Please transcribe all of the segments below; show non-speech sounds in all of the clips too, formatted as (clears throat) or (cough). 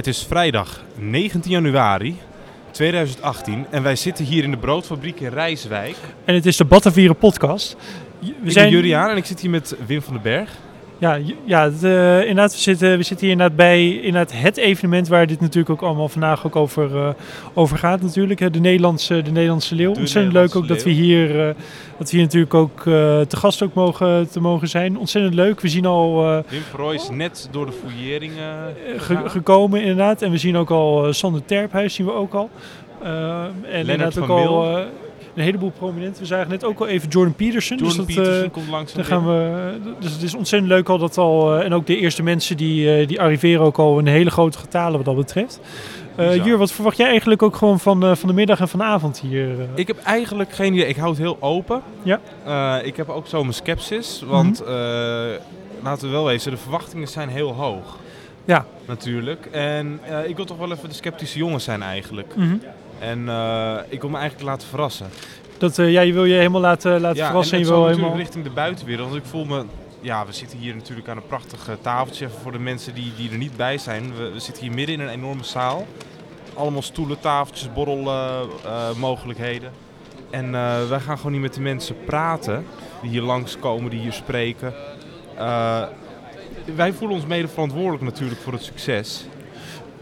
Het is vrijdag 19 januari 2018 en wij zitten hier in de broodfabriek in Rijswijk. En het is de Battenvieren podcast. We Ik ben Juriaan en ik zit hier met Wim van den Berg. Ja, ja het, eh, inderdaad, we zitten, we zitten hier inderdaad bij inderdaad het evenement waar dit natuurlijk ook allemaal vandaag ook over, over gaat natuurlijk. Hè, de, Nederlandse, de Nederlandse leeuw. De Ontzettend leuk ook dat we hier, eh, dat we hier natuurlijk ook te gast ook mogen, te mogen zijn. Ontzettend leuk. We zien al Wim Verrooy is net door de fouillering ge- gekomen inderdaad. En we zien ook al Sander Terphuis zien we ook al. En inderdaad ook al een heleboel prominenten. We zagen net ook al even Jordan Peterson. Jordan dus dat, eh, Peterson komt langs. Dan gaan we, dus het is ontzettend leuk al dat al, eh, en ook de eerste mensen die, eh, die arriveren ook al in hele grote getalen wat dat betreft. Eh. Jur, wat verwacht jij eigenlijk ook gewoon van, eh, van de middag en van de avond hier? eh? Ik heb eigenlijk geen idee. Ik hou het heel open. Ja. Eh, ik heb ook zo mijn sceptisch. Want eh, laten we wel wezen, de verwachtingen zijn heel hoog. Ja. Natuurlijk. En eh, ik wil toch wel even de sceptische jongens zijn eigenlijk. Mhm. En eh, ik wil me eigenlijk laten verrassen. Dat, eh, ja, je wil je helemaal laten, laten verrassen. en, je wil natuurlijk helemaal... richting de buitenwereld. Want ik voel me... Ja, we zitten hier natuurlijk aan een prachtig eh, tafeltje. Even voor de mensen die, die er niet bij zijn. We, we zitten hier midden in een enorme zaal. Allemaal stoelen, tafeltjes, borrelmogelijkheden. en eh, wij gaan gewoon niet met de mensen praten die hier langskomen, die hier spreken. Wij voelen ons mede verantwoordelijk natuurlijk voor het succes.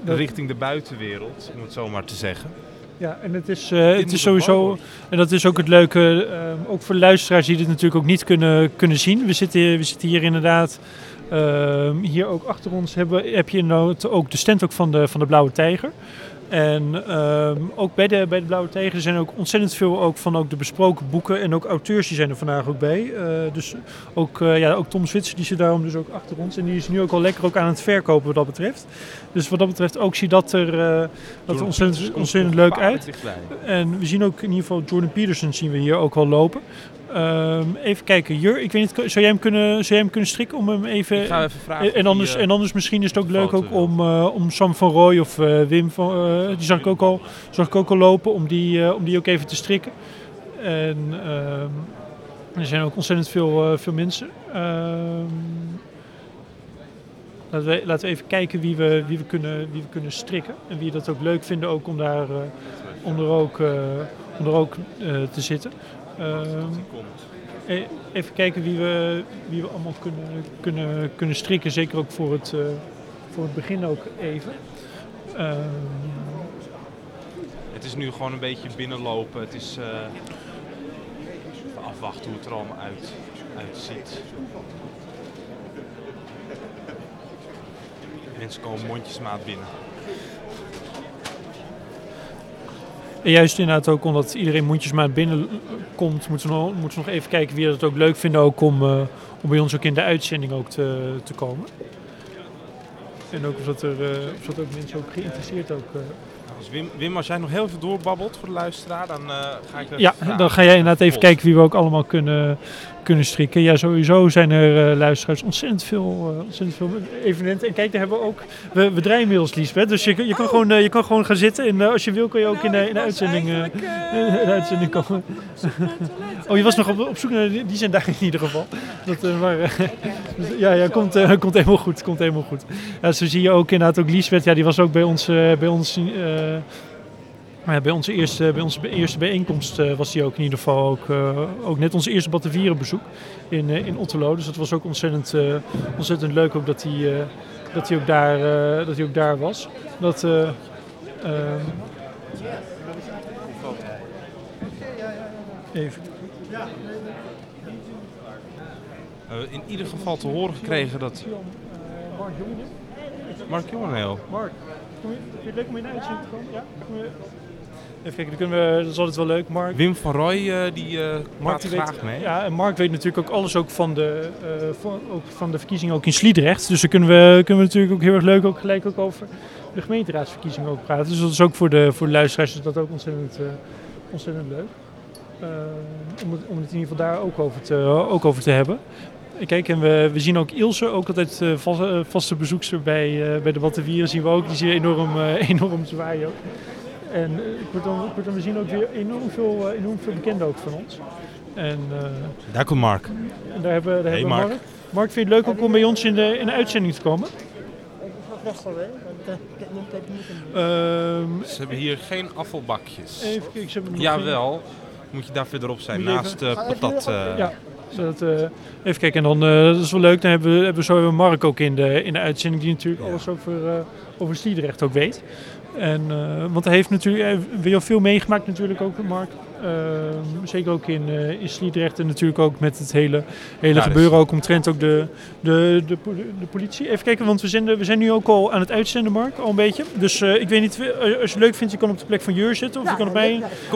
Dat- Richting de buitenwereld, om het zo maar te zeggen. Ja, en het is, eh, het is sowieso, en dat is ook het leuke, eh, ook voor luisteraars die dit natuurlijk ook niet kunnen, kunnen zien. We zitten, we zitten hier inderdaad, eh, hier ook achter ons hebben, heb je inderdaad ook de stand ook van de, van de Blauwe Tijger. En ehm, ook bij de, bij de Blauwe Tijger er zijn ook ontzettend veel ook van ook de besproken boeken en ook auteurs die zijn er vandaag ook bij. Eh, dus ook, eh, ja, ook Tom Zwitser die zit daarom dus ook achter ons en die is nu ook al lekker ook aan het verkopen wat dat betreft. Dus wat dat betreft ook zie dat er, eh, dat er ontzettend, ontzettend leuk uit. En we zien ook in ieder geval Jordan Peterson zien we hier ook wel lopen. Ehm, even kijken, Jur, ik weet niet, zou jij hem kunnen, zou jij hem kunnen strikken om hem even... Ik ga even vragen. en, die, anders, eh, en anders misschien is het ook leuk ook wil. om, eh, om Sam van Rooij of eh, Wim van, eh, die zag ik ook al, zag ik ook al lopen, om die, eh, om die ook even te strikken. En ehm, er zijn ook ontzettend veel, eh, veel mensen. Ehm, laten, we, laten we even kijken wie we, wie, we kunnen, wie we kunnen strikken. En wie dat ook leuk vinden ook om daar, eh, om er ook, eh, om er ook eh, te zitten. Ehm. E- Even kijken wie we, wie we allemaal kunnen, kunnen, kunnen strikken. Zeker ook voor het, eh, voor het begin ook even. Ehm, Het is nu gewoon een beetje binnenlopen. Het is eh, afwachten hoe het er allemaal uit, uitziet. Mensen komen mondjesmaat binnen. En juist inderdaad ook omdat iedereen mondjesmaat binnenkomt, moeten we, nog, moeten we nog even kijken wie dat ook leuk vinden ook om, eh, om bij ons ook in de uitzending ook te, te komen. En ook of dat er eh, of ook mensen ook geïnteresseerd ook... eh, Dus Wim, Wim, als jij nog heel even doorbabbelt voor de luisteraar, dan eh, ga ik even Ja, vragen. dan ga jij inderdaad even kijken wie we ook allemaal kunnen, kunnen strikken. Ja, sowieso zijn er eh, luisteraars ontzettend veel, eh, ontzettend veel evenementen. En kijk, daar hebben we ook... We, we draaien inmiddels, Liesbeth. Dus je, kan- je, kan gewoon, je kan gewoon gaan zitten. En eh, als je wil, kun je ook in, de, (laughs) in de uitzending, eh, in de uitzending komen. Oh, je was nog op, op zoek naar... Die zijn daar in ieder geval. Dat, eh, maar, (laughs) ja, ja, komt, komt helemaal goed. Komt helemaal goed. Ja, zo zie je ook inderdaad ook Liesbeth. Ja, die was ook bij ons... eh, bij ons maar ja, bij onze eerste, bij onze eerste bijeenkomst eh, was hij ook in ieder geval ook, eh, ook net onze eerste battenvierenbezoek in, eh, in Otterlo. Dus dat was ook ontzettend, eh, ontzettend leuk ook dat hij, eh, dat hij, ook, daar, eh, dat hij ook daar was. Dat, eh, ehm, even. Eh, in ieder geval te horen gekregen dat Mark Jongen. Mark Jongeneel. Mark, kom je, vind je het leuk om in de uitzending te komen? Ja? Kom je- Even kijken, dan kunnen we, dat is altijd wel leuk. Mark, Wim van Rooij, eh, die eh praat die graag weet, mee. Ja, en Mark weet natuurlijk ook alles ook van de, eh, van, ook van de verkiezingen ook in Sliedrecht. Dus daar kunnen we, kunnen we natuurlijk ook heel erg leuk ook gelijk ook over de gemeenteraadsverkiezingen ook praten. Dus dat is ook voor de, voor de luisteraars is dat ook ontzettend, eh, ontzettend leuk. Eh, om, het, om het in ieder geval daar ook over te, ook over te hebben. Kijk, en we, we zien ook Ilse, ook altijd eh, vast- eh, vaste bezoekster bij, eh, bij de Battenvieren, zien we ook. Die zie je enorm, eh, (laughs) enorm zwaaien ook. En eh, kortom, kortom, we zien ook weer enorm veel, enorm veel bekenden ook van ons. En, eh, Daar komt Mark. en daar hebben, daar Hey, hebben we Mark. Mark. Mark, vind je het leuk ook om bij ons in de, in de uitzending te komen? Ehm, Ze hebben hier geen afvalbakjes. even kijken, ze hebben Jawel, moet je daar verderop zijn, naast patat. eh, Ja. Dat, eh, even kijken, en dan, eh, dat is wel leuk. Dan hebben we, hebben we zo hebben Mark ook in de, in de uitzending, die natuurlijk Ja. alles over, eh over Sliedrecht ook weet. En, want hij heeft natuurlijk weer veel meegemaakt, natuurlijk ook, Mark. Ehm, zeker ook in, eh in Sliedrecht en natuurlijk ook met het hele, hele dus- gebeuren, ook omtrent ook de, de, de, po- de politie. Even kijken, want we zijn, we zijn nu ook al aan het uitzenden, Mark, al een beetje. Dus eh, ik weet niet, eh, als je het leuk vindt, je kan op de plek van Jur zitten of Ja, je kan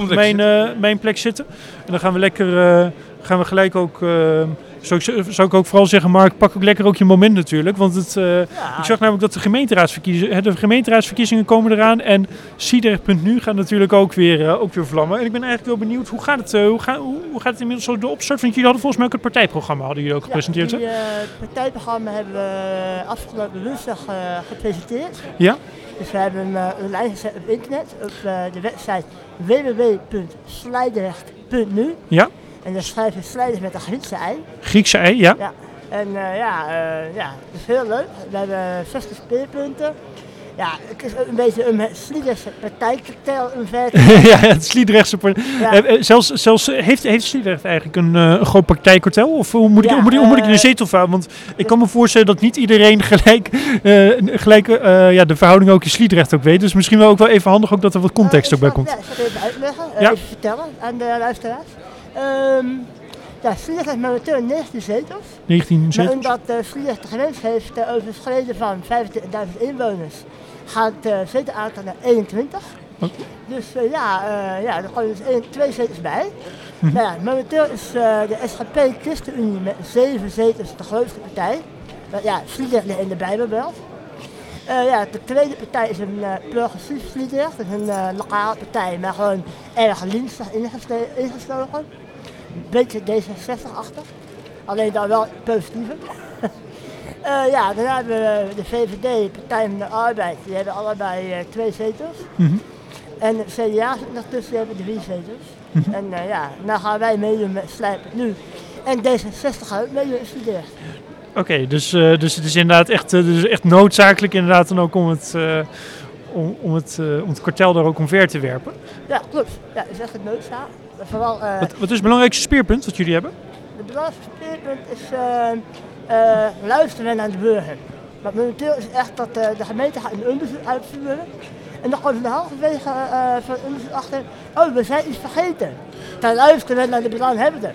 op mijn, eh, mijn plek zitten. En dan gaan we lekker, eh, gaan we gelijk ook, eh, zou, ik, zou ik ook vooral zeggen, Mark, pak ook lekker ook je moment natuurlijk. Want het, eh, Ja, ik zag namelijk dat de gemeenteraadsverkiezingen, de gemeenteraadsverkiezingen komen eraan. En Siedrecht.nu gaat natuurlijk ook weer, eh, ook weer vlammen. En ik ben eigenlijk wel benieuwd, hoe gaat het, eh, hoe, ga, hoe, hoe gaat het inmiddels zo de opstart? Want jullie hadden volgens mij ook het partijprogramma, hadden jullie ook gepresenteerd, ja, hè? die, het partijprogramma hebben we afgelopen woensdag gepresenteerd. Ja? Dus we hebben hem eh, online gezet op internet, op de website www.slijdrecht.nu. Ja? En dan schrijf je slijders met een Griekse ei. Griekse ei, ja. Ja. En eh, ja, eh, ja, dat is heel leuk. We hebben 60 speerpunten. Ja, het is een beetje een Sliedrechtse partijkartel in feite. (laughs) ja, het Sliedrechtse partij. Ja. Eh, zelfs, zelfs heeft, heeft Sliedrecht eigenlijk een, groot partijkartel? Of hoe moet ik, Ja, hoe moet ik, hoe moet ik in de zetel vouwen? Want ik kan me voorstellen dat niet iedereen (laughs) gelijk, gelijk ja, de verhouding ook in Sliedrecht ook weet. Dus misschien wel ook wel even handig ook dat er wat context ook bij komt. Ja, ik zal even uitleggen, even vertellen aan de luisteraars. Ehm ja, Sliedrecht heeft momenteel 19 zetels. 19 Maar zetels. omdat uh, Sliedrecht de grens heeft uh, over een schreden van 25.000 inwoners, gaat het uh, zetelaantal naar 21. Oh. Dus uh, ja, uh, ja, er komen dus één, twee zetels bij. Nou ja, momenteel is de SGP ChristenUnie met zeven zetels de grootste partij. Maar ja, Sliedrecht ligt in de Bijbelbelt. Uh, ja, de tweede partij is een uh, progressief Sliedrecht. Dat is een uh, lokale partij, maar gewoon erg linksig ingestoken. Een beetje D66-achtig. Alleen dan wel positiever. (laughs) Ja, dan hebben we de VVD, Partij van de Arbeid, die hebben allebei twee zetels. Mm -hmm. En het CDA zit nog tussen, die hebben drie zetels. Mm -hmm. En ja, nou gaan wij meedoen met Slijpen nu. En D66 gaat ook meedoen in. Oké, okay, dus, uh, dus het is inderdaad echt, dus echt noodzakelijk inderdaad dan ook om het, om, om, het, om het kartel daar ook omver te werpen. Ja, klopt. Ja, dat is echt het noodzaak. Vooral, wat, wat is het belangrijkste speerpunt wat jullie hebben? Het belangrijkste speerpunt is luisteren naar de burger. Want momenteel is echt dat de gemeente gaat een onderzoek uitvoeren. En dan komen we halverwege uh, van het onderzoek achter, oh we zijn iets vergeten. Dan luisteren we naar de belanghebbenden.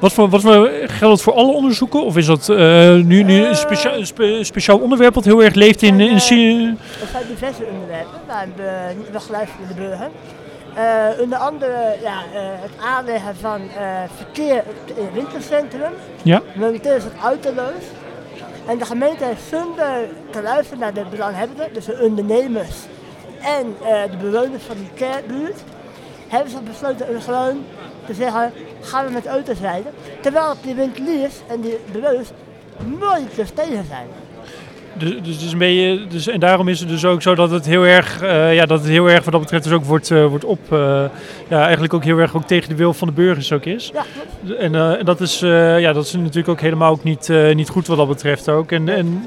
Wat voor, wat voor, geldt het voor alle onderzoeken? Of is dat uh, nu, nu een speciaal, spe, speciaal onderwerp wat heel erg leeft in... in, in er zijn diverse onderwerpen waar we meer geluisterd naar de burger. Uh, onder andere ja, uh, het aanleggen van uh, verkeer in het winkelcentrum. Ja. Momenteel is het autoloos. En de gemeente heeft zonder te luisteren naar de belanghebbenden, dus de ondernemers en de bewoners van die buurt, hebben ze besloten om gewoon te zeggen, gaan we met auto's rijden. Terwijl die winkeliers en die bewoners nooit dus tegen zijn. Dus, dus, dus, je, dus en daarom is het dus ook zo dat het heel erg, uh, ja, dat het heel erg wat dat betreft dus ook wordt, uh, wordt op, uh, ja, eigenlijk ook heel erg ook tegen de wil van de burgers ook is. Ja. En, en dat, is, ja, dat is natuurlijk ook helemaal ook niet, niet goed wat dat betreft ook. En, en,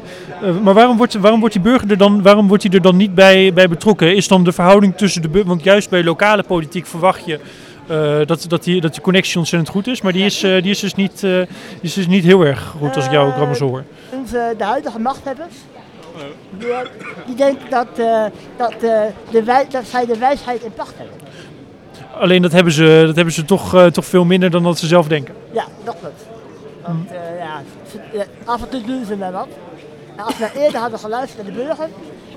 maar waarom wordt, waarom wordt die burger er dan, waarom wordt hij er dan niet bij, bij betrokken? Is dan de verhouding tussen de burger, want juist bij lokale politiek verwacht je dat, dat, die, dat die connectie ontzettend goed is, maar die is, uh, die is, dus, niet, die is dus niet heel erg goed als ik jou ook allemaal zo hoor. Onze, de huidige machthebbers, die, die denken dat, dat, de wij, dat zij de wijsheid in pacht hebben. Alleen dat hebben ze, dat hebben ze toch, toch veel minder dan dat ze zelf denken. Ja, dat klopt. Want ja, ze, af en toe doen ze maar wat. En als we eerder hadden geluisterd naar de burger,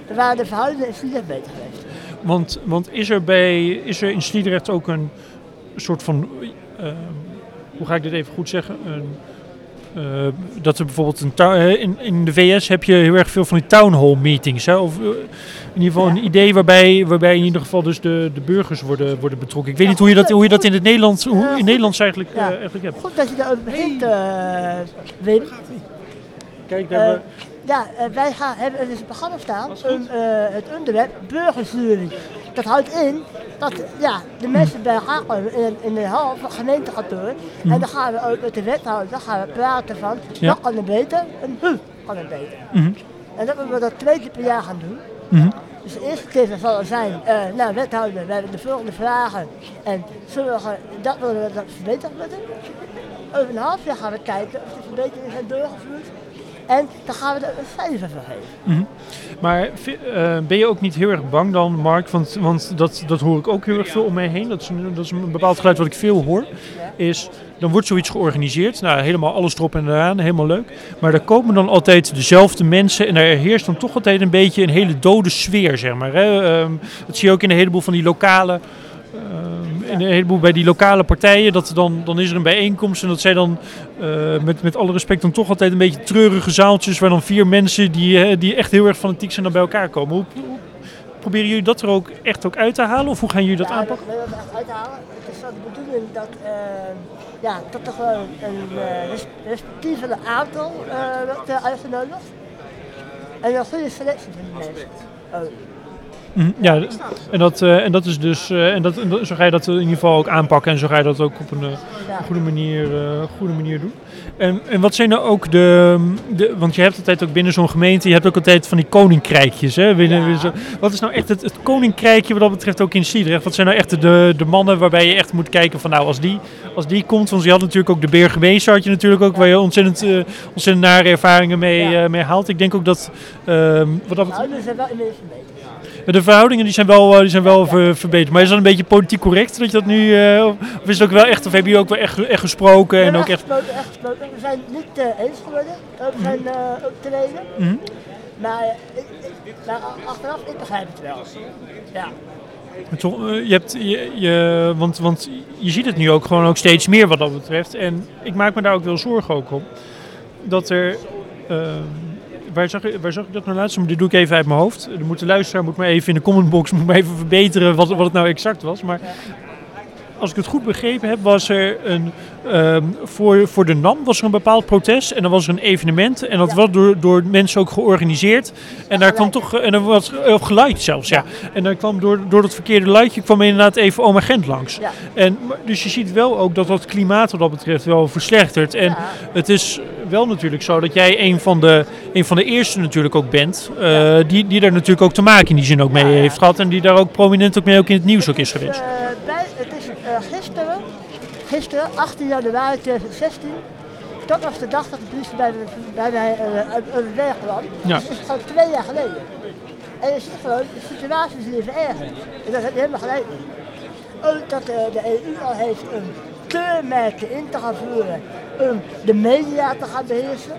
dan waren de verhoudingen in Sliedrecht beter geweest. Want, want is, er bij, is er in Sliedrecht ook een soort van, uh, hoe ga ik dit even goed zeggen? Een, uh, dat er bijvoorbeeld een in, in de VS heb je heel erg veel van die town hall meetings. Hè? Of uh, in ieder geval een idee waarbij, waarbij in ieder geval dus de, de burgers worden, worden betrokken. Ik weet niet hoe je dat, hoe je dat in het Nederlands, hoe in Nederlands eigenlijk, ja. eigenlijk hebt. Goed dat je daarover begint, Wim. Kijk, daar uh, ja, uh, wij gaan, hebben in het programma staan een, uh, het onderwerp burgerjury. Dat houdt in dat ja, de mensen bij elkaar komen in, in de hal van gemeentekantoor. Mm. En dan gaan we ook met de wethouder dan gaan we praten van ja. wat kan er beter en hoe kan het beter. Mm -hmm. En dat we dat twee keer per jaar gaan doen. Mhm. Dus de eerste keer zal er zijn, eh nou wethouder, we hebben de volgende vragen en zorgen dat we dat verbeterd wordt. Over een half jaar gaan we kijken of de verbeteringen zijn doorgevoerd. En dan gaan we er een cijfer voor geven. Maar vi- eh, ben je ook niet heel erg bang dan, Mark? Want, want dat, dat hoor ik ook heel erg veel om mij heen. Dat is, een, dat een bepaald geluid wat ik veel hoor. Is, dan wordt zoiets georganiseerd. Nou, helemaal alles erop en eraan, helemaal leuk. Maar daar komen dan altijd dezelfde mensen. En daar heerst dan toch altijd een beetje een hele dode sfeer, zeg maar. Hè? Ehm, dat zie je ook in een heleboel van die lokale... ehm, in een heleboel bij die lokale partijen, dat dan, dan is er een bijeenkomst en dat zij dan eh, met, met alle respect dan toch altijd een beetje treurige zaaltjes waar dan vier mensen die, eh, die echt heel erg fanatiek zijn dan bij elkaar komen. Hoe, hoe proberen jullie dat er ook echt ook uit te halen of hoe gaan jullie dat ja, aanpakken? Dat wil ik echt uithalen. Het is wel de bedoeling dat, eh, ja, dat er gewoon een respectievere aantal wordt uitgenodigd. En een goede selectie van die mensen. Mhm, Ja, en dat, eh, en dat is dus, eh, en dat, en dat- zo ga je dat in ieder geval ook aanpakken en zo ga je dat ook op een eh, goede, manier, goede manier doen. En, en wat zijn nou ook de, de, want je hebt altijd ook binnen zo'n gemeente, je hebt ook altijd van die koninkrijkjes. Hè? Binnen, Ja. wat is nou echt het, het koninkrijkje wat dat betreft ook in Sliedrecht? Wat zijn nou echt de, de mannen waarbij je echt moet kijken van nou als die, als die komt, want je had natuurlijk ook de burgemeester had je natuurlijk ook waar je ontzettend, ontzettend nare ervaringen mee, Ja. mee haalt. Ik denk ook dat, ehm, wat dat betreft, Nou, wel inmiddels verbeterd. De verhoudingen die zijn wel, eh, die zijn wel ver- verbeterd. Maar is dat een beetje politiek correct dat je dat nu, eh, of is het ook wel echt, of hebben jullie ook wel echt, echt gesproken en ook echt... gesproken, echt gesproken. We zijn het niet eh, eens geworden over zijn eh optreden. Mhm. Maar, ik, ik, maar achteraf, ik begrijp het wel. Ja. Toch, je hebt, je, je, want, want je ziet het nu ook gewoon ook steeds meer wat dat betreft. En ik maak me daar ook wel zorgen ook om. Dat er... ehm, waar, zag, ik- dat nou laatst? Maar doe ik even uit mijn hoofd. Er moet de luisteraar moet maar even in de commentbox moet maar even verbeteren wat, wat het nou exact was. Maar als ik het goed begrepen heb, was er een, ehm, voor, voor de NAM was er een bepaald protest. En dan was er een evenement. En dat Ja. was door, door mensen ook georganiseerd. En daar kwam toch, en er was of geluid zelfs, ja. En daar kwam door, door dat verkeerde luidje kwam inderdaad even oma Gent langs. Ja. En, dus je ziet wel ook dat dat klimaat wat dat betreft wel verslechtert. En Ja. het is wel natuurlijk zo dat jij een van de, een van de eerste natuurlijk ook bent. eh, die, die daar natuurlijk ook te maken in die zin ook mee heeft gehad. En die daar ook prominent ook mee ook in het nieuws ook is Dus, geweest. eh, bij, het is eh, gisteren, gisteren, 18 januari 2016, dat was de dag dat de politie bij, de- bij mij eh, uit het werk kwam. Ja. Dus is gewoon twee jaar geleden. En je ziet gewoon, de situatie is hier verergerd. En dat heb je helemaal gelijk in. Ook dat eh, de EU al heeft een keurmerken in te gaan voeren om de media te gaan beheersen.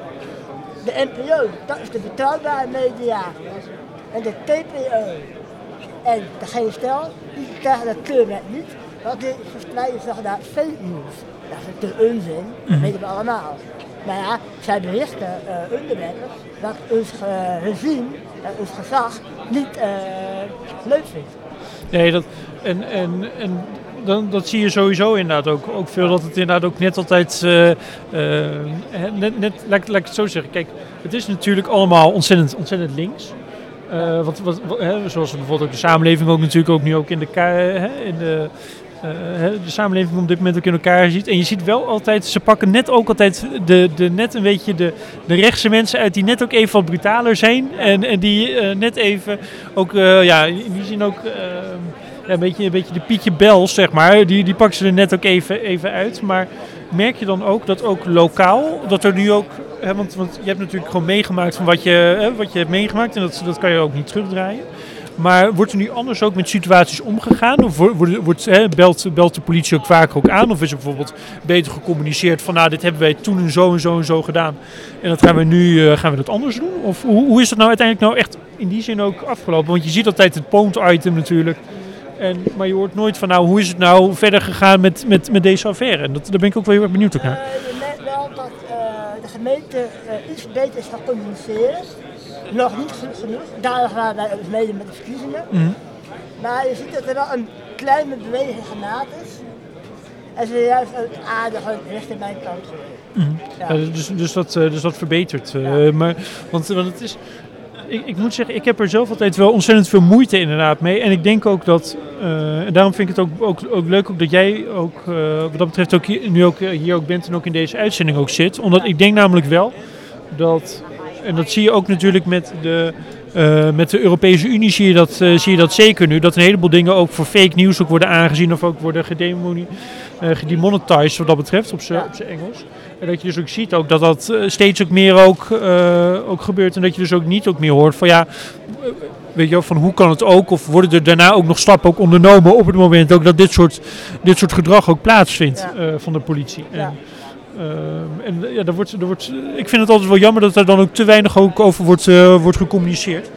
De NPO, dat is de betrouwbare media. En de TPO en de geen stel, die krijgen dat keurmerk niet, want die verspreiden zogenaamd fake news. Dat is natuurlijk onzin, dat weten we allemaal. Maar ja, zij beheersen eh onderwerpen wat ons eh, regime, en ons gezag, niet eh, leuk vindt. Nee, dat, en, en, en dan, dat zie je sowieso inderdaad ook, ook veel. Dat het inderdaad ook net altijd. hè, net, net, laat, laat ik het zo zeggen. Kijk, het is natuurlijk allemaal ontzettend, ontzettend links. Eh, wat, wat, wat- hè, zoals bijvoorbeeld ook de samenleving ook natuurlijk ook nu ook in de, hè, in de, de samenleving op dit moment ook in elkaar ziet. En je ziet wel altijd, ze pakken net ook altijd de, de, net een beetje de, de rechtse mensen uit die net ook even wat brutaler zijn. En, en die eh, net even ook, eh, ja, in die zin ook... eh, ja, een, beetje, een beetje de Pietje Bels, zeg maar. Die, die pakken ze er net ook even, even uit. Maar merk je dan ook dat ook lokaal, dat er nu ook... Hè, want, want je hebt natuurlijk gewoon meegemaakt van wat je, hè, wat je hebt meegemaakt. En dat, dat kan je ook niet terugdraaien. Maar wordt er nu anders ook met situaties omgegaan? Of wordt, wordt, belt, belt de politie ook vaker ook aan? Of is er bijvoorbeeld beter gecommuniceerd van... nou, dit hebben wij toen en zo en zo en zo gedaan. En dat gaan we nu eh, gaan we dat anders doen? Of hoe, hoe is dat nou uiteindelijk nou echt in die zin ook afgelopen? Want je ziet altijd het point-item natuurlijk... En, maar je hoort nooit van, nou, hoe is het nou verder gegaan met, met, met deze affaire? En dat, daar ben ik ook wel heel erg benieuwd naar. Eh, je merkt wel dat eh, de gemeente iets beter is gaan communiceren. Nog niet genoeg, daarom gaan wij ook mede met de verkiezingen. Mhm. Maar je ziet dat er wel een kleine beweging gemaakt is. En ze juist ook aardig richting mijn kant geweest. Ja. Ja, dus, dus, dat, eh, dus dat verbetert. eh, maar, want, want het is, ik, ik moet zeggen, ik heb er zelf altijd wel ontzettend veel moeite inderdaad mee. En ik denk ook dat, eh, en daarom vind ik het ook, ook, ook leuk ook dat jij ook, wat dat betreft ook hier, nu ook hier ook bent en ook in deze uitzending ook zit. Omdat ik denk namelijk wel dat, en dat zie je ook natuurlijk met de, eh, met de Europese Unie zie je, dat, eh, zie je dat zeker nu. Dat een heleboel dingen ook voor fake news ook worden aangezien of ook worden eh, gedemonetized wat dat betreft op zijn Ja. Engels. En dat je dus ook ziet ook dat dat steeds ook meer ook, ook gebeurt. En dat je dus ook niet ook meer hoort van ja, weet je wel, van hoe kan het ook? Of worden er daarna ook nog stappen ook ondernomen op het moment ook dat dit soort, dit soort gedrag ook plaatsvindt Ja. van de politie. Ja. En, en ja, daar wordt, daar wordt, ik vind het altijd wel jammer dat er dan ook te weinig ook over wordt, eh, wordt gecommuniceerd.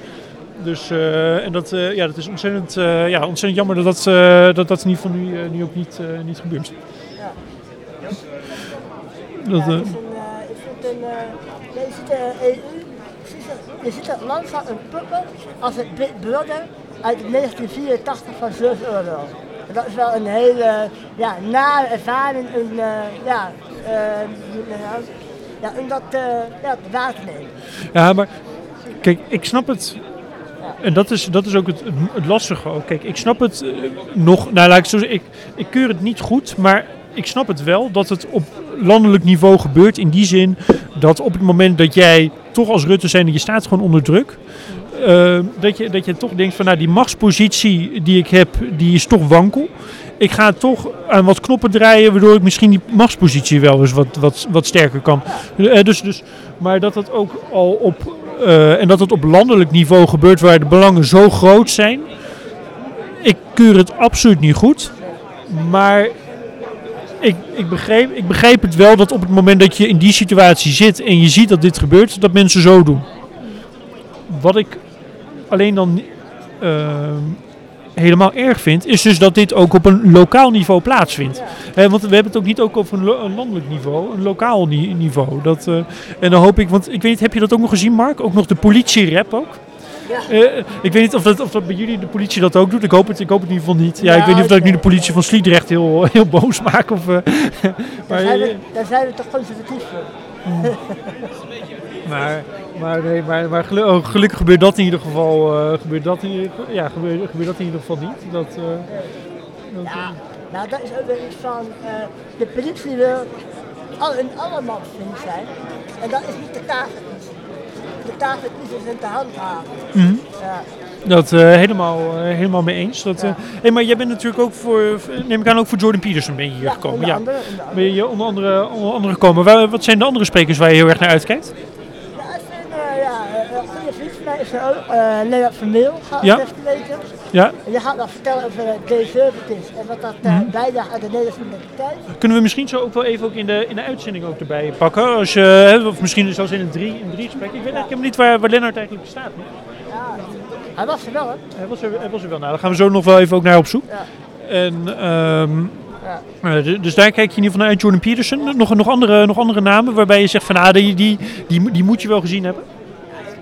Dus eh, en dat, eh, ja, dat is ontzettend, eh, ja, ontzettend jammer dat dat, eh, dat, dat in ieder geval nu, eh, nu ook niet, eh, niet gebeurt. Ja. Dat, Ja, eh, een, eh, ik vind een, eh, je ziet de EU, eh, je ziet het langzaam een puppen als het Big Brother uit 1984 van George Orwell. Dat is wel een hele ja, nare ervaring in, eh, ja, eh, ja, om dat eh, ja, te nemen. Ja, maar kijk, ik snap het. En dat is, dat is ook het, het, lastige ook. Kijk, ik snap het nog. Nou, laat ik zo zeggen, ik, ik keur het niet goed, maar ik snap het wel dat het op landelijk niveau gebeurt. In die zin dat op het moment dat jij toch als Rutte zijn, je staat gewoon onder druk. Eh, dat, je, dat je toch denkt van nou die machtspositie die ik heb, die is toch wankel. Ik ga toch aan wat knoppen draaien, waardoor ik misschien die machtspositie wel eens wat, wat, wat sterker kan. Eh, dus, dus, maar dat het ook al op, eh, en dat het op landelijk niveau gebeurt waar de belangen zo groot zijn. Ik keur het absoluut niet goed. Maar ik, ik, begreep, ik begreep het wel dat op het moment dat je in die situatie zit en je ziet dat dit gebeurt, dat mensen zo doen. Wat ik alleen dan ehm, helemaal erg vind, is dus dat dit ook op een lokaal niveau plaatsvindt. Hè, want we hebben het ook niet ook over een, landelijk niveau, een lokaal ni- niveau. Dat, eh, en dan hoop ik, want ik weet niet, heb je dat ook nog gezien, Mark? Ook nog de politie-rap ook? Ja. Eh, ik weet niet of dat, of dat bij jullie de politie dat ook doet. Ik hoop het, ik hoop het in ieder geval niet. Ja, ik weet niet of dat ik nu de politie van Sliedrecht heel, (laughs) heel boos maak. Of, eh, Daar maar, zijn, eh, we, daar zijn we toch conservatief voor. (laughs) maar, maar, nee, maar, maar gelu- oh, gelukkig gebeurt dat in ieder geval, eh, gebeurt dat in, ieder- ja, gebeurt, gebeurt dat in ieder geval niet. Dat, eh, dat, eh, Ja, nou dat is ook weer iets van, eh, de politie wil al een allemansvriend zijn. En dat is niet de tafelkies. De tafelkies is in te handhaven. mhm. Ja. Dat eh, helemaal, eh, helemaal mee eens. Dat, eh, hey, maar jij bent natuurlijk ook voor, neem ik aan, ook voor Jordan Peterson ben je hier Ja, gekomen. onder Ja. andere, onder andere. Ben je onder andere, onder andere gekomen. Wat zijn de andere sprekers waar je heel erg naar uitkijkt? Ja, ik vind, eh, ja, eh, een goede vriend van is uh, Lennart Vermeel, gaat Ja. weten. Ja, En die gaat dan vertellen over uh, D-Services en wat dat eh, Mhm. bijdraagt aan de Nederlandse identiteit. kunnen we misschien zo ook wel even ook in de, in de uitzending ook erbij pakken? Als je, of misschien zelfs in een drie, in drie gesprek. Ik weet eigenlijk helemaal niet waar, waar Lennart eigenlijk staat. nu. Ja, hij was er wel, hè? Hij was er, hij was er wel naar. Daar gaan we zo nog wel even ook naar op zoek. Ja. En, ehm, Ja. eh, d- dus daar kijk je in ieder geval naar. Jordan Peterson. Nog, nog, andere, nog andere namen waarbij je zegt van ah, die, die, die, die moet je wel gezien hebben.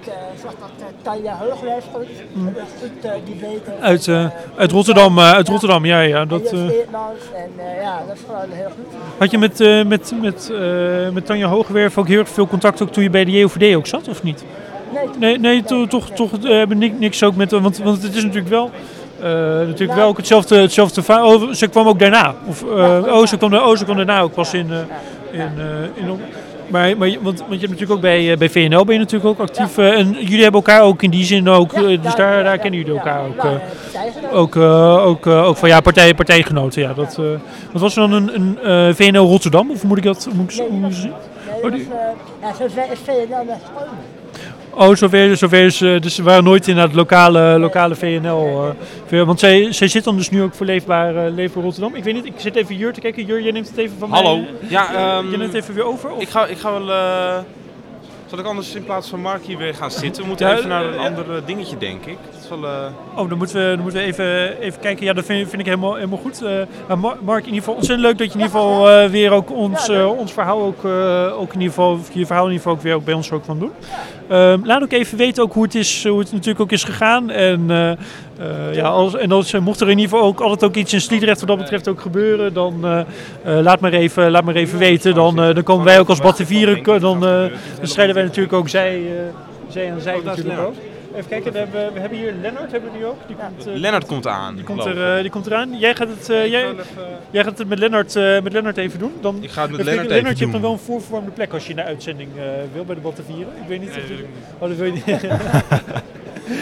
Ik eh, zag dat uh, Tanja Hoogwijs goed, Mhm. dat is goed uh, die beter. Uit, eh, uit Rotterdam, eh, uit Rotterdam, ja. ja dat, en uh, ja, dat is gewoon heel goed. had je met, met, met, met Tanja Hoogwerf ook heel erg veel contact ook toen je bij de JOVD ook zat, of niet? Nee, Nee, nee to- toch, toch hebben niks, niks ook met... Want, want het is natuurlijk wel... eh, natuurlijk wel ook hetzelfde, hetzelfde. Oh, ze kwam ook daarna. Of, eh, oh, ze kwam, oh, ze kwam daarna ook pas in... eh, in, in maar, maar, want, want je hebt natuurlijk ook bij, eh, bij VNL ben je natuurlijk ook actief. eh, en jullie hebben elkaar ook in die zin ook... Ja, eh, dus daar, daar kennen jullie elkaar ook. Nou, ook, ook, ook van ja, partij, partijgenoten. Ja, dat, wat was er dan een, een VNL Rotterdam? Of moet ik dat moet ik, Nee, zien? Nee, Oh, die- ja, zover is VNL net gekomen. Oh, zover, zover eh, dus ze waren nooit in het lokale, lokale VNL. want zij, zij zit dan dus nu ook voor Leefbaar, Leefbaar Rotterdam. Ik weet niet, ik zit even Jur te kijken. Jur, jij neemt het even van Hallo. mij. Ja, eh, ehm, je neemt het even weer over? Of? Ik ga, ik ga wel... eh, zal ik anders in plaats van Mark hier weer gaan zitten? We moeten Ja, even naar een ander dingetje, denk ik. Wel, eh, Oh, dan moeten we, dan moeten we even, even kijken. Ja, dat vind, vind ik helemaal, helemaal goed. Eh, Mar- Mark, in ieder geval ontzettend leuk dat je in ieder geval eh, weer ook ons, ons verhaal ook, eh, ook in ieder geval, je verhaal in ieder geval ook weer ook bij ons ook van doen. Ehm, laat ook even weten ook hoe het, is, hoe het natuurlijk ook is gegaan. En, eh, eh, ja, als, en als, mocht er in ieder geval ook altijd ook iets in Sliedrecht wat dat betreft ook gebeuren, dan eh, eh, laat, maar even, laat maar even weten. Dan, eh, dan komen wij ook als Battenvieren, dan, eh, dan strijden wij natuurlijk ook zij, eh, zij aan zij Oh, natuurlijk ook. Lennart. even kijken, we hebben, we hebben hier Lennart, hebben we nu ook. Die komt, eh, Lennart komt aan. die komt, er, eh, die komt eraan. Jij gaat het, eh, jij, jij gaat het met, Lennart, eh, met Lennart even doen. Dan, Ik ga het met Even Lennart even je hebt dan wel een voorverwarmde plek als je naar uitzending eh, wil bij de Batavieren. Ik weet niet of Nee, ik niet. Oh, dat wil je niet.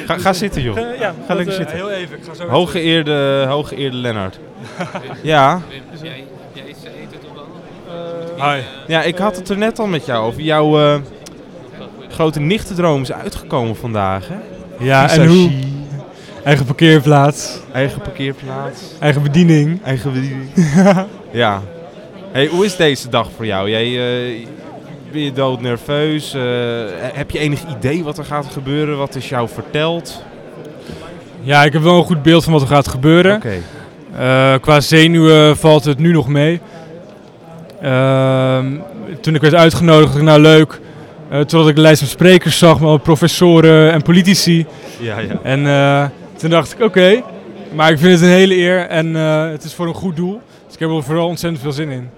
Ga, ga zitten joh. Ja, Ga dat, lekker eh, zitten. Heel even, ik ga zo Hooggeëerde, hooggeëerde Lennart. (laughs) Ja, Wim, jij, jij eten toch dan? eh, Hi. ja, ik had het er net al met jou over. Jouw eh, grote nichtendroom is uitgekomen vandaag, hè? Ja, Visagie, en hoe? Eigen parkeerplaats, Eigen parkeerplaats, eigen bediening. eigen bediening. (laughs) ja. Hey, hoe is deze dag voor jou? Jij, eh, ben je dood nerveus? Eh, heb je enig idee wat er gaat gebeuren? Wat is jou verteld? Ja, ik heb wel een goed beeld van wat er gaat gebeuren. Oké. Eh, qua zenuwen valt het nu nog mee. Ehm, toen ik werd uitgenodigd, dacht ik nou leuk. Eh totdat ik de lijst van sprekers zag, met alle professoren en politici. Ja, ja. En eh, toen dacht ik, oké, maar ik vind het een hele eer en eh, het is voor een goed doel. Dus ik heb er vooral ontzettend veel zin in.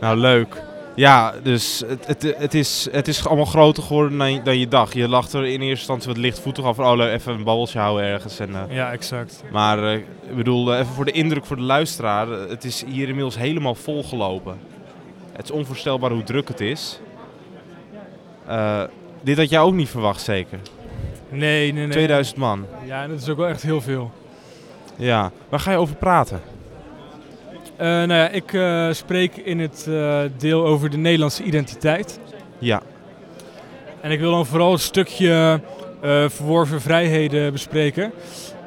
Nou, leuk. Ja, dus het, het, het, is, het is allemaal groter geworden dan je, dan je dacht. Je lag er in eerste instantie wat lichtvoetig over. Oh, even een babbeltje houden ergens. En, Ja, exact. maar ik bedoel, even voor de indruk voor de luisteraar. het is hier inmiddels helemaal volgelopen. Het is onvoorstelbaar hoe druk het is. Eh, dit had jij ook niet verwacht, zeker? Nee, nee, nee. 2000 man. Ja, en dat is ook wel echt heel veel. Ja. Waar ga je over praten? Eh, nou ja, ik eh, spreek in het deel over de Nederlandse identiteit. Ja. En ik wil dan vooral het stukje verworven vrijheden bespreken.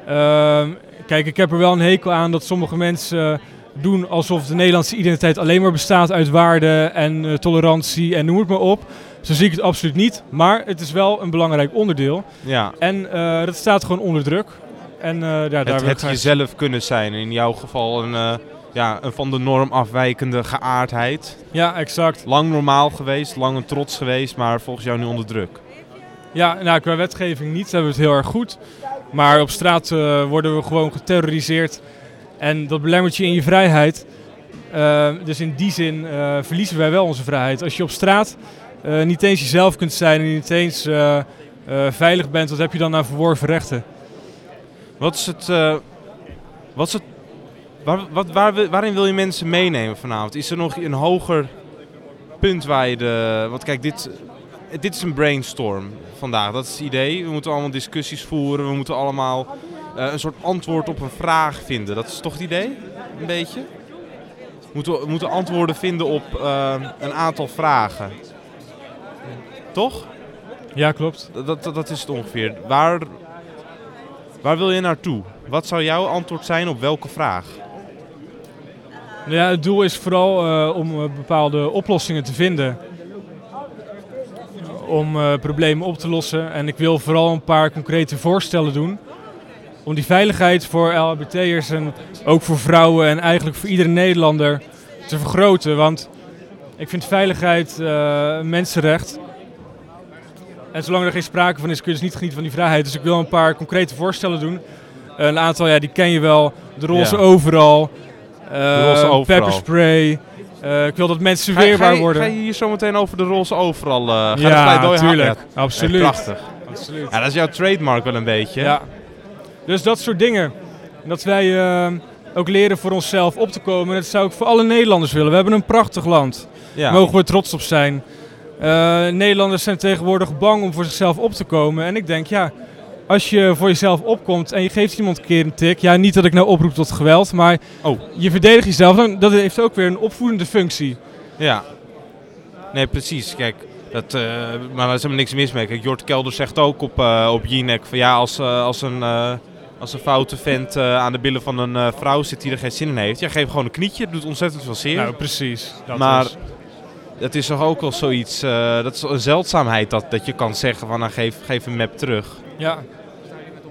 Ehm, kijk, ik heb er wel een hekel aan dat sommige mensen doen alsof de Nederlandse identiteit alleen maar bestaat uit waarde en tolerantie en noem het maar op. Zo zie ik het absoluut niet, maar het is wel een belangrijk onderdeel. ja. En eh, dat staat gewoon onder druk. En eh, ja, daar Het, het graag- jezelf kunnen zijn. In jouw geval een, eh, ja, een van de norm afwijkende geaardheid. Ja, exact. Lang normaal geweest, lang een trots geweest, maar volgens jou nu onder druk. Ja, nou, qua wetgeving niet, hebben we het heel erg goed. Maar op straat worden we gewoon geterroriseerd. En dat belemmert je in je vrijheid. Dus in die zin verliezen wij wel onze vrijheid. Als je op straat eh, niet eens jezelf kunt zijn en niet eens eh, eh, veilig bent, wat heb je dan aan verworven rechten? Wat is het. wat is het waar, wat, waar, waarin wil je mensen meenemen vanavond? Is er nog een hoger punt waar je de. Want kijk, dit, dit is een brainstorm vandaag. Dat is het idee. We moeten allemaal discussies voeren. We moeten allemaal een soort antwoord op een vraag vinden. Dat is toch het idee? Een beetje? We moeten, we moeten antwoorden vinden op een aantal vragen. Toch? Ja, klopt. Dat, dat, dat is het ongeveer. Waar, waar wil je naartoe? Wat zou jouw antwoord zijn op welke vraag? Nou ja, het doel is vooral eh, om eh, bepaalde oplossingen te vinden. Om eh, problemen op te lossen. En ik wil vooral een paar concrete voorstellen doen. Om die veiligheid voor LHBT'ers en ook voor vrouwen en eigenlijk voor iedere Nederlander te vergroten. Want ik vind veiligheid eh, een mensenrecht. En zolang er geen sprake van is, kun je dus niet genieten van die vrijheid. Dus ik wil een paar concrete voorstellen doen. Een aantal, ja, die ken je wel. De roze Ja. overal. eh, De roze overal. Pepperspray. Eh, ik wil dat mensen weerbaar worden. ga je hier zo meteen over de roze overal? eh ga je ja, natuurlijk. Ja, Absoluut. prachtig. Absoluut. Ja, dat is jouw trademark wel een beetje. Ja. Dus dat soort dingen. En Dat wij eh, ook leren voor onszelf op te komen. En dat zou ik voor alle Nederlanders willen. We hebben een prachtig land. Ja. Mogen we trots op zijn. Eh, Nederlanders zijn tegenwoordig bang om voor zichzelf op te komen. En ik denk, ja, als je voor jezelf opkomt en je geeft iemand een keer een tik. Ja, niet dat ik nou oproep tot geweld, maar Oh. je verdedigt jezelf. Dan, dat heeft ook weer een opvoedende functie. Ja. Nee, precies. Kijk, dat, eh, maar daar is helemaal niks mis mee. Kijk, Jort Kelder zegt ook op, eh op Jinek van ja, als, als, een, als een foute vent aan de billen van een vrouw zit die er geen zin in heeft. Ja, geef gewoon een knietje. Het doet ontzettend veel zeer. Nou, precies. Dat Maar- Het is toch ook wel zoiets, eh, dat is een zeldzaamheid dat, dat je kan zeggen van nou, geef, geef een map terug. ja,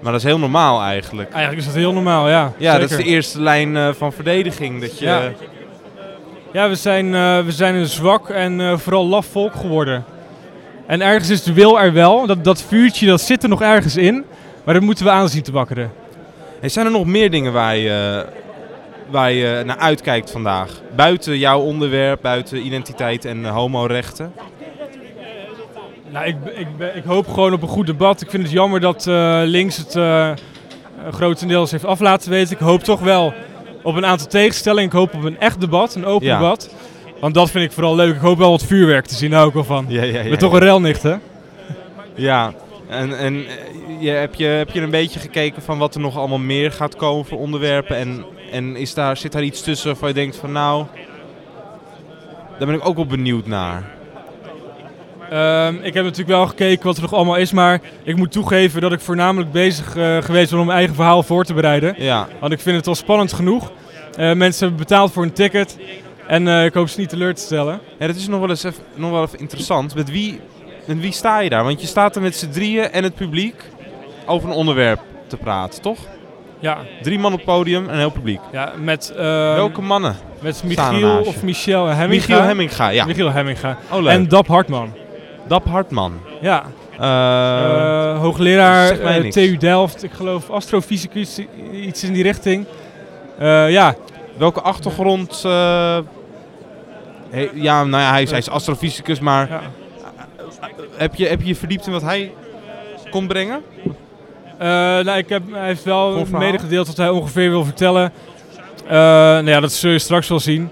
Maar dat is heel normaal eigenlijk. eigenlijk is dat heel normaal, ja. Ja, dat is de eerste lijn eh, van verdediging. Dat je, Ja. Ja, we zijn, eh, we zijn een zwak en vooral laf volk geworden. En ergens is de wil er wel. Dat, dat vuurtje dat zit er nog ergens in. Maar dat moeten we aanzien te wakkeren. Hey, zijn er nog meer dingen waar je, waar je naar uitkijkt vandaag? Buiten jouw onderwerp, buiten identiteit en homorechten? Nou, ik, ik, ik hoop gewoon op een goed debat. Ik vind het jammer dat eh, links het eh, grotendeels heeft af laten weten. Ik hoop toch wel op een aantal tegenstellingen. Ik hoop op een echt debat, een open Ja. debat. Want dat vind ik vooral leuk. Ik hoop wel wat vuurwerk te zien, daar hou ik wel van. Ja, ja, toch een relnicht, hè? Ja, en, en eh, je, heb, je, heb je een beetje gekeken van wat er nog allemaal meer gaat komen voor onderwerpen? En, en is daar, zit daar iets tussen waarvan je denkt van nou, daar ben ik ook wel benieuwd naar. Ehm, ik heb natuurlijk wel gekeken wat er nog allemaal is, maar ik moet toegeven dat ik voornamelijk bezig eh, geweest ben om mijn eigen verhaal voor te bereiden. Ja, Want ik vind het al spannend genoeg. Eh, mensen hebben betaald voor een ticket en eh, ik hoop ze niet teleur te stellen. ja dat is nog wel eens even, nog wel even interessant. Met wie, met wie sta je daar? Want je staat er met z'n drieën en het publiek over een onderwerp te praten, toch? Ja, Drie man op het podium en heel publiek. ja met, eh, Welke mannen? met Michiel of? Michel Hemminga. Michiel Hemminga, ja. Michiel Hemminga. Oh. En Dap Hartman. Dap Hartman. Ja, Eh, Eh, hoogleraar niks. TU Delft. Ik geloof astrofysicus, iets in die richting. Ja, Welke achtergrond... he- ja, nou ja, hij is, hij is astrofysicus, maar ja. heb je, heb je je verdiept in wat hij kon brengen? Eh, nou, ik heb, hij heeft wel medegedeeld wat hij ongeveer wil vertellen. Eh, nou ja, dat zul je straks wel zien.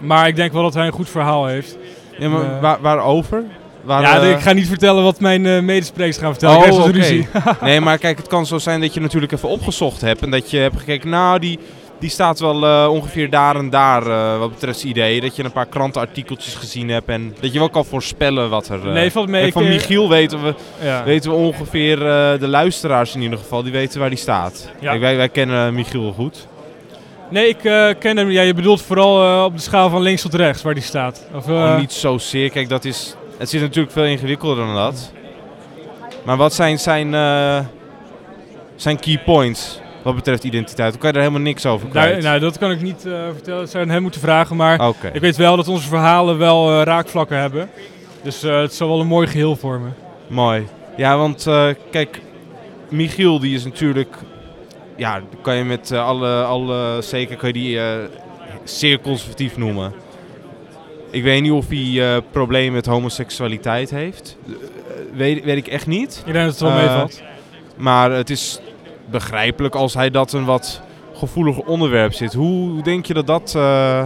Maar ik denk wel dat hij een goed verhaal heeft. Ja, maar Eh. waar, waarover? Waar, ja, ik ga niet vertellen wat mijn eh, medesprekers gaan vertellen. Oh, oké. ruzie. (laughs) nee, maar kijk, het kan zo zijn dat je natuurlijk even opgezocht hebt en dat je hebt gekeken, nou, die, die staat wel eh, ongeveer daar en daar eh, wat betreft idee. Dat je een paar krantenartikeltjes gezien hebt en dat je wel kan voorspellen wat er... eh, Nee, valt mee. van Michiel weten we, Ja. weten we ongeveer, de luisteraars in ieder geval, die weten waar die staat. Ja. Kijk, wij, wij kennen Michiel goed. Nee, ik ken hem. Ja, je bedoelt vooral op de schaal van links tot rechts waar die staat. Of, eh, Oh, niet zozeer. Kijk, dat is, het zit natuurlijk veel ingewikkelder dan dat. Maar wat zijn zijn, zijn key points wat betreft identiteit? Dan kan je daar helemaal niks over daar, kwijt. nou, dat kan ik niet eh, vertellen. Dat zou je aan hem moeten vragen. Maar ik weet wel dat onze verhalen wel eh, raakvlakken hebben. Dus eh, het zal wel een mooi geheel vormen. mooi. Ja, want kijk, Michiel die is natuurlijk... Ja, kan je met alle, alle... Zeker kan je die zeer conservatief noemen. Ik weet niet of hij problemen met homoseksualiteit heeft. Weet, weet ik echt niet. Ik denk dat het wel meevalt. Maar het is begrijpelijk als hij dat een wat gevoelig onderwerp zit. Hoe denk je dat dat, eh,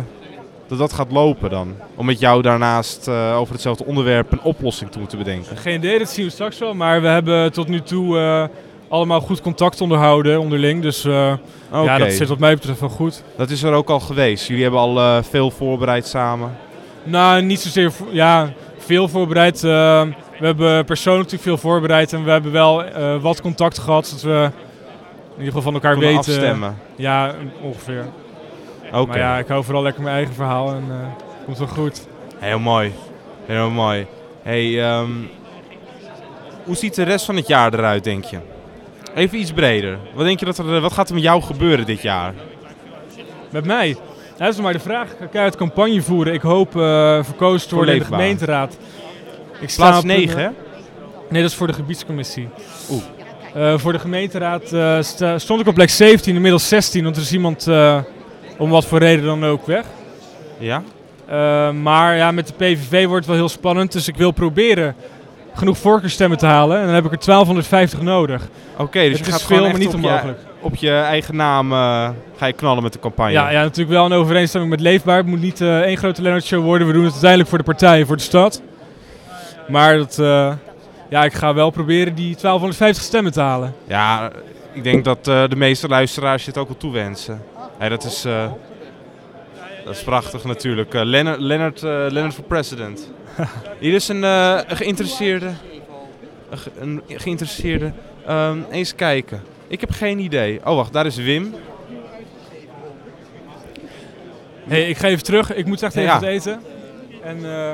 dat, dat gaat lopen dan? Om met jou daarnaast eh, over hetzelfde onderwerp een oplossing te moeten bedenken. Geen idee, dat zien we straks wel. Maar we hebben tot nu toe eh, allemaal goed contact onderhouden onderling. Dus ja, dat zit wat mij betreft wel goed. dat is er ook al geweest. Jullie hebben al veel voorbereid samen. Nou, niet zozeer ja, veel voorbereid. We hebben persoonlijk natuurlijk veel voorbereid. En we hebben wel wat contact gehad. Zodat we ieder geval van elkaar weten. afstemmen. Ja, ongeveer. Oké, Maar ja, ik hou vooral lekker mijn eigen verhaal. En eh komt wel goed. heel mooi. Heel mooi. Hey, ehm, hoe ziet de rest van het jaar eruit, denk je? Even iets breder. Wat, denk je dat er, wat gaat er met jou gebeuren dit jaar? Met mij? Dat is maar de vraag. Ik ga uit campagne voeren. Ik hoop eh, verkozen te worden in de gemeenteraad. Ik sta Plaats op een, 9, eh, hè? Nee, dat is voor de gebiedscommissie. Oeh. Eh, voor de gemeenteraad eh, stond ik op plek 17, inmiddels 16, want er is iemand eh, om wat voor reden dan ook weg. Ja? Maar ja, met de PVV wordt het wel heel spannend, dus ik wil proberen genoeg voorkeurstemmen te halen. En dan heb ik er 1250 nodig. Oké, dus het je is gaat veel, maar niet op je, onmogelijk. op je eigen naam ga je knallen met de campagne. Ja, ja, natuurlijk wel een overeenstemming met Leefbaar. Het moet niet één grote Lennart show worden. We doen het uiteindelijk voor de partij, voor de stad. Maar dat, ja, ik ga wel proberen die 1250 stemmen te halen. Ja, ik denk dat eh, de meeste luisteraars je het ook wel toewensen. Hey, dat, is, eh, dat is prachtig natuurlijk. Eh, Lennart, Lennart, eh, Lennart voor president. (laughs) Hier is een, eh, geïnteresseerde. Een, ge- een geïnteresseerde. Ehm, eens kijken. Ik heb geen idee. Oh, wacht, daar is Wim. Hey, ik ga even terug. Ik moet echt even Ja. wat eten. En eh,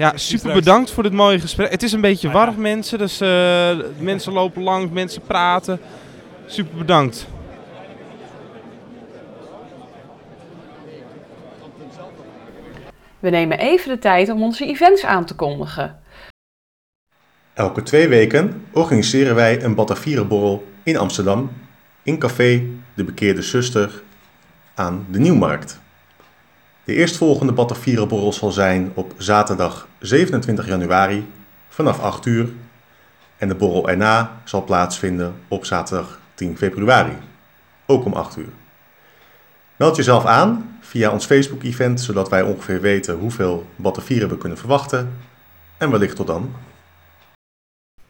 Ja, super bedankt voor dit mooie gesprek. Het is een beetje warm, mensen. Dus eh, mensen lopen langs, mensen praten. Super bedankt. We nemen even de tijd om onze events aan te kondigen. Elke twee weken organiseren wij een Batavierenborrel in Amsterdam in café De Bekeerde Zuster aan de Nieuwmarkt. De eerstvolgende Batavierenborrel zal zijn op zaterdag 27 januari vanaf 8 uur. En de borrel erna zal plaatsvinden op zaterdag 10 februari, ook om 8 uur. Meld jezelf aan via ons Facebook-event, zodat wij ongeveer weten hoeveel battenvieren we kunnen verwachten. En wellicht tot dan.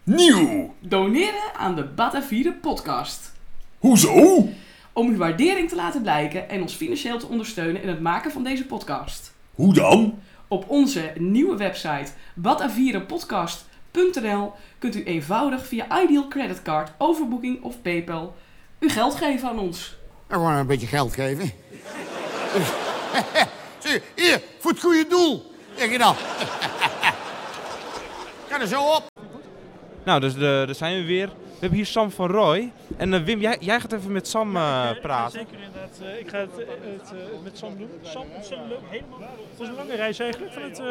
Nieuw! Doneren aan de Batavieren podcast. Hoezo? Om uw waardering te laten blijken en ons financieel te ondersteunen in het maken van deze podcast. Hoe dan? Op onze nieuwe website batavierenpodcast.nl kunt u eenvoudig via Ideal Creditcard, Overbooking of PayPal uw geld geven aan ons. En gewoon een beetje geld geven. Zie, hier, voor het goede doel. Zeg je dan. Ga er zo op. Nou, dus de, daar zijn we weer. We hebben hier Sam van Roy. En eh, Wim, jij, jij gaat even met Sam eh, praten. Zeker inderdaad. Eh, ik ga het, eh, het, eh, met Sam doen. Sam, ontzettend leuk. Helemaal. Het was een lange reis eigenlijk van het uh,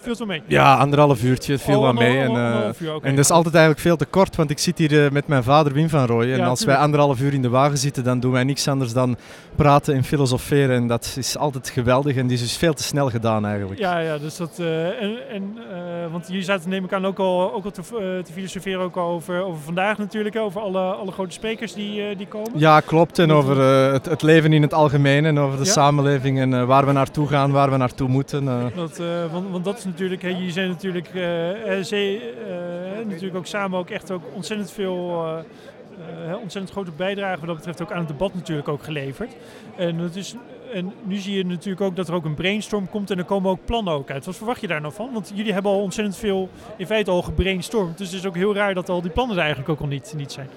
veel te mee. Ja, anderhalf uurtje, het viel Oh, wel mee. En, eh, en dat is altijd eigenlijk veel te kort, want ik zit hier eh, met mijn vader Wim van Rooij. En Ja, als wij anderhalf uur in de wagen zitten, dan doen wij niks anders dan praten en filosoferen. En dat is altijd geweldig en die is dus veel te snel gedaan eigenlijk. Ja, ja, dus dat. eh, en, en, eh, want jullie zaten, neem ik aan, ook al, ook al te, eh, te filosoferen ook al over, over vandaag natuurlijk. Over alle, alle grote sprekers die, eh, die komen. Ja, klopt. En over eh, het, het leven in het algemeen en over de Ja. samenleving en eh, waar we naartoe gaan, waar we naartoe moeten. Dat, want, want dat is natuurlijk, hè, jullie zijn natuurlijk, ze- natuurlijk ook samen ook echt ook ontzettend veel, ontzettend grote bijdrage wat dat betreft ook aan het debat natuurlijk ook geleverd. En, dat is, en nu zie je natuurlijk ook dat er ook een brainstorm komt en er komen ook plannen ook uit. Wat verwacht je daar nou van? Want jullie hebben al ontzettend veel in feite al gebrainstormd. Dus het is ook heel raar dat al die plannen er eigenlijk ook al niet, niet zijn.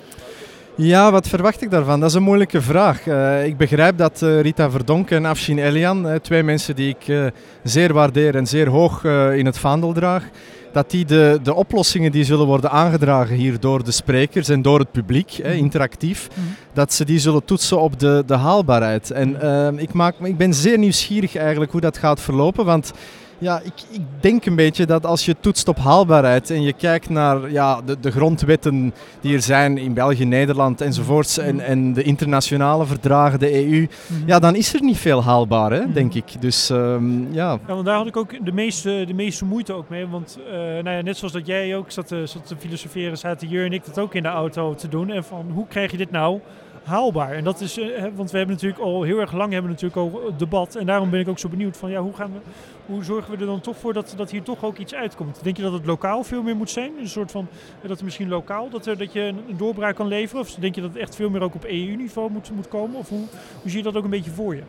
Ja, wat verwacht ik daarvan? Dat is een moeilijke vraag. Eh, ik begrijp dat eh, Rita Verdonk en Afshin Elian, eh, twee mensen die ik zeer waardeer en zeer hoog in het vaandel draag, dat die de, de oplossingen die zullen worden aangedragen hier door de sprekers en door het publiek, hè, interactief, dat ze die zullen toetsen op de, de haalbaarheid. En eh, ik, maak, ik ben zeer nieuwsgierig eigenlijk hoe dat gaat verlopen, want ja, ik, ik denk een beetje dat als je toetst op haalbaarheid en je kijkt naar ja, de, de grondwetten die er zijn in België, Nederland enzovoorts en, en de internationale verdragen, de EU, ja, dan is er niet veel haalbaar, hè, denk ik. Dus ehm, ja. Ja, want daar had ik ook de meeste, de meeste moeite ook mee. Want eh, nou ja, net zoals dat jij ook zat, te- zat te filosoferen, zaten Jur en ik dat ook in de auto te doen. En van hoe krijg je dit nou haalbaar? En dat is, eh, want we hebben natuurlijk al heel erg lang hebben we natuurlijk al debat. En daarom ben ik ook zo benieuwd van ja, hoe gaan we, hoe zorgen we er dan toch voor dat, dat hier toch ook iets uitkomt? Denk je dat het lokaal veel meer moet zijn? Een soort van, dat misschien lokaal, dat, er, dat je een, doorbraak kan leveren? Of denk je dat het echt veel meer ook op EU-niveau moet, moet komen? Of hoe, hoe zie je dat ook een beetje voor je?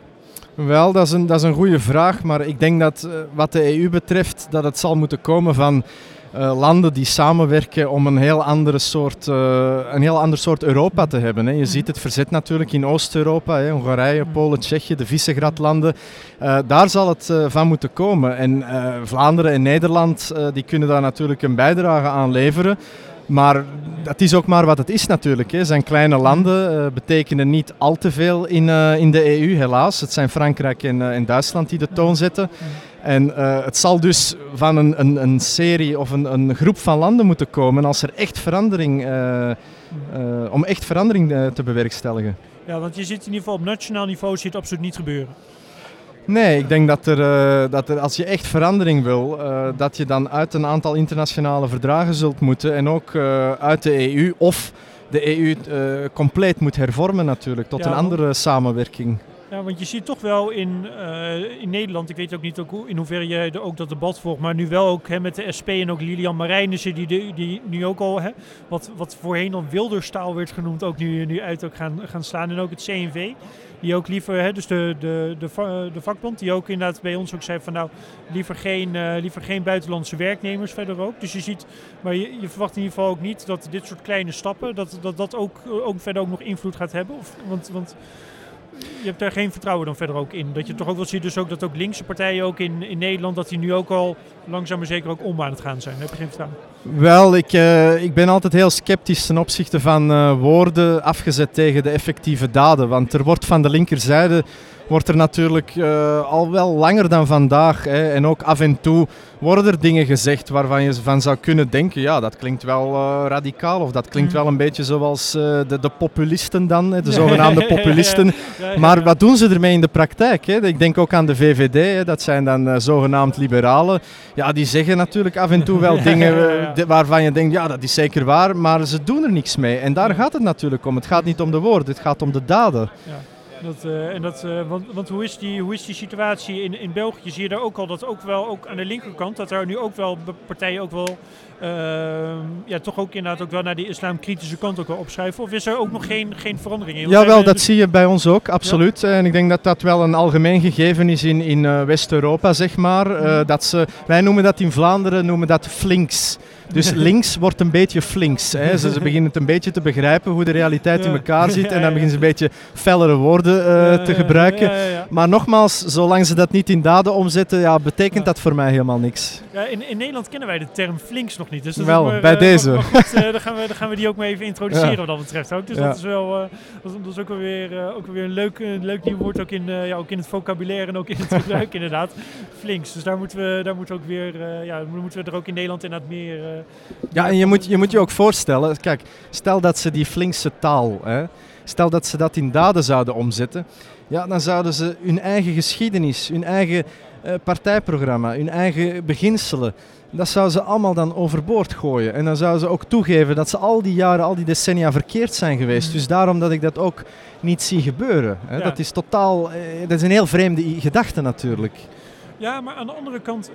Wel, dat is een, dat is een goede vraag, maar ik denk dat eh, wat de EU betreft, dat het zal moeten komen van eh, landen die samenwerken om een heel, andere soort, eh, een heel ander soort Europa te hebben. Hè. Je ziet het verzet natuurlijk in Oost-Europa, Hongarije, Polen, Tsjechië, de Visegrad-landen. Eh, daar zal het van moeten komen. En Vlaanderen en Nederland die kunnen daar natuurlijk een bijdrage aan leveren. Maar dat is ook maar wat het is natuurlijk. Hè. Zijn kleine landen, eh, betekenen niet al te veel in, eh, in de EU helaas. Het zijn Frankrijk en, eh, en Duitsland die de toon zetten. En het zal dus van een, een, een serie of een, een groep van landen moeten komen als er echt verandering, om echt verandering te bewerkstelligen. Ja, want je ziet in ieder geval op nationaal niveau ziet het absoluut niet gebeuren. Nee, ik denk dat er, eh, dat er als je echt verandering wil, eh, dat je dan uit een aantal internationale verdragen zult moeten en ook eh, uit de EU of de EU compleet moet hervormen natuurlijk tot Ja, een want- andere samenwerking. Ja, want je ziet toch wel in, in Nederland, ik weet ook niet ook hoe, in hoeverre jij de- ook dat debat volgt, maar nu wel ook hè, met de SP en ook Lilian Marijnissen, die, de- die nu ook al, hè, wat, wat voorheen dan wilderstaal werd genoemd, ook nu, nu uit ook gaan, gaan slaan. En ook het CNV, die ook liever, hè, dus de, de, de, de vakbond, die ook inderdaad bij ons ook zei van nou, liever geen, eh, liever geen buitenlandse werknemers verder ook. Dus je ziet, maar je, je verwacht in ieder geval ook niet dat dit soort kleine stappen, dat dat, dat ook, ook verder ook nog invloed gaat hebben. Of, want, want je hebt daar geen vertrouwen dan verder ook in. Dat je toch ook wel ziet, dus ook dat ook linkse partijen ook in, in Nederland, dat die nu ook al langzaam maar zeker ook om aan het gaan zijn. Daar heb je geen vertrouwen. Wel, ik, eh, ik ben altijd heel sceptisch ten opzichte van eh, woorden afgezet tegen de effectieve daden. Want er wordt van de linkerzijde wordt er natuurlijk eh, al wel langer dan vandaag. Hè, en ook af en toe worden er dingen gezegd waarvan je van zou kunnen denken, ja, dat klinkt wel radicaal of dat klinkt Mm. wel een beetje zoals de, de populisten dan, hè, de (laughs) zogenaamde populisten. Maar wat doen ze ermee in de praktijk? Hè? Ik denk ook aan de VVD, hè, dat zijn dan zogenaamd liberalen. Ja, die zeggen natuurlijk af en toe wel (laughs) dingen. De- waarvan je denkt, ja, dat is zeker waar, maar ze doen er niks mee. En daar gaat het natuurlijk om. Het gaat niet om de woorden, het gaat om de daden. Ja. Dat, eh, en dat, eh, want, want hoe, is die, hoe is die situatie in, in België? Zie je daar ook al dat ook wel ook aan de linkerkant, dat er nu ook wel partijen ook wel ehm, ja, toch ook inderdaad ook wel naar die islamkritische kant ook wel opschuiven? Of is er ook nog geen, geen verandering in? Jawel, dat zie je bij ons ook, absoluut. En ik denk dat dat wel een algemeen gegeven is in, in eh, West-Europa, zeg maar. Eh, dat ze, wij noemen dat in Vlaanderen noemen dat flinks. Dus (laughs) links wordt een beetje flinks. Hè. Ze, ze beginnen het een beetje te begrijpen hoe de realiteit in elkaar zit. (laughs) En dan beginnen ze een beetje fellere woorden eh, te gebruiken. Maar nogmaals, zolang ze dat niet in daden omzetten, ja, betekent dat voor mij helemaal niks. Ja, in, in Nederland kennen wij de term flinks nog niet. Dus dat Wel, maar, bij eh, deze. Maar, maar goed, eh, dan, gaan we, dan gaan we die ook maar even introduceren wat dat betreft ook. Dus dat is wel dat is, dat is ook wel weer, ook weer een leuk, een leuk nieuw woord ook in, ja, ook in het vocabulaire en ook in het gebruik (laughs) inderdaad. Flinks. Dus daar moeten we, daar moeten we ook weer, ja, moeten we er ook in Nederland inderdaad meer... Ja, en je moet, je moet je ook voorstellen, kijk, stel dat ze die flinkse taal, hè, stel dat ze dat in daden zouden omzetten, ja, dan zouden ze hun eigen geschiedenis, hun eigen eh, partijprogramma, hun eigen beginselen, dat zouden ze allemaal dan overboord gooien. En dan zouden ze ook toegeven dat ze al die jaren, al die decennia verkeerd zijn geweest. Dus daarom dat ik dat ook niet zie gebeuren. Hè. Ja. Dat is totaal, eh, dat is een heel vreemde gedachte natuurlijk. Ja, maar aan de andere kant,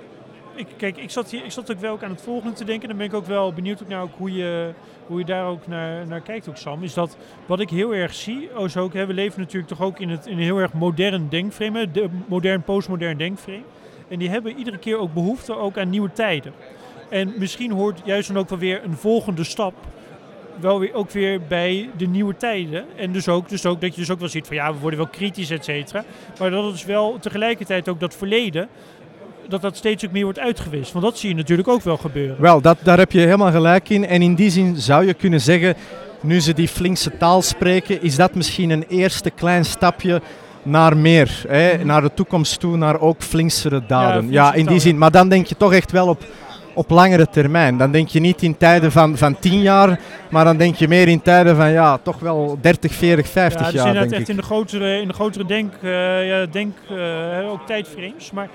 ik, kijk, ik zat, hier, ik zat ook wel ook aan het volgende te denken. Dan ben ik ook wel benieuwd ook hoe, je, hoe je daar ook naar, naar kijkt, ook Sam. Is dat wat ik heel erg zie, oh, ook, hè, we leven natuurlijk toch ook in, het, in een heel erg modern denkframe, de, modern, postmodern denkframe. En die hebben iedere keer ook behoefte ook aan nieuwe tijden. En misschien hoort juist dan ook wel weer een volgende stap wel weer ook weer bij de nieuwe tijden. En dus ook, dus ook dat je dus ook wel ziet van ja, we worden wel kritisch, et cetera. Maar dat dus wel tegelijkertijd ook dat verleden, dat dat steeds ook meer wordt uitgewist. Want dat zie je natuurlijk ook wel gebeuren. Wel, dat, daar heb je helemaal gelijk in. En in die zin zou je kunnen zeggen, nu ze die flinkse taal spreken, is dat misschien een eerste klein stapje naar meer. Hè? Naar de toekomst toe, naar ook flinksere daden. Ja, in die zin. Maar dan denk je toch echt wel op, op langere termijn. Dan denk je niet in tijden van, van 10 jaar, maar dan denk je meer in tijden van ja, toch wel 30, 40, 50 ja, dus jaar, inderdaad denk echt ik. in de grotere, in de grotere denk, ja, denk eh, ook tijdframes. Maar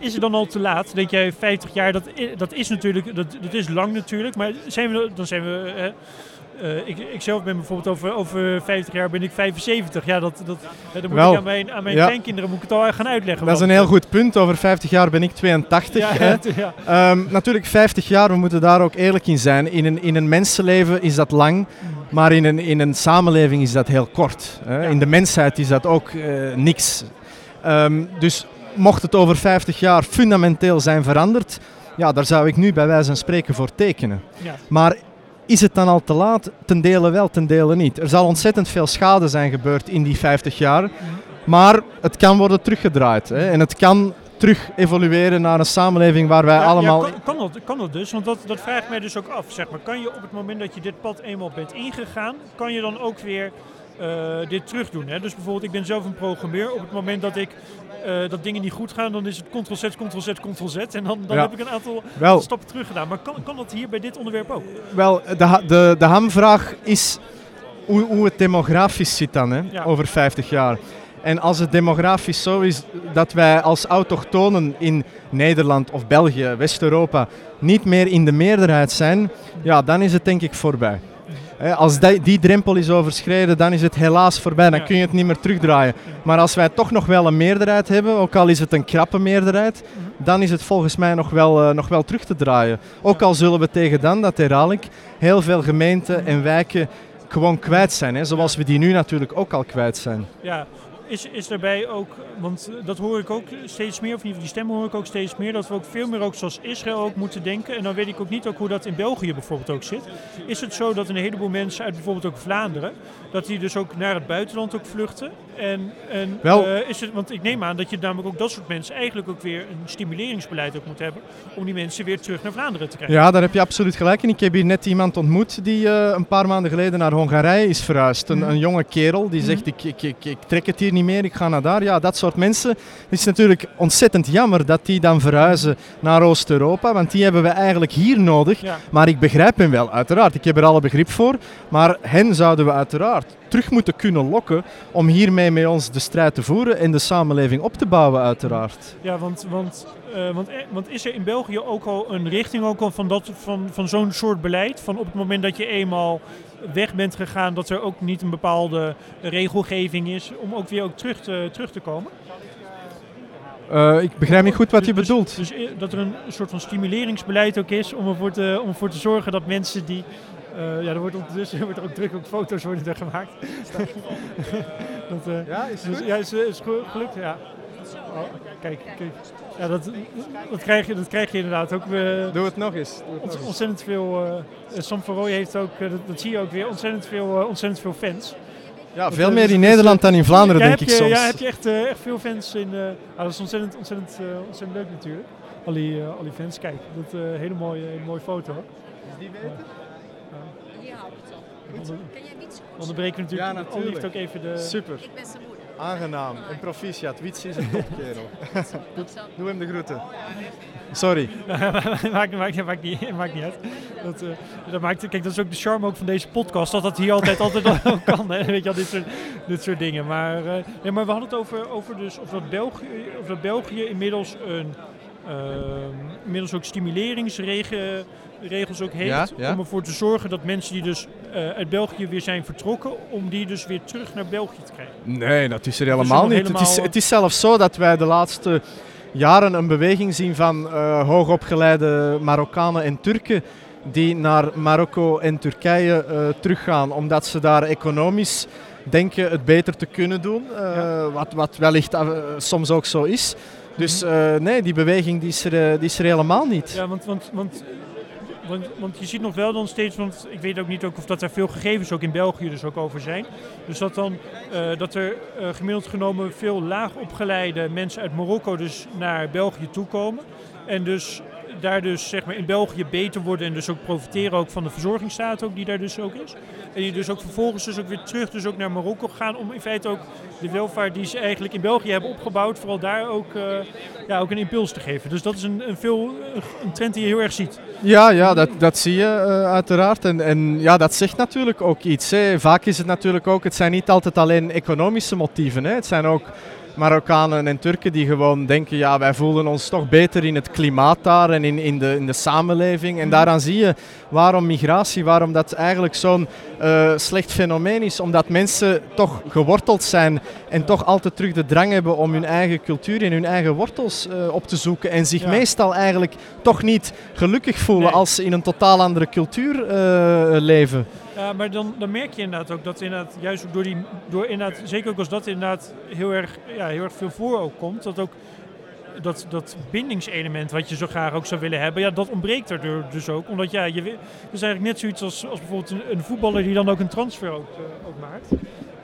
is het dan al te laat? Denk jij 50 jaar, dat, dat is natuurlijk, dat, dat is lang natuurlijk, maar zijn we, dan zijn we... eh, eh, ik, ik zelf ben bijvoorbeeld over, over 50 jaar ben ik 75. Ja, dat, dat, eh, dan moet Wel, ik aan mijn, aan mijn ja. kleinkinderen moet ik het al gaan uitleggen. Dat is een heel betreft. goed punt. Over 50 jaar ben ik 82. Ja, hè. (laughs) ja. Ehm, natuurlijk, 50 jaar, we moeten daar ook eerlijk in zijn. In een, in een mensenleven is dat lang, maar in een, in een samenleving is dat heel kort. Hè. In de mensheid is dat ook eh, niks. Ehm, dus mocht het over 50 jaar fundamenteel zijn veranderd, ja, daar zou ik nu bij wijze van spreken voor tekenen. Ja. Maar is het dan al te laat? Ten dele wel, ten dele niet. Er zal ontzettend veel schade zijn gebeurd in die 50 jaar. Maar het kan worden teruggedraaid. Hè? En het kan terug evolueren naar een samenleving waar wij Ja, allemaal... ja, kan, kan, dat, kan dat dus? Want dat, dat vraagt mij dus ook af. Zeg maar. Kan je op het moment dat je dit pad eenmaal bent ingegaan, kan je dan ook weer dit terug doen? Hè? Dus bijvoorbeeld, ik ben zelf een programmeur. Op het moment dat ik eh, dat dingen niet goed gaan, dan is het Ctrl-Z, Ctrl-Z, Ctrl-Z. En dan, dan Ja. heb ik een aantal Wel. stappen terug gedaan. Maar kan, kan dat hier bij dit onderwerp ook? Wel, de, de, de hamvraag is hoe, hoe het demografisch zit dan, hè, Ja. over 50 jaar. En als het demografisch zo is dat wij als autochtonen in Nederland of België, West-Europa, niet meer in de meerderheid zijn, ja, dan is het denk ik voorbij. Als die, drempel is overschreden, dan is het helaas voorbij. Dan kun je het niet meer terugdraaien. Maar als wij toch nog wel een meerderheid hebben, ook al is het een krappe meerderheid, dan is het volgens mij nog wel, eh, nog wel terug te draaien. Ook al zullen we tegen dan, dat herhaal ik, heel veel gemeenten en wijken gewoon kwijt zijn. Hè, zoals we die nu natuurlijk ook al kwijt zijn. Ja, is, is daarbij ook, want dat hoor ik ook steeds meer, of in ieder geval die stemmen hoor ik ook steeds meer, dat we ook veel meer ook zoals Israël ook moeten denken. En dan weet ik ook niet ook hoe dat in België bijvoorbeeld ook zit. Is het zo dat een heleboel mensen uit bijvoorbeeld ook Vlaanderen, dat die dus ook naar het buitenland ook vluchten? En, en Wel- eh, is het, want ik neem aan dat je namelijk ook dat soort mensen eigenlijk ook weer een stimuleringsbeleid ook moet hebben om die mensen weer terug naar Vlaanderen te krijgen. Ja, daar heb je absoluut gelijk in. Ik heb hier net iemand ontmoet die eh, een paar maanden geleden naar Hongarije is verhuisd. Een, Mhm. een jonge kerel die zegt, ik, ik, ik, ik trek het hier niet meer, ik ga naar daar. Ja, dat soort mensen. Het is natuurlijk ontzettend jammer dat die dan verhuizen naar Oost-Europa, want die hebben we eigenlijk hier nodig. Ja. Maar ik begrijp hen wel, uiteraard. Ik heb er alle begrip voor. Maar hen zouden we uiteraard terug moeten kunnen lokken om hiermee met ons de strijd te voeren en de samenleving op te bouwen, uiteraard. Ja, want, want, eh, want, eh, want is er in België ook al een richting ook al van, dat, van, van zo'n soort beleid? Van op het moment dat je eenmaal weg bent gegaan, dat er ook niet een bepaalde regelgeving is om ook weer ook terug te, terug te komen? Eh, ik begrijp niet goed wat je bedoelt. Dus eh, dat er een soort van stimuleringsbeleid ook is om ervoor te, om ervoor te zorgen dat mensen die... eh, ja, er wordt ondertussen er wordt ook druk, ook foto's worden er gemaakt. (laughs) dat, eh, Ja, is dus, ja, is, is ge- gelukt, ja. Oh, kijk, kijk. Ja, dat, dat, krijg je, dat krijg je inderdaad ook. eh, Doe het nog eens. Het eens. ontzettend veel. eh Sam van Rooij heeft ook, eh, dat, dat zie je ook weer, ontzettend veel, eh, ontzettend veel fans. Ja, Dat, veel eh, meer dus- in dus, Nederland eh, dan in Vlaanderen, ja, denk ik soms. Ja, heb je echt, eh, echt veel fans in. eh, ah, dat is ontzettend, ontzettend, eh, ontzettend leuk natuurlijk. Al die, eh, al die fans, kijk, dat is een hele mooie, hele mooie foto. hoor. Die Onder- Ken jij Wietse? Onderbreken we natuurlijk Ja, al natuurlijk. ook even de... Super. Ik ben zijn moeder. Aangenaam. En proficiat. Wietse is een topkerel. (laughs) doe, hem de groeten. Sorry. (laughs) maakt, maakt, maakt, niet, maakt niet uit. Dat, eh, dat maakt, kijk, dat is ook de charme ook van deze podcast, dat dat hier altijd, altijd ook (laughs) kan. Hè? Weet je wel, dit soort, dit soort dingen. Maar, eh, nee, maar we hadden het over, over dus of, dat België, of dat België inmiddels, een, ehm, inmiddels ook stimuleringsregels ook heeft. Ja, ja. Om ervoor te zorgen dat mensen die dus eh, uit België weer zijn vertrokken, om die dus weer terug naar België te krijgen. Nee, dat is er is helemaal niet. Het, is, het is zelfs zo dat wij de laatste jaren een beweging zien van eh, hoogopgeleide Marokkanen en Turken die naar Marokko en Turkije eh, teruggaan, omdat ze daar economisch denken het beter te kunnen doen, eh, wat, wat wellicht soms ook zo is. Dus eh, nee, die beweging die is, er, die is er helemaal niet. Ja, want, want, want, want, want je ziet nog wel dan steeds, want ik weet ook niet ook of dat er veel gegevens ook in België dus ook over zijn. Dus dat dan eh, dat er eh, gemiddeld genomen veel laag opgeleide mensen uit Marokko dus naar België toekomen. En dus daar dus zeg maar in België beter worden en dus ook profiteren ook van de verzorgingsstaat ook die daar dus ook is. En die dus ook vervolgens dus ook weer terug dus ook naar Marokko gaan om in feite ook de welvaart die ze eigenlijk in België hebben opgebouwd, vooral daar ook, eh, ja, ook een impuls te geven. Dus dat is een, een, veel, een trend die je heel erg ziet. Ja, ja dat, dat zie je eh, uiteraard. En, en ja, dat zegt natuurlijk ook iets. Hè. Vaak is het natuurlijk ook, het zijn niet altijd alleen economische motieven. Hè. Het zijn ook Marokkanen en Turken die gewoon denken, ja, wij voelen ons toch beter in het klimaat daar en in, in, de, in de samenleving. En daaraan zie je waarom migratie, waarom dat eigenlijk zo'n eh, slecht fenomeen is. Omdat mensen toch geworteld zijn en toch altijd terug de drang hebben om hun eigen cultuur en hun eigen wortels eh, op te zoeken. En zich Ja. meestal eigenlijk toch niet gelukkig voelen als ze in een totaal andere cultuur eh, leven. Ja, maar dan, dan merk je inderdaad ook dat inderdaad, juist ook door die, door inderdaad, zeker ook als dat inderdaad heel erg, ja, heel erg veel voor ook komt, dat ook dat, dat bindingselement wat je zo graag ook zou willen hebben, ja, dat ontbreekt er dus- ook. Omdat ja, je, het is eigenlijk net zoiets als, als bijvoorbeeld een, een voetballer die dan ook een transfer ook, eh, ook maakt.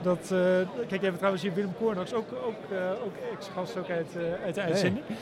Dat, eh, kijk, je hebt trouwens hier Willem Koornaks, ook, ook, eh, ook ex-gast ook uit, uit de uitzending. (laughs)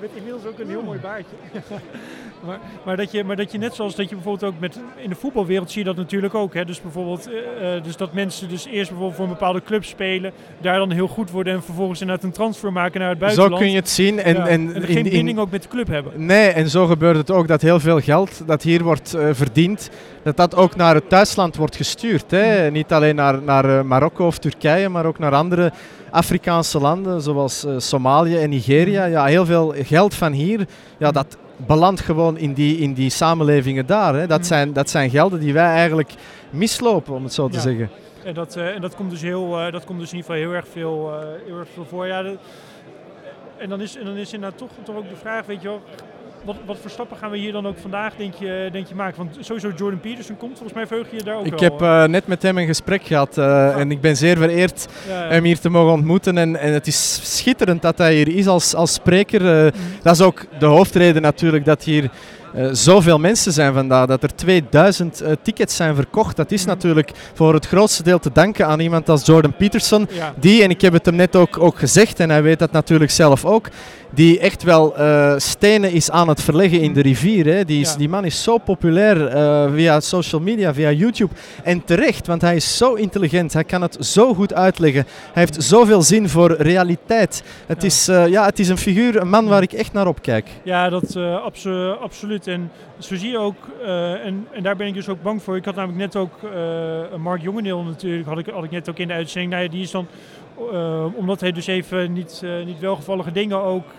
Met inmiddels ook een heel mooi baardje. (laughs) maar, maar, dat je, maar dat je net zoals dat je bijvoorbeeld ook met, in de voetbalwereld zie je dat natuurlijk ook. Hè? Dus bijvoorbeeld eh, eh, dus dat mensen dus eerst bijvoorbeeld voor een bepaalde club spelen, daar dan heel goed worden en vervolgens inderdaad een transfer maken naar het Zo buitenland. kun je het zien. En, Ja, en, geen in- binding ook met de club hebben. Nee, en zo gebeurt het ook dat heel veel geld dat hier wordt eh, verdiend, dat dat ook naar het thuisland wordt gestuurd. Hè? Niet alleen naar, naar Marokko of Turkije, maar ook naar andere Afrikaanse landen, zoals Somalië en Nigeria. Ja, heel veel geld van hier, ja, dat belandt gewoon in die, in die samenlevingen daar. Hè? Dat, zijn, dat zijn gelden die wij eigenlijk mislopen, om het zo te Ja. zeggen. En dat, eh, en dat komt dus heel, eh, dat komt dus in ieder geval heel erg veel, eh, heel erg veel voor. Ja, en dan is, en dan is inderdaad toch, toch ook de vraag, weet je wel, wat, wat voor stappen gaan we hier dan ook vandaag, denk je, denk je maken? Want sowieso Jordan Peterson komt, volgens mij verheug je je daar ook Ik heb eh. net met hem een gesprek gehad eh, en ik ben zeer vereerd Ja, ja. hem hier te mogen ontmoeten. En, en het is schitterend dat hij hier is als, als spreker. Eh, Dat is ook de hoofdreden natuurlijk dat hier eh, zoveel mensen zijn vandaag, dat er 2000 eh, tickets zijn verkocht. Dat is natuurlijk voor het grootste deel te danken aan iemand als Jordan Peterson, Ja. die, en ik heb het hem net ook, ook gezegd, en hij weet dat natuurlijk zelf ook, die echt wel eh, stenen is aan het verleggen in de rivier. Hè. Die, is, Ja. die man is zo populair via social media, via YouTube. En terecht, want hij is zo intelligent. Hij kan het zo goed uitleggen. Hij heeft zoveel zin voor realiteit. Het, Ja. is, ja, het is een figuur, een man waar ik echt naar opkijk. Ja, dat eh, abso- En zo zie je ook, eh, en, en daar ben ik dus ook bang voor. Ik had namelijk net ook eh, Mark Jongeneel natuurlijk, had ik, had ik net ook in de uitzending. Nou ja, die is dan, eh, omdat hij dus even niet, niet welgevallige dingen ook,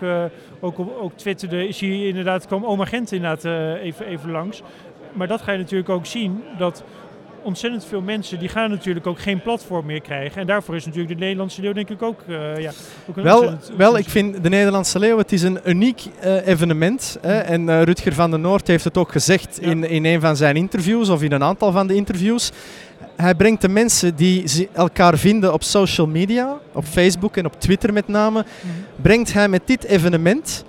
ook, ook twitterde, is hij inderdaad, kwam oma Gent inderdaad even, even langs. Maar dat ga je natuurlijk ook zien, dat ontzettend veel mensen, die gaan natuurlijk ook geen platform meer krijgen. En daarvoor is natuurlijk de Nederlandse leeuw denk ik ook, eh, ja, ook een Wel, ontzettend- wel, ik vind de Nederlandse Leeuw, het is een uniek eh, evenement. Hè? En eh, Rutger van den Noord heeft het ook gezegd in, in een van zijn interviews, of in een aantal van de interviews. Hij brengt de mensen die elkaar vinden op social media, op Facebook en op Twitter met name, brengt hij met dit evenement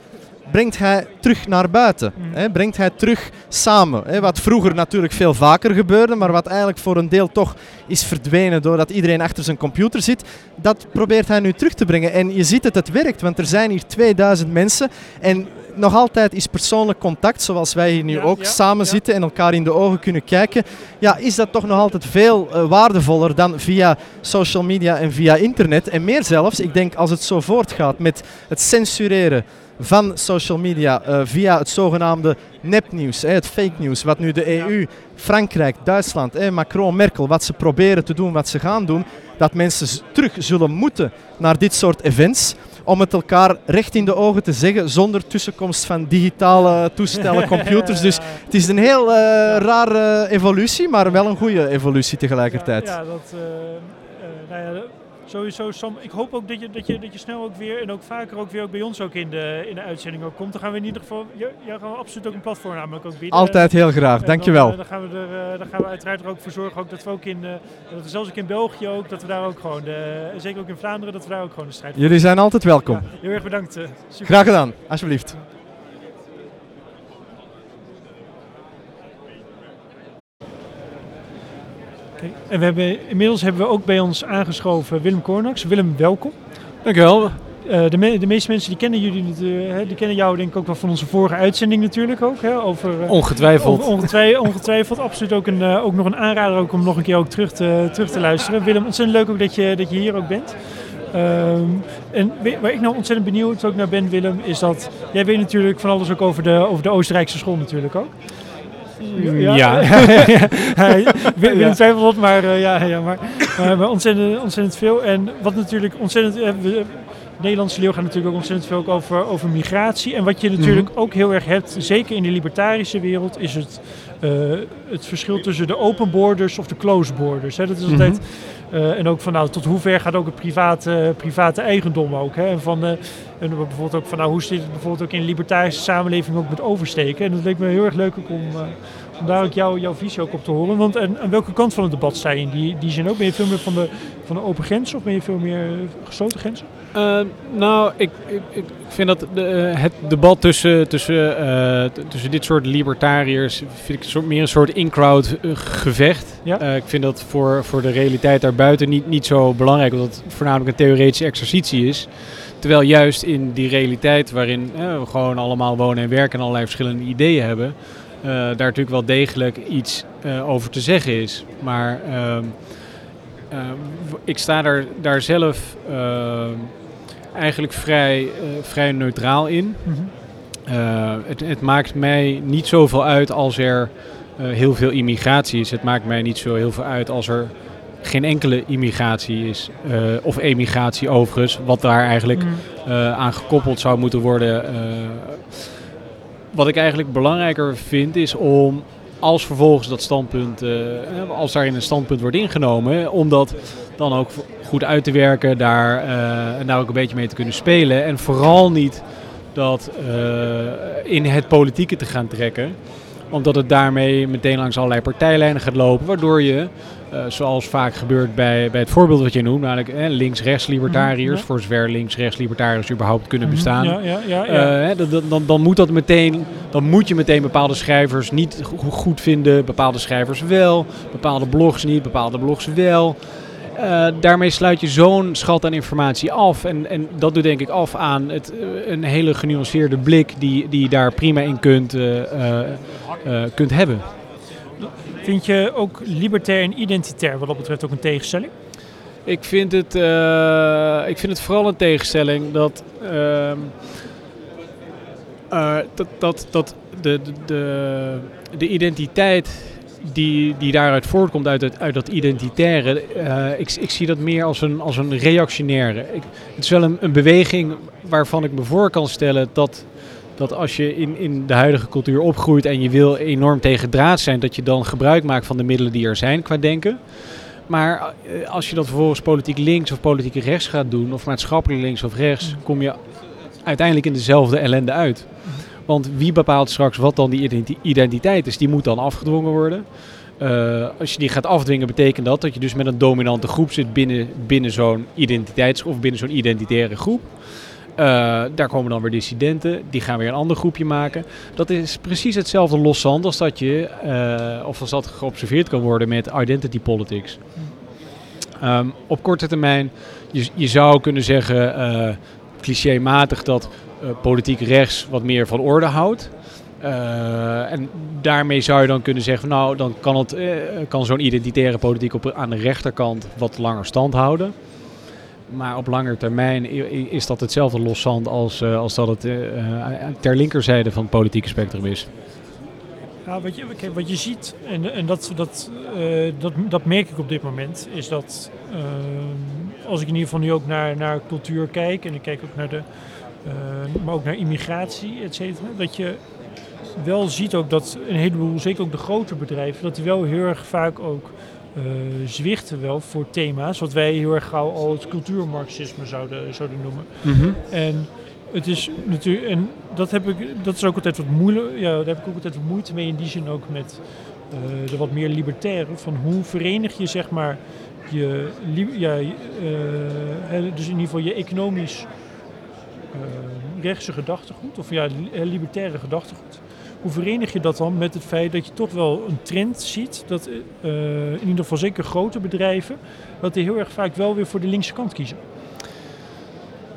brengt hij terug naar buiten. Hè? Brengt hij terug samen. Hè? Wat vroeger natuurlijk veel vaker gebeurde, maar wat eigenlijk voor een deel toch is verdwenen doordat iedereen achter zijn computer zit. Dat probeert hij nu terug te brengen. En je ziet het, het werkt, want er zijn hier 2000 mensen. En nog altijd is persoonlijk contact, zoals wij hier nu Ja, ook ja, samen ja. zitten en elkaar in de ogen kunnen kijken. Ja, is dat toch nog altijd veel eh, waardevoller dan via social media en via internet. En meer zelfs, ik denk als het zo voortgaat met het censureren van social media eh, via het zogenaamde nepnieuws, hè, het fake nieuws, wat nu de EU, Frankrijk, Duitsland, hè, Macron, Merkel, wat ze proberen te doen, wat ze gaan doen, dat mensen terug zullen moeten naar dit soort events om het elkaar recht in de ogen te zeggen zonder tussenkomst van digitale toestellen, (laughs) computers. Dus het is een heel eh, rare evolutie, maar wel een goede evolutie tegelijkertijd. Ja, dat, nou ja, sowieso Sam, ik hoop ook dat je, dat, je, dat je snel ook weer en ook vaker ook weer ook bij ons ook in de, in de uitzending ook komt. Dan gaan we in ieder geval, ja, ja, gaan we absoluut ook een platform namelijk ook bieden. Altijd heel graag, En dankjewel. Dan, eh, dan, gaan we er, eh, dan gaan we uiteraard er ook voor zorgen ook dat we ook in, eh, dat we zelfs ook in België ook, dat we daar ook gewoon, de, zeker ook in Vlaanderen, dat we daar ook gewoon de strijd Jullie zijn altijd welkom. Ja, heel erg bedankt. super. Graag gedaan, alsjeblieft. En we hebben, inmiddels hebben we ook bij ons aangeschoven Willem Cornax. Willem, welkom. Dankjewel. Eh de, me- de meeste mensen die kennen jullie, hè, die kennen jou denk ik ook wel van onze vorige uitzending natuurlijk ook. Hè, over, eh, Ongetwijfeld. on- ongetwij- ongetwijfeld, absoluut ook, een, ook nog een aanrader ook om nog een keer ook terug te, terug te luisteren. Willem, ontzettend leuk ook dat je, dat je hier ook bent. Ehm, en waar ik nou ontzettend benieuwd ook naar ben, Willem, is dat jij weet natuurlijk van alles ook over de, over de Oostenrijkse school natuurlijk ook. Ja. Hij- (laughs) (laughs) Willem Ja. twijfelt maar eh, ja, ja maar, maar, maar ontzettend, ontzettend veel. En wat natuurlijk ontzettend... eh, we- Nederlandse leeuw gaat natuurlijk ook ontzettend veel ook over, over migratie. En wat je natuurlijk ook heel erg hebt, zeker in de libertarische wereld, is het, eh, het verschil tussen de open borders of de closed borders. Hè. Dat is altijd, eh, en ook van nou, tot hoe ver gaat ook het private, private eigendom ook. Hè. En, van, eh, en bijvoorbeeld ook van nou, hoe zit het bijvoorbeeld ook in libertarische samenleving ook met oversteken. En dat leek me heel erg leuk ook om, om daar ook jou, jouw visie ook op te horen. Want en, aan welke kant van het debat sta je in die, die zin ook? Ben je veel meer van de, van de open grenzen of ben je veel meer eh, gesloten grenzen? Eh, nou, ik, ik, ik vind dat de, eh, het debat tussen, tussen, tussen dit soort libertariërs vind ik soort, meer een soort in-crowd gevecht. Ja. Ik vind dat voor, voor de realiteit daarbuiten niet, niet zo belangrijk, omdat het voornamelijk een theoretische exercitie is. Terwijl juist in die realiteit waarin eh, we gewoon allemaal wonen en werken en allerlei verschillende ideeën hebben, eh, daar natuurlijk wel degelijk iets eh, over te zeggen is. Maar ehm, ehm, ik sta daar, daar zelf ehm, eigenlijk vrij, vrij neutraal in. Eh, het, het maakt mij niet zoveel uit als er heel veel immigratie is. Het maakt mij niet zo heel veel uit als er geen enkele immigratie is. eh, of emigratie overigens, wat daar eigenlijk Mm. eh, aan gekoppeld zou moeten worden. eh. wat ik eigenlijk belangrijker vind is om als vervolgens dat standpunt, als daarin een standpunt wordt ingenomen, om dat dan ook goed uit te werken, daar, en daar ook een beetje mee te kunnen spelen. En vooral niet dat in het politieke te gaan trekken. Omdat het daarmee meteen langs allerlei partijlijnen gaat lopen. Waardoor je, eh, zoals vaak gebeurt bij, bij het voorbeeld wat je noemt, namelijk eh, links-rechts libertariërs, Mhm, voor zover links-rechts libertariërs überhaupt kunnen Mhm, bestaan. ja, ja, ja, ja. Eh, dan- dan, dan, moet dat meteen, dan moet je meteen bepaalde schrijvers niet go- goed vinden, bepaalde schrijvers wel, bepaalde blogs niet, bepaalde blogs wel. Eh, daarmee sluit je zo'n schat aan informatie af. En, en dat doet denk ik af aan het, een hele genuanceerde blik die, die je daar prima in kunt, kunt hebben. Vind je ook libertair en identitair wat dat betreft ook een tegenstelling? Ik vind het, eh, ik vind het vooral een tegenstelling dat, ehm, eh, dat, dat, dat de, de, de, de identiteit die, die daaruit voortkomt, uit, het, uit dat identitaire, eh, ik, ik zie dat meer als een, als een reactionaire. Het is wel een, een beweging waarvan ik me voor kan stellen dat, dat als je in, in de huidige cultuur opgroeit en je wil enorm tegen draad zijn, dat je dan gebruik maakt van de middelen die er zijn qua denken. Maar eh, als je dat vervolgens politiek links of politiek rechts gaat doen, of maatschappelijk links of rechts, kom je uiteindelijk in dezelfde ellende uit. Want wie bepaalt straks wat dan die identi- identiteit is? Die moet dan afgedwongen worden. Eh, als je die gaat afdwingen, betekent dat dat je dus met een dominante groep zit binnen, binnen zo'n identiteits- of binnen zo'n identitaire groep. Eh, daar komen dan weer dissidenten, die gaan weer een ander groepje maken. Dat is precies hetzelfde loszand als dat je, eh, of als dat geobserveerd kan worden met identity politics. Ehm, op korte termijn, je, je zou kunnen zeggen, eh clichématig, dat politiek rechts wat meer van orde houdt. En daarmee zou je dan kunnen zeggen, nou, dan kan, het, kan zo'n identitaire politiek op, aan de rechterkant wat langer stand houden. Maar op lange termijn is dat hetzelfde loszand als, eh, als dat het eh, eh, ter linkerzijde van het politieke spectrum is. Ja, wat je, wat je ziet, en, en dat, dat, dat, dat merk ik op dit moment, is dat als ik in ieder geval nu ook naar, naar cultuur kijk en ik kijk ook naar de, maar ook naar immigratie, et cetera, dat je wel ziet ook dat een heleboel, zeker ook de grote bedrijven, dat die wel heel erg vaak ook zwichten wel voor thema's wat wij heel erg gauw als cultuurmarxisme zouden, zouden noemen. Mhm. En het is natuurlijk, en dat, heb ik, dat is ook altijd wat moeilijk, ja, daar heb ik ook altijd wat moeite mee in die zin ook met eh, de wat meer libertaire. Van hoe verenig je zeg maar je, ja, eh, dus in ieder geval je economisch eh, rechtse gedachtegoed, of ja, li- eh, libertaire gedachtegoed. Hoe verenig je dat dan met het feit dat je toch wel een trend ziet dat eh, in ieder geval zeker grote bedrijven, dat die heel erg vaak wel weer voor de linkse kant kiezen?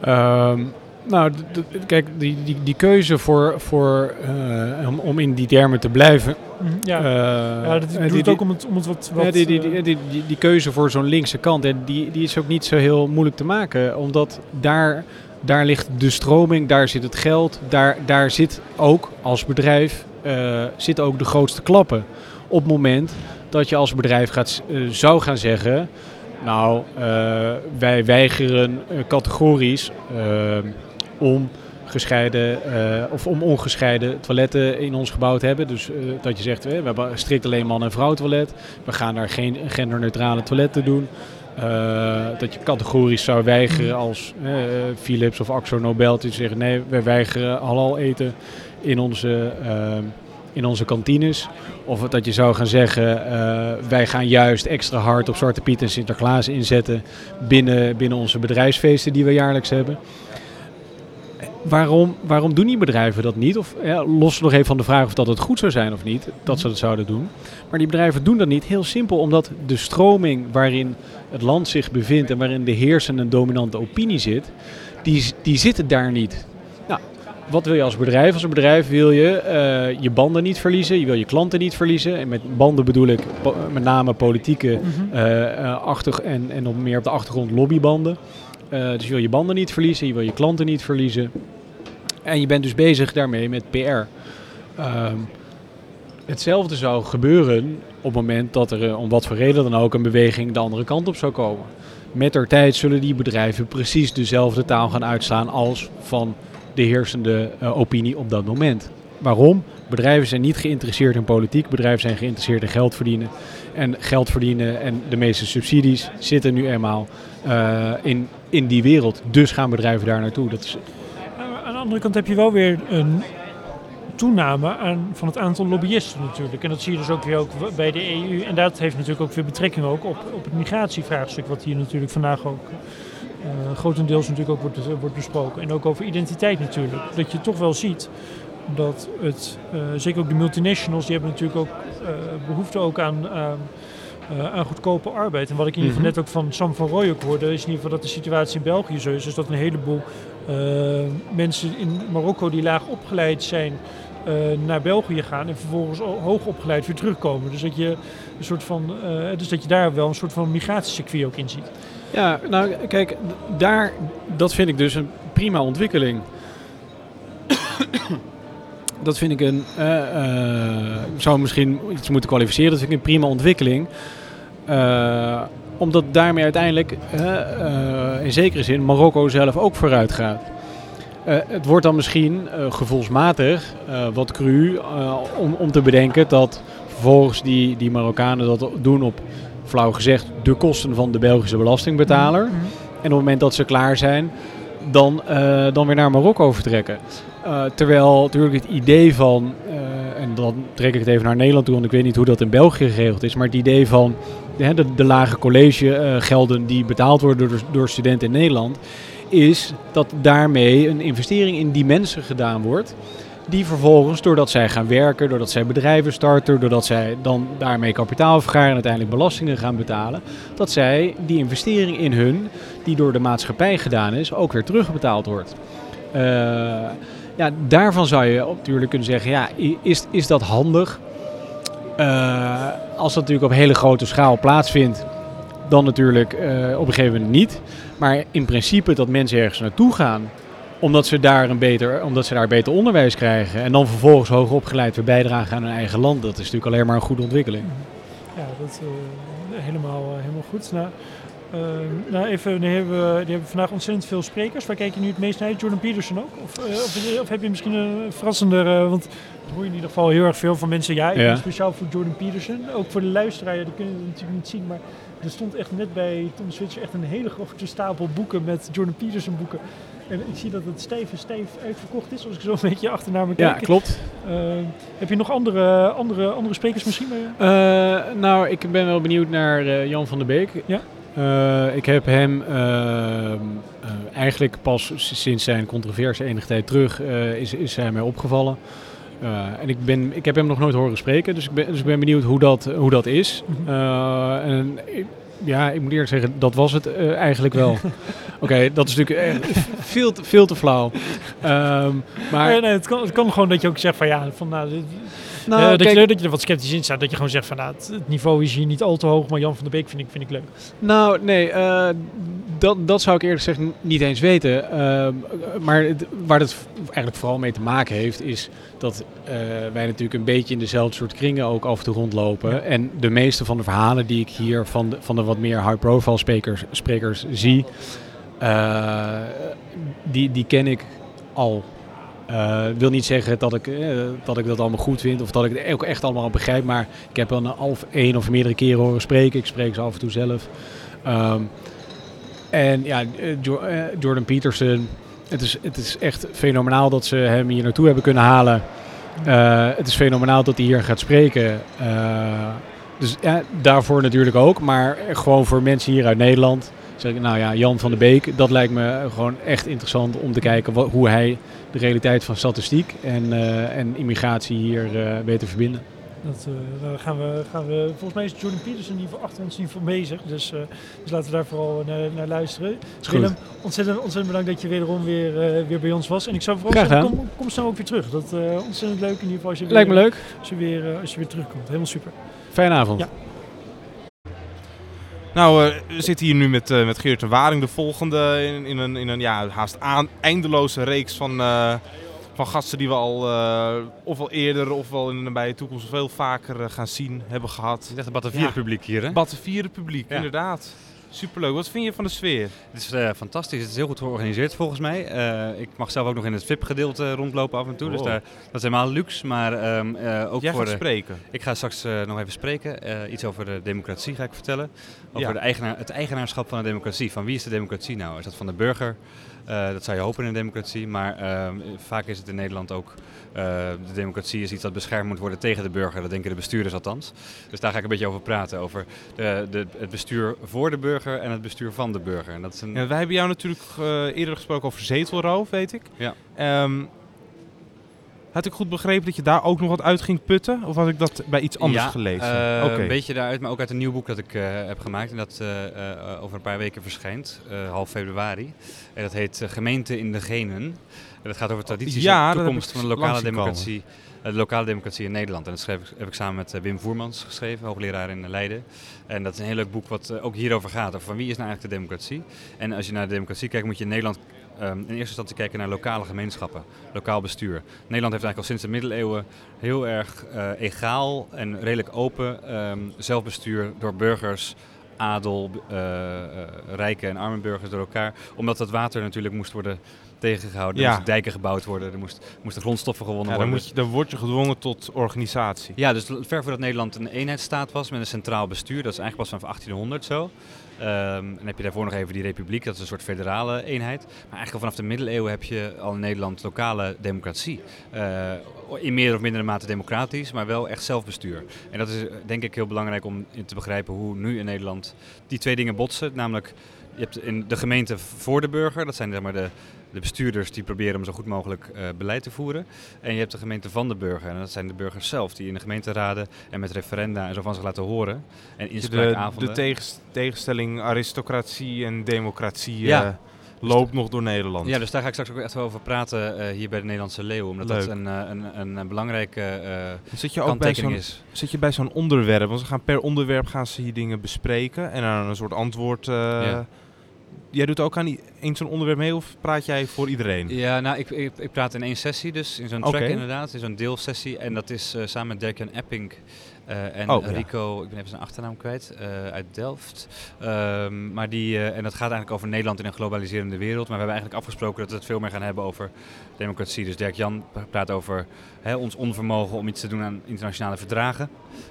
Ehm, nou, kijk, die, die, die keuze voor, voor, eh, om, om in die termen te blijven. Mhm, ja. eh, Ja, dat eh, doet die- ook om het, om het wat... Ja, wat die, die, eh, die, die, die, keuze voor zo'n linkse kant, hè, die, die is ook niet zo heel moeilijk te maken. Omdat daar, daar ligt de stroming, daar zit het geld, daar, daar zit ook als bedrijf eh, zitten ook de grootste klappen. Op het moment dat je als bedrijf gaat, eh, zou gaan zeggen, nou, eh, wij weigeren categorisch om gescheiden of om ongescheiden toiletten in ons gebouw te hebben. Dus dat je zegt, we hebben strikt alleen man- en vrouw toilet. We gaan daar geen genderneutrale toiletten doen. Eh, dat je categorisch zou weigeren als eh, Philips of Axo Nobel te zeggen, nee, wij weigeren halal eten in onze, eh, in onze kantines. Of dat je zou gaan zeggen, wij gaan juist extra hard op Zwarte Piet en Sinterklaas inzetten binnen, binnen onze bedrijfsfeesten die we jaarlijks hebben. Waarom, waarom doen die bedrijven dat niet? Of ja, los nog even van de vraag of dat het goed zou zijn of niet, dat ze dat zouden doen. Maar die bedrijven doen dat niet. Heel simpel, omdat de stroming waarin het land zich bevindt en waarin de heersende en dominante opinie zit, die, die zitten daar niet. Nou, wat wil je als bedrijf? Als een bedrijf wil je eh, je banden niet verliezen, je wil je klanten niet verliezen. En met banden bedoel ik met name politieke Mhm. achter en, en op meer op de achtergrond lobbybanden. Eh, dus je wil je banden niet verliezen, je wil je klanten niet verliezen. En je bent dus bezig daarmee met PR. Ehm, hetzelfde zou gebeuren op het moment dat er eh, om wat voor reden dan ook een beweging de andere kant op zou komen. Met der tijd zullen die bedrijven precies dezelfde taal gaan uitslaan als van de heersende eh, opinie op dat moment. Waarom? Bedrijven zijn niet geïnteresseerd in politiek, bedrijven zijn geïnteresseerd in geld verdienen. En geld verdienen en de meeste subsidies zitten nu eenmaal in, in die wereld. Dus gaan bedrijven daar naartoe. Dat is, aan de andere kant heb je wel weer een toename aan, van het aantal lobbyisten natuurlijk. En dat zie je dus ook weer ook bij de EU. En dat heeft natuurlijk ook weer betrekking ook op, op het migratievraagstuk, wat hier natuurlijk vandaag ook eh, grotendeels natuurlijk ook wordt, wordt besproken. En ook over identiteit natuurlijk. Dat je toch wel ziet dat het, eh, zeker ook de multinationals, die hebben natuurlijk ook eh, behoefte ook aan, aan, eh, aan goedkope arbeid. En wat ik in ieder geval Mhm. net ook van Sam van Rooij ook hoorde, is in ieder geval dat de situatie in België zo is. Dus dat een heleboel eh, mensen in Marokko die laag opgeleid zijn, eh, naar België gaan en vervolgens hoog opgeleid weer terugkomen. Dus dat je een soort van, dus dat je daar wel een soort van migratiecircuit ook in ziet. Ja, nou kijk, daar, dat vind ik dus een prima ontwikkeling. (coughs) dat vind ik een, ik zou misschien iets moeten kwalificeren, dat vind ik een prima ontwikkeling. Eh, omdat daarmee uiteindelijk, eh, in zekere zin, Marokko zelf ook vooruit gaat. Eh, het wordt dan misschien gevoelsmatig wat cru om, om te bedenken dat vervolgens die, die Marokkanen dat doen op, flauw gezegd, de kosten van de Belgische belastingbetaler. En op het moment dat ze klaar zijn, dan, dan weer naar Marokko vertrekken. Terwijl natuurlijk het idee van, en dan trek ik het even naar Nederland toe, want ik weet niet hoe dat in België geregeld is, maar het idee van de, de, lage collegegelden die betaald worden door, door studenten in Nederland, is dat daarmee een investering in die mensen gedaan wordt. Die vervolgens, doordat zij gaan werken, doordat zij bedrijven starten, doordat zij dan daarmee kapitaal vergaren en uiteindelijk belastingen gaan betalen, dat zij die investering in hun, die door de maatschappij gedaan is, ook weer terugbetaald wordt. Eh, ja, daarvan zou je natuurlijk kunnen zeggen, ja, is, is dat handig? Eh, als dat natuurlijk op hele grote schaal plaatsvindt, dan natuurlijk eh, op een gegeven moment niet. Maar in principe dat mensen ergens naartoe gaan, omdat ze daar een beter, omdat ze daar beter onderwijs krijgen en dan vervolgens hoger opgeleid weer bijdragen aan hun eigen land, dat is natuurlijk alleen maar een goede ontwikkeling. Ja, dat eh helemaal, helemaal goed. Nou, nou even, nu hebben we, die hebben vandaag ontzettend veel sprekers. Waar kijk je nu het meest naar? Jordan Peterson ook? Of, of, heb je misschien een verrassender, want je in ieder geval heel erg veel van mensen. Ja, speciaal voor Jordan Peterson. Ook voor de luisteraar, ja, die kunnen het natuurlijk niet zien, maar er stond echt net bij Tom Switcher echt een hele grote stapel boeken met Jordan Peterson boeken. En ik zie dat het stijf en stijf uitverkocht is, als ik zo een beetje achternaar me kijk. Ja, klopt. Eh, heb je nog andere, andere, andere sprekers misschien? je? Eh, nou, ik ben wel benieuwd naar eh, Jan van der Beek. Ja. Eh, ik heb hem eh, eigenlijk pas sinds zijn controverse enige tijd terug eh, is, is hij mij opgevallen. Eh, en ik, ben, ik heb hem nog nooit horen spreken, dus ik ben, dus ik ben benieuwd hoe dat, hoe dat is. Eh, en ja, ik moet eerlijk zeggen, dat was het eh, eigenlijk wel. (laughs) Oké, dat is natuurlijk veel te, veel te flauw. Ehm, maar Nee, nee, het, kan, het kan gewoon dat je ook zegt van ja, van, nou, dit- Nou, eh, dat, kijk- je, dat je er wat sceptisch in staat. Dat je gewoon zegt van nou, het, het niveau is hier niet al te hoog, maar Jan van der Beek vind ik, vind ik leuk. Nou, nee, eh, dat, dat zou ik eerlijk gezegd niet eens weten. Ehm, maar het- waar het eigenlijk vooral mee te maken heeft, is dat eh, wij natuurlijk een beetje in dezelfde soort kringen ook af en toe rondlopen. Ja. En de meeste van de verhalen die ik hier van de, van de wat meer high-profile sprekers, sprekers zie, eh, die, die ken ik al. Eh, wil niet zeggen dat ik, eh, dat ik dat allemaal goed vind of dat ik het ook echt allemaal begrijp, maar ik heb een half één of meerdere keren horen spreken. Ik spreek ze af en toe zelf. Ehm, en ja, eh, Jo- Jordan Peterson, het is, het is echt fenomenaal dat ze hem hier naartoe hebben kunnen halen. Het is fenomenaal dat hij hier gaat spreken. Dus ja, daarvoor natuurlijk ook, maar gewoon voor mensen hier uit Nederland. Zeg ik, nou ja, Jan van der Beek, dat lijkt me gewoon echt interessant om te kijken wat, hoe hij de realiteit van statistiek en, eh, en immigratie hier eh, weet te verbinden. Dat, eh, daar gaan we, gaan we, volgens mij is Jordan Peterson geval achter ons ieder geval bezig. Dus, dus laten we daar vooral naar, naar luisteren. Willem, ontzettend, ontzettend bedankt dat je wederom weer, eh, weer bij ons was. En ik zou vooral zeggen, kom, kom snel ook weer terug. Dat ontzettend leuk in ieder geval als je weer, Lijkt me leuk. Als je weer, als je weer terugkomt. Helemaal super. Fijne avond. Ja. Nou, eh, we zitten hier nu met, eh, met Geert de Waring, de volgende in, in een, in een ja, haast aan, eindeloze reeks van, eh, van gasten die we al ofwel eerder ofwel in de nabije toekomst veel vaker gaan zien, hebben gehad. Echt een Batavieren publiek hier, hè? Batavieren publiek, Ja. inderdaad. Superleuk. Wat vind je van de sfeer? Het is eh, fantastisch. Het is heel goed georganiseerd volgens mij. Eh, ik mag zelf ook nog in het VIP-gedeelte rondlopen af en toe. Dus daar, dat is helemaal luxe. Maar ehm, eh, ook Jij voor gaat de- spreken. Ik ga straks nog even spreken. Iets over de democratie ga ik vertellen. Over Ja. de eigenaar, het eigenaarschap van de democratie. Van wie is de democratie nou? Is dat van de burger? Eh, dat zou je hopen in een democratie. Maar ehm, vaak is het in Nederland ook... eh, de democratie is iets dat beschermd moet worden tegen de burger. Dat denken de bestuurders althans. Dus daar ga ik een beetje over praten. Over de, de, het bestuur voor de burger en het bestuur van de burger. En dat is een, Ja, wij hebben jou natuurlijk eh, eerder gesproken over zetelroof, weet ik. Ja. Ehm, had ik goed begrepen dat je daar ook nog wat uit ging putten? Of had ik dat bij iets anders ja, gelezen? Oké. Een beetje daaruit, maar ook uit een nieuw boek dat ik eh, heb gemaakt. En dat eh, over een paar weken verschijnt, half februari. En dat heet Gemeente in de Genen. En dat gaat over tradities Ja, en heb toekomst van de lokale democratie. de lokale democratie in Nederland. En dat schreef heb ik samen met Wim Voermans geschreven, hoogleraar in Leiden. En dat is een heel leuk boek wat ook hierover gaat. Over van wie is nou eigenlijk de democratie? En als je naar de democratie kijkt, moet je in Nederland ehm, in eerste instantie kijken naar lokale gemeenschappen, lokaal bestuur. Nederland heeft eigenlijk al sinds de middeleeuwen heel erg eh, egaal en redelijk open ehm, zelfbestuur door burgers, adel, eh, rijke en arme burgers door elkaar. Omdat dat water natuurlijk moest worden tegengehouden. Er Ja. moesten dijken gebouwd worden, er moest, moesten grondstoffen gewonnen Ja, dan, worden. moet je, dan word je gedwongen tot organisatie. Ja, dus ver voordat Nederland een eenheidsstaat was met een centraal bestuur, dat is eigenlijk pas vanaf 1800 zo. Ehm, en heb je daarvoor nog even die republiek, dat is een soort federale eenheid. Maar eigenlijk al vanaf de middeleeuwen heb je al in Nederland lokale democratie. Eh, in meer of mindere mate democratisch, maar wel echt zelfbestuur. En dat is eh, denk ik heel belangrijk om te begrijpen hoe nu in Nederland die twee dingen botsen. Namelijk, je hebt in de gemeente voor de burger, dat zijn zeg maar de, de bestuurders die proberen om zo goed mogelijk eh, beleid te voeren. En je hebt de gemeente van de burger, en dat zijn de burgers zelf die in de gemeenteraden en met referenda en zo van zich laten horen. En de, inspraakavonden. de tegens- tegenstelling aristocratie en democratie Ja. eh, loopt nog door Nederland. Ja, dus daar ga ik straks ook echt wel over praten eh, hier bij de Nederlandse Leeuw. Omdat Leuk. dat een, een, een, een belangrijke Zit je ook bij zo'n, is. zit je bij zo'n onderwerp? Want ze gaan per onderwerp gaan ze hier dingen bespreken en dan een soort antwoord. Ja. Jij doet ook aan één zo'n onderwerp mee of praat jij voor iedereen? Ja, nou, ik, ik, ik praat in één sessie, dus in zo'n track inderdaad, in zo'n deelsessie. En dat is eh, samen met Dirk-Jan Epping eh, en Oh, ja. Rico, ik ben even zijn achternaam kwijt, eh, uit Delft. Ehm, maar die, eh, en dat gaat eigenlijk over Nederland in een globaliserende wereld. Maar we hebben eigenlijk afgesproken dat we het veel meer gaan hebben over democratie. Dus Dirk-Jan praat over hè, ons onvermogen om iets te doen aan internationale verdragen.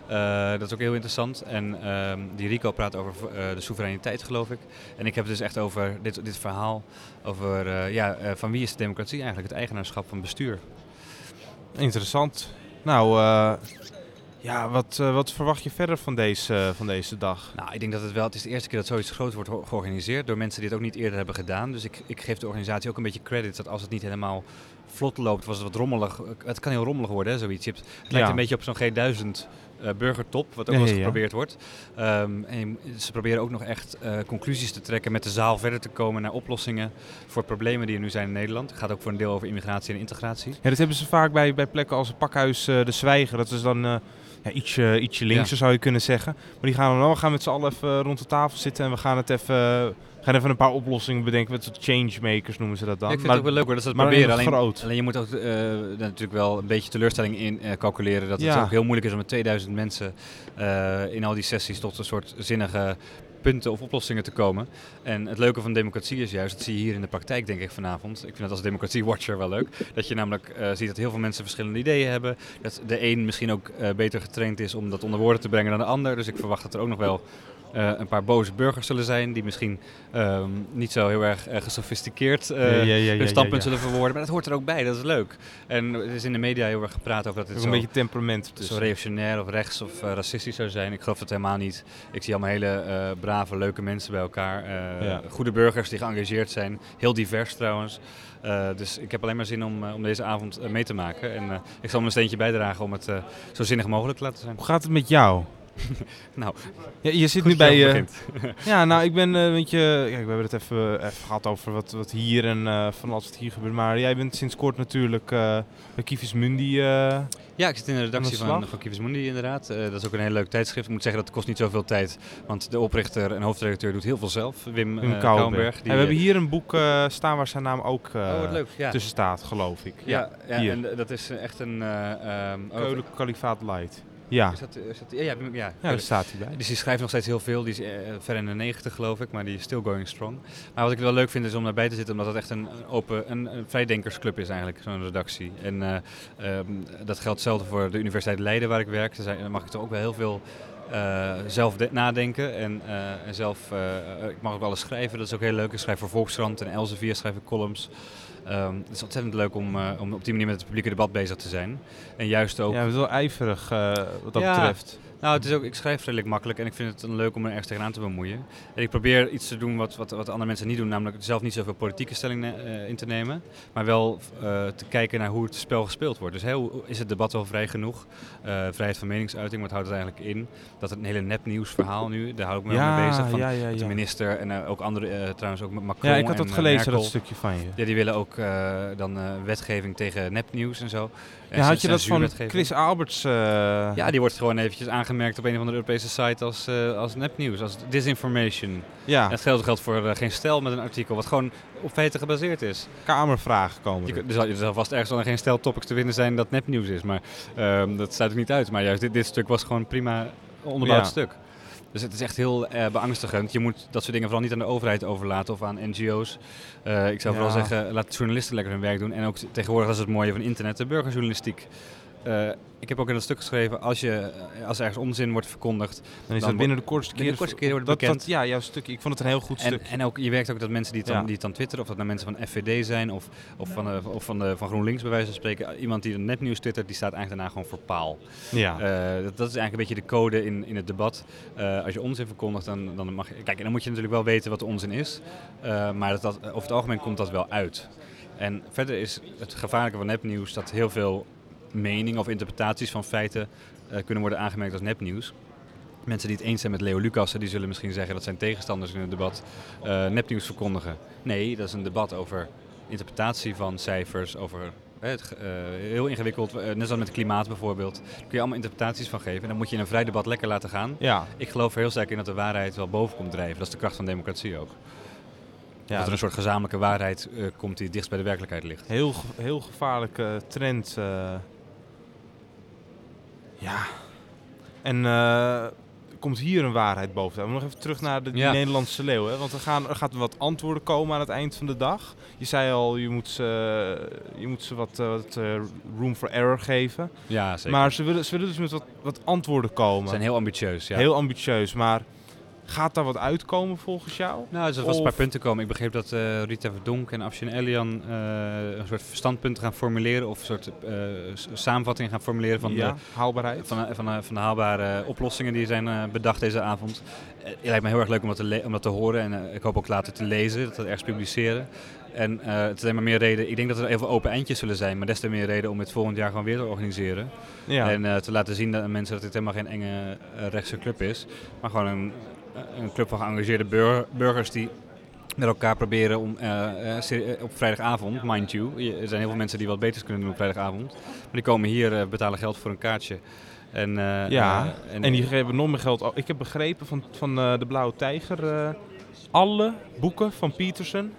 Eh, dat is ook heel interessant. En ehm, die Rico praat over eh, de soevereiniteit, geloof ik. En ik heb het dus echt over dit, dit verhaal over eh, ja, eh, van wie is de democratie eigenlijk? Het eigenaarschap van bestuur. Interessant. Nou, eh, ja, wat, eh, wat verwacht je verder van deze, van deze dag? Nou, ik denk dat het wel, het is de eerste keer dat zoiets groot wordt ge- georganiseerd door mensen die het ook niet eerder hebben gedaan. Dus ik, ik geef de organisatie ook een beetje credit dat als het niet helemaal vlot loopt, was het wat rommelig. Het kan heel rommelig worden, hè, zoiets. Het lijkt Ja. een beetje op zo'n G1000 eh, burgertop, wat ook wel eens ja, ja. geprobeerd wordt. Ehm, en ze proberen ook nog echt eh, conclusies te trekken met de zaal verder te komen naar oplossingen voor problemen die er nu zijn in Nederland. Het gaat ook voor een deel over immigratie en integratie. Ja, dat hebben ze vaak bij, bij plekken als het pakhuis eh, De Zwijger. Dat is dan eh, ja, ietsje, ietsje linkser, zou je kunnen zeggen. Maar die gaan dan wel, we gaan met z'n allen even rond de tafel zitten en we gaan het even, we gaan even een paar oplossingen bedenken. Met soort changemakers noemen ze dat dan. Ja, ik vind Maar- het ook wel leuk hoor, dat ze het maar proberen. Alleen, groot. alleen je moet ook eh, natuurlijk wel een beetje teleurstelling in eh, calculeren. Dat Ja. het ook heel moeilijk is om met 2000 mensen eh, in al die sessies tot een soort zinnige punten of oplossingen te komen. En het leuke van democratie is juist, dat zie je hier in de praktijk denk ik vanavond. Ik vind het als democratie-watcher wel leuk. Dat je namelijk eh, ziet dat heel veel mensen verschillende ideeën hebben. Dat de een misschien ook eh, beter getraind is om dat onder woorden te brengen dan de ander. Dus ik verwacht dat er ook nog wel eh, een paar boze burgers zullen zijn die misschien ehm, niet zo heel erg eh, gesofisticeerd eh, Ja, ja, ja, ja, hun standpunt zullen verwoorden. Maar dat hoort er ook bij, dat is leuk. En er is in de media heel erg gepraat over dat het zo, een beetje temperament zo reactionair of rechts of racistisch zou zijn. Ik geloof dat helemaal niet. Ik zie allemaal hele brave, leuke mensen bij elkaar. Goede burgers die geëngageerd zijn. Heel divers trouwens. Dus ik heb alleen maar zin om, om deze avond mee te maken. En ik zal mijn steentje bijdragen om het zo zinnig mogelijk te laten zijn. Hoe gaat het met jou? (laughs) nou, Ja, je zit goed nu bij. eh, begint. (laughs) ja, nou, ik ben een beetje. Ja, we hebben het even, even gehad over wat, wat hier en eh, van alles wat hier gebeurt. Maar jij bent sinds kort natuurlijk eh, bij Kivis Mundi. eh, Ja, ik zit in de redactie de van, van Kivus Mundi inderdaad. Eh, dat is ook een heel leuk tijdschrift. Ik moet zeggen, dat kost niet zoveel tijd. Want de oprichter en hoofdredacteur doet heel veel zelf. Wim, Wim eh, Kouwenberg. En we hebben hier een boek eh, staan waar zijn naam ook eh, Oh, wat leuk, ja. tussen staat, geloof ik. Ja, ja, en eh, dat is echt een... eh, Keulen Kalifaat Light. Ja. Is dat, is dat, ja, ja, ja, Ja, daar staat hij bij. Dus die schrijft nog steeds heel veel. Die is eh, ver in de 90 geloof ik, maar die is still going strong. Maar wat ik wel leuk vind is om daarbij te zitten, omdat het echt een open, een, een vrijdenkersclub is eigenlijk, zo'n redactie. En eh, ehm, dat geldt hetzelfde voor de Universiteit Leiden waar ik werk. Daar zijn- daar mag ik toch ook wel heel veel eh, zelf de- nadenken en, en zelf, ik mag ook wel eens schrijven, dat is ook heel leuk. Ik schrijf voor Volkskrant en Elsevier schrijf ik columns. Ehm, het is ontzettend leuk om, eh, om op die manier met het publieke debat bezig te zijn. En juist ook... Ja, we zijn wel ijverig eh, wat dat Ja. betreft. Nou, het is ook, ik schrijf redelijk makkelijk en ik vind het dan leuk om er ergens tegenaan te bemoeien. En ik probeer iets te doen wat, wat, wat andere mensen niet doen, namelijk zelf niet zoveel politieke stelling eh, in te nemen, maar wel eh, te kijken naar hoe het spel gespeeld wordt. Dus heel, is het debat wel vrij genoeg? Eh, vrijheid van meningsuiting, wat houdt het eigenlijk in? Dat het een hele nepnieuwsverhaal nu, daar hou ik me Ja, mee bezig. Van, ja, ja, dat de minister en ook andere, trouwens ook Macron Ja, ik had dat gelezen, Merkel. dat stukje van je. Ja, die willen ook dan wetgeving tegen nepnieuws en zo. Ja, had je dat van. Chris Alberts? eh, Ja, die wordt gewoon eventjes aangemerkt op een of andere Europese site als, eh, als nepnieuws, als disinformation. Ja. En hetzelfde geldt voor eh, geen stijl met een artikel, wat gewoon op feiten gebaseerd is. Kamervragen komen Je, er. er, zal, er zal vast ergens wel geen stel topics te vinden zijn dat nepnieuws is, maar ehm, dat sluit ik niet uit. Maar juist dit, dit stuk was gewoon prima onderbouwd Ja. stuk. Dus het is echt heel eh, beangstigend. Je moet dat soort dingen vooral niet aan de overheid overlaten of aan NGO's. Eh, ik zou vooral zeggen, laat journalisten lekker hun werk doen. En ook tegenwoordig, dat is het mooie van internet, de burgerjournalistiek. Eh, ik heb ook in dat stuk geschreven, als, je, eh, als er ergens onzin wordt verkondigd... Dan is dat binnen de kortste keer. de kortste keer wordt dat, bekend. dat, ja, jouw stuk. Ik vond het een heel goed En, stuk. en ook, je werkt ook dat mensen die het dan, Ja. die het dan twitteren, of dat nou mensen van FVD zijn of, of, van, de, of van, de, van GroenLinks bij wijze van spreken, iemand die een nepnieuws twittert, die staat eigenlijk daarna gewoon voor paal. Ja. Eh, dat, dat is eigenlijk een beetje de code in, in het debat. Eh, als je onzin verkondigt, dan, dan mag je... Kijk, en dan moet je natuurlijk wel weten wat de onzin is, Eh, maar dat, dat, over het algemeen komt dat wel uit. En verder is het gevaarlijke van nepnieuws dat heel veel meningen of interpretaties van feiten eh, kunnen worden aangemerkt als nepnieuws. Mensen die het eens zijn met Leo Lucassen, die zullen misschien zeggen dat zijn tegenstanders in het debat eh, nepnieuws verkondigen. Nee, dat is een debat over interpretatie van cijfers, over het, eh, heel ingewikkeld, net zoals met het klimaat bijvoorbeeld. Daar kun je allemaal interpretaties van geven en dan moet je in een vrij debat lekker laten gaan. Ja. Ik geloof er heel sterk in dat de waarheid wel boven komt drijven. Dat is de kracht van democratie ook. Ja, dat er een soort gezamenlijke waarheid komt die dichtst bij de werkelijkheid ligt. Heel, heel gevaarlijke trend. Ja. En eh, komt hier een waarheid boven? We nog even terug naar de Ja. Nederlandse leeuw. Hè? Want er, gaan, er gaat wat antwoorden komen aan het eind van de dag. Je zei al, je moet ze, je moet ze wat, eh, wat eh, room for error geven. Ja, zeker. Maar ze willen, ze willen dus met wat, wat antwoorden komen. Ze zijn heel ambitieus, ja. Heel ambitieus, maar gaat daar wat uitkomen volgens jou? Nou, er zullen vast een Of- paar punten komen. Ik begreep dat eh, Rita Verdonk en Afshin Elian eh, een soort standpunten gaan formuleren of een soort eh, samenvatting gaan formuleren van, Ja, de, haalbaarheid. van, van, van de haalbare oplossingen die zijn bedacht deze avond. Het lijkt me heel erg leuk om dat te, om dat te horen en ik hoop ook later te lezen, dat we ergens publiceren. En eh, het is alleen maar meer reden, ik denk dat er veel open eindjes zullen zijn, maar des te meer reden om het volgend jaar gewoon weer te organiseren. Ja. En te laten zien aan mensen dat dit helemaal geen enge rechtse club is, maar gewoon een, een club van geëngageerde bur- burgers die met elkaar proberen om eh, eh, eh, op vrijdagavond, mind you, er zijn heel veel mensen die wat beters kunnen doen op vrijdagavond, maar die komen hier, eh, betalen geld voor een kaartje. En, eh, Ja, eh, en, die geven nog meer geld. Ik heb begrepen van, van eh, de Blauwe Tijger, eh, alle boeken van Peterson.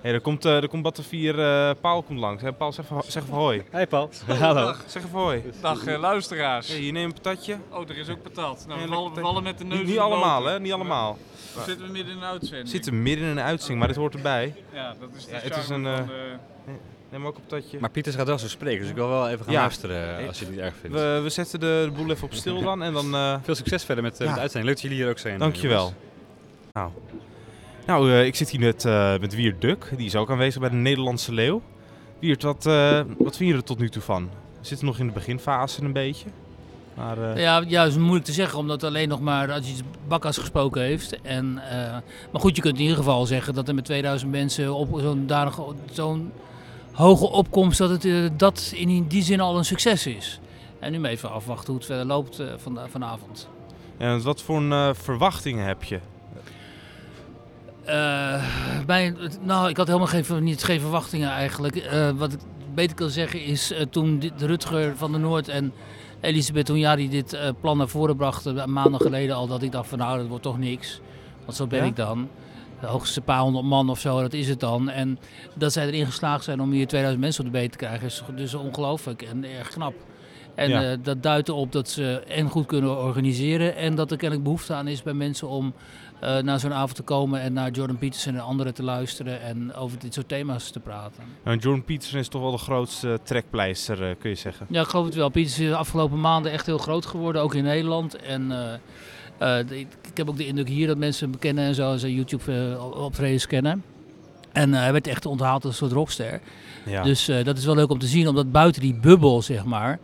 Hey, er komt, eh er komt Battenvier, eh Paul komt langs. Hè, Paul, zeg even, zeg even hoi. Hey Paul. (laughs) Hallo. Zeg even hoi. Dag eh, luisteraars. Hey, hier neem een patatje. Oh, er is ook patat. Nou, we vallen, we met de neus Niet, allemaal, hè? Niet allemaal. We zitten midden in een uitzending. We zitten midden in een uitzending, maar dit hoort erbij. Ja, dat is de Ja, het is een... van eh, de- nee, Neem ook een patatje. Maar Pieters gaat wel zo spreken, dus ik wil wel even gaan Ja. luisteren als je het niet erg vindt. We, we zetten de, de boel even op stil dan en dan... eh, Veel succes verder met, Ja. met de uitzending. Leuk dat jullie hier ook zijn. Dankjewel. jongens. Nou, nou eh, ik zit hier net eh, met Wiert Duk. Die is ook aanwezig bij de Nederlandse Leeuw. Wiert, wat, eh, wat vind je er tot nu toe van? We zitten nog in de beginfase een beetje. Maar, Ja, ja, dat is moeilijk te zeggen, omdat alleen nog maar Aziz Bakkas gesproken heeft. En, maar goed, je kunt in ieder geval zeggen dat er met 2000 mensen op zo'n zo'n hoge opkomst, dat het dat in die zin al een succes is. En nu maar even afwachten hoe het verder loopt van, vanavond. En wat voor een, verwachtingen heb je? Mijn, nou, ik had helemaal geen, niet, geen verwachtingen eigenlijk. Eh, wat ik beter kan zeggen is, eh, toen dit, Rutger van der Noord en Elisabeth Hoenjari dit plan naar voren brachten, maanden geleden al, dat ik dacht van nou, dat wordt toch niks. Want zo ben Ja? ik dan. De hoogste paar honderd man of zo, dat is het dan. En dat zij erin geslaagd zijn om hier 2000 mensen op de been te krijgen, is dus ongelooflijk en erg knap. En Ja. dat duidt erop dat ze en goed kunnen organiseren en dat er kennelijk behoefte aan is bij mensen om eh, naar zo'n avond te komen en naar Jordan Peterson en anderen te luisteren en over dit soort thema's te praten. Nou, Jordan Peterson is toch wel de grootste trekpleister, eh, kun je zeggen. Ja, ik geloof het wel. Peterson is de afgelopen maanden echt heel groot geworden, ook in Nederland. En eh, de- ik heb ook de indruk hier dat mensen hem kennen en zo, zijn YouTube-optredens kennen. En hij werd echt onthaald als een soort rockster. Ja. Dus dat is wel leuk om te zien, omdat buiten die bubbel, zeg maar,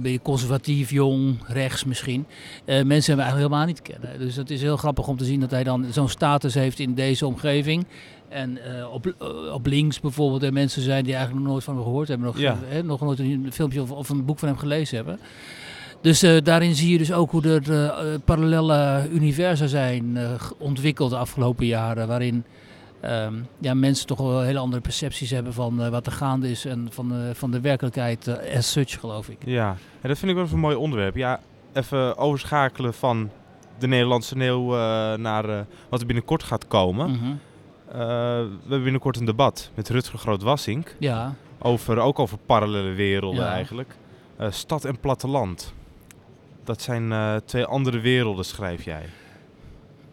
ben je conservatief, jong, rechts misschien, eh, mensen hebben eigenlijk helemaal niet kennen. Dus het is heel grappig om te zien dat hij dan zo'n status heeft in deze omgeving. En eh, op, eh, op links bijvoorbeeld er mensen zijn die eigenlijk nog nooit van hem gehoord hebben, nog, Ja. nog nooit een filmpje of, of een boek van hem gelezen hebben. Dus eh, daarin zie je dus ook hoe er eh, eh, parallele universa zijn eh, ontwikkeld de afgelopen jaren. Waarin ehm, ja, mensen toch wel hele andere percepties hebben van eh, wat er gaande is en van, eh, van de werkelijkheid eh, as such, geloof ik. Ja, en dat vind ik wel een mooi onderwerp. Ja, even overschakelen van de Nederlandse neeuw naar wat er binnenkort gaat komen. Mhm. We hebben binnenkort een debat met Rutger Groot-Wassink. Ja. Over, ook over parallele werelden Ja. eigenlijk. Stad en platteland. Dat zijn twee andere werelden, schrijf jij.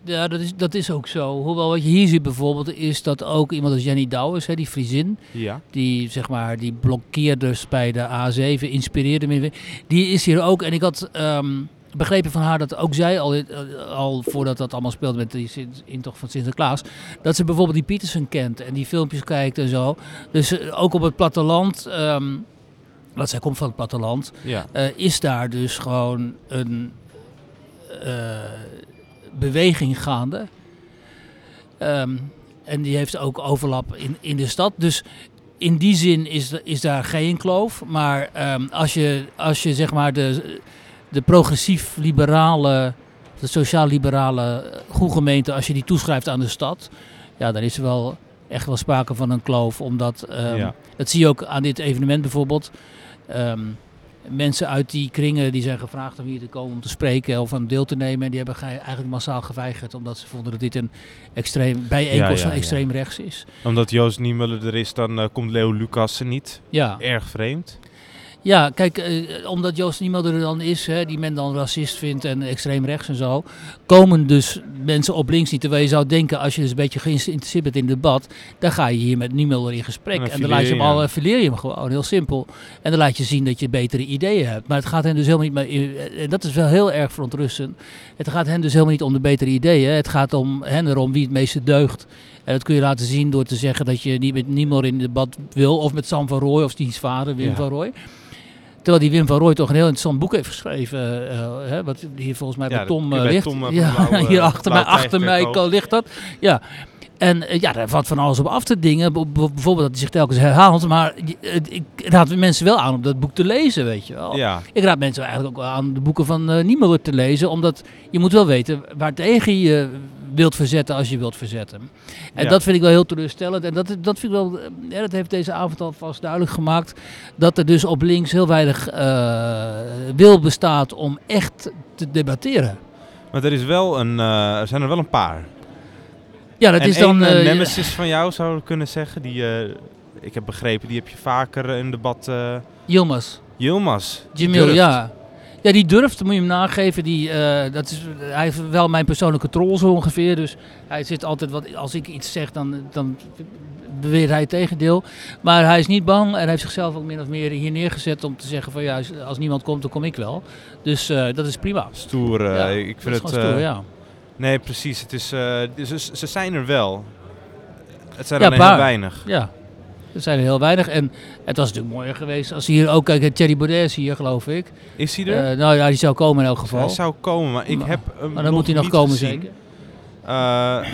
Ja, dat is, dat is ook zo. Hoewel wat je hier ziet bijvoorbeeld is dat ook iemand als Jenny Douwes, hè, die Friesin, Ja. die zeg maar die blokkeerders bij de A7 inspireerde. Die is hier ook. En ik had ehm, begrepen van haar dat ook zij al, al voordat dat allemaal speelde met die intocht van Sinterklaas, dat ze bijvoorbeeld die Peterson kent en die filmpjes kijkt en zo. Dus eh, ook op het platteland. ehm want zij komt van het platteland, Ja. eh, is daar dus gewoon een eh, beweging gaande. Ehm, en die heeft ook overlap in, in de stad. Dus in die zin is, is daar geen kloof. Maar ehm, als, je, als je zeg maar de, de progressief-liberale, de sociaal-liberale goede gemeente, als je die toeschrijft aan de stad, ja, dan is er wel echt wel sprake van een kloof. Omdat, Ja. dat zie je ook aan dit evenement bijvoorbeeld. Mensen uit die kringen die zijn gevraagd om hier te komen om te spreken of aan deel te nemen. En die hebben ge- eigenlijk massaal geweigerd omdat ze vonden dat dit een extreem bijeenkomst Ja, ja, van ja. extreem rechts is. Omdat Joost Niemuller er is, dan eh, komt Leo Lucas er niet. Ja. Erg vreemd. Ja, kijk, eh, omdat Joost Niemand er dan is, hè, die men dan racist vindt en extreem rechts en zo, komen dus mensen op links niet. Terwijl je zou denken, als je dus een beetje geïnteresseerd bent in het debat, dan ga je hier met Niemelder in gesprek. En dan En dan laat je hem al, eh, fileer je hem gewoon, heel simpel. En dan laat je zien dat je betere ideeën hebt. Maar het gaat hen dus helemaal niet meer, en dat is wel heel erg verontrustend. Het gaat hen dus helemaal niet om de betere ideeën. Het gaat om hen erom wie het meeste deugt. En dat kun je laten zien door te zeggen dat je niet met Niemelder in het debat wil, of met Sam van Rooij, of die vader Wim Ja. van Rooij. Terwijl die Wim van Rooij toch een heel interessant boek heeft geschreven. eh, hè, wat hier volgens mij Ja, bij Tom eh, ligt. Tom, eh, ja, (laughs) hier eh, achter mij, achter mij ligt dat. Ja. En eh, ja, daar valt van alles op af te dingen. Bijvoorbeeld dat hij zich telkens herhaalt. Maar ik raad mensen wel aan om dat boek te lezen, weet je wel. Ja. Ik raad mensen eigenlijk ook aan de boeken van uh, te lezen. Omdat je moet wel weten waar tegen je wilt verzetten als je wilt verzetten. En Ja. dat vind ik wel heel teleurstellend. En dat, dat vind ik wel, eh, ja, dat heeft deze avond alvast duidelijk gemaakt. Dat er dus op links heel weinig eh, wil bestaat om echt te debatteren. Maar er, is wel een, eh, er zijn er wel een paar. Ja, dat en is dan, eh, nemesis van jou, zou ik kunnen zeggen. Die, ik heb begrepen, die heb je vaker in debat... eh Yilmaz. Yilmaz. Jamil, ja. Ja, die durft, moet je hem nageven. Die, eh, dat is, hij heeft wel mijn persoonlijke troll zo ongeveer. Dus hij zit altijd, wat, als ik iets zeg, dan, dan beweert hij het tegendeel. Maar hij is niet bang en hij heeft zichzelf ook min of meer hier neergezet om te zeggen van ja, als, niemand komt, dan kom ik wel. Dus eh, dat is prima. Stoer. eh, Ja, ik vind het... stoer, ja. Nee, precies. Het is, eh, ze, ze zijn er wel. Het zijn Ja, alleen heel paar. weinig. Ja, er zijn er heel weinig. En het was natuurlijk mooier geweest als hier ook, kijk, Thierry Baudet is hier geloof ik. Is hij er? Eh, nou ja, die zou komen in elk geval. Hij zou komen, maar ik Maar- heb hem maar dan moet hij nog komen, gezien. zeker? Eh,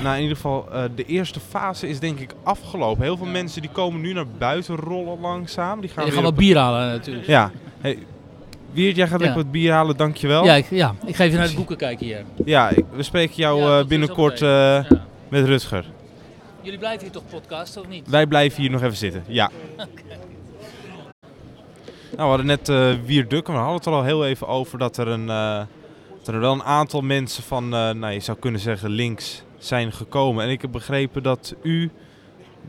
nou, in ieder geval, eh, de eerste fase is denk ik afgelopen. Heel veel mensen die komen nu naar buiten rollen langzaam. Die gaan, die gaan wat bier halen natuurlijk. Ja. Hey, Wiert, jij gaat Ja. lekker wat bier halen, dankjewel. Ja, ik, ja, ik ga even naar de boeken kijken hier. Ja, ik- we spreken jou binnenkort met Rutger. Jullie blijven hier toch podcasten of niet? Wij blijven hier nog even zitten, ja. (laughs) Nou, we hadden net eh Wier Duk, maar we hadden het er al heel even over dat er, een, eh, dat er wel een aantal mensen van, eh, nou je zou kunnen zeggen links zijn gekomen. En ik heb begrepen dat u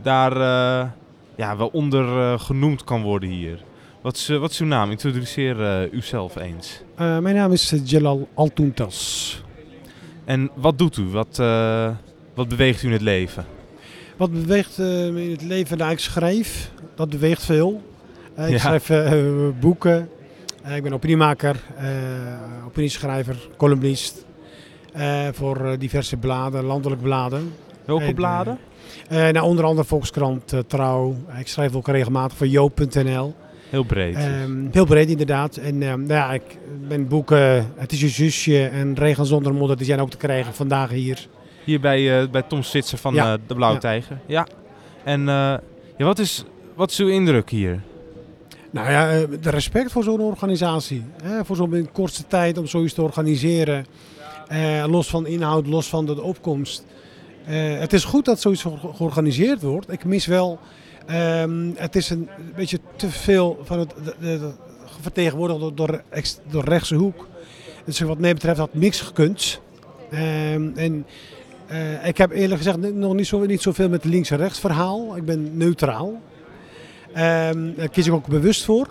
daar eh, ja, wel onder eh, genoemd kan worden hier. Wat is, eh, wat is uw naam? Introduceer eh, uzelf eens. Eh, mijn naam is eh, Jalal Altountas. En wat doet u? Wat, eh, wat beweegt u in het leven? Wat beweegt eh, me in het leven? Nou, ik schrijf. Dat beweegt veel. Eh, ik Ja. schrijf eh, boeken. Eh, ik ben opiniemaker, eh opinieschrijver, columnist. eh, voor eh, diverse bladen, landelijke bladen. Welke En, eh, bladen? eh, nou, onder andere Volkskrant, eh, Trouw. Ik schrijf ook regelmatig voor Joop.nl. Heel breed. Ehm, heel breed inderdaad. En ehm, nou ja, ik, mijn boeken Het is je zusje en Regen zonder modder, die zijn ook te krijgen vandaag hier. Hier bij, eh, bij Tom Sitsen van Ja. eh, de Blauwe Ja. Tijger. Ja. En eh, ja, wat, is, wat is uw indruk hier? Nou ja, de respect voor zo'n organisatie. Hè, voor zo'n kortste tijd om zoiets te organiseren. Eh, los van inhoud, los van de opkomst. Eh, het is goed dat zoiets ge- georganiseerd wordt. Ik mis wel, ehm, het is een beetje te veel van het de, vertegenwoordigd door, door rechtse hoek. Dus wat mij betreft had niks gekund. Ehm, en eh, ik heb eerlijk gezegd nog niet, zo, niet zoveel met links- en rechts verhaal. Ik ben neutraal. Ehm, daar kies ik ook bewust voor.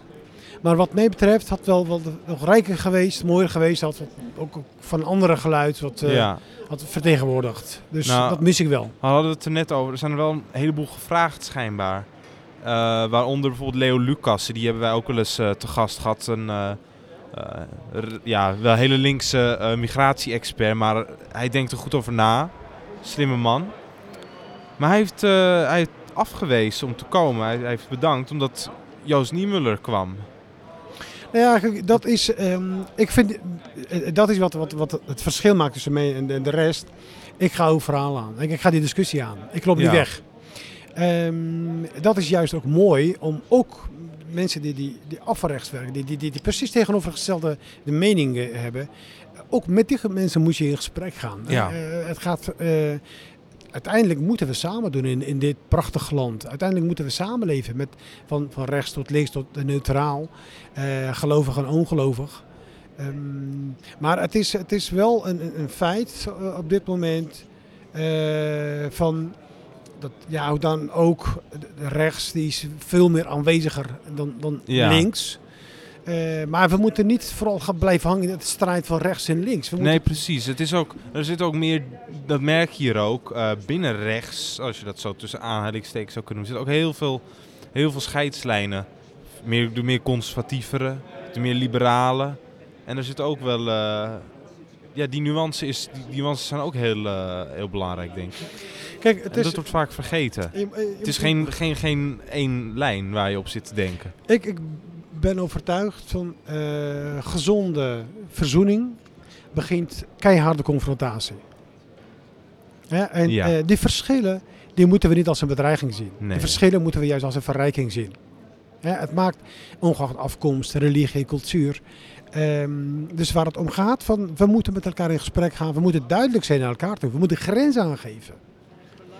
Maar wat mij betreft had wel wat nog rijker geweest, mooier geweest, had ook van andere geluid wat Ja. had vertegenwoordigd. Dus Nou, dat mis ik wel. We hadden het er net over. Er zijn er wel een heleboel gevraagd schijnbaar. Eh, waaronder bijvoorbeeld Leo Lucas. Die hebben wij ook wel eens te gast gehad. Een ja, wel hele linkse migratie-expert. Maar hij denkt er goed over na. Slimme man. Maar hij heeft, eh, hij heeft afgewezen om te komen. Hij, hij heeft bedankt omdat Joost Niemuller kwam. Nou ja, dat is, ehm, ik vind, eh, dat is wat, wat, wat het verschil maakt tussen mij en de, rest. Ik ga overal aan. Ik, ik ga die discussie aan. Ik loop Ja. niet weg. Ehm, dat is juist ook mooi om ook mensen die, die, die afrechts werken, die, die, die, die precies tegenovergestelde de mening eh, hebben, ook met die mensen moet je in gesprek gaan. Ja. Eh, het gaat, eh, uiteindelijk moeten we samen doen in, in dit prachtige land. Uiteindelijk moeten we samenleven met van, van rechts tot links tot neutraal, eh, gelovig en ongelovig. Ehm, maar het is, het is wel een, een- feit op dit moment van dat ja, dan ook rechts die is veel meer aanweziger dan, dan Ja. links. Eh, maar we moeten niet vooral gaan blijven hangen in het strijd van rechts en links. We Nee, precies. Het is ook, er zit ook meer, dat merk je hier ook, eh, binnen rechts, als je dat zo tussen aanhalingstekens zou kunnen noemen, zit ook heel veel, heel veel scheidslijnen. Meer, de meer conservatievere, de meer liberale. En er zit ook wel, eh, ja, die nuance is, die, nuances zijn ook heel, heel belangrijk, denk ik. Kijk, het En is- dat wordt vaak vergeten. Je- je- je het is geen, geen, geen één lijn waar je op zit te denken. Ik, ik ben overtuigd van eh, gezonde verzoening begint keiharde confrontatie. Hè, en Ja. eh, die verschillen die moeten we niet als een bedreiging zien. Nee. De verschillen moeten we juist als een verrijking zien. Hè, het maakt ongeacht afkomst, religie, cultuur. ehm, dus waar het om gaat, van, we moeten met elkaar in gesprek gaan. We moeten duidelijk zijn naar elkaar toe. We moeten grenzen aangeven.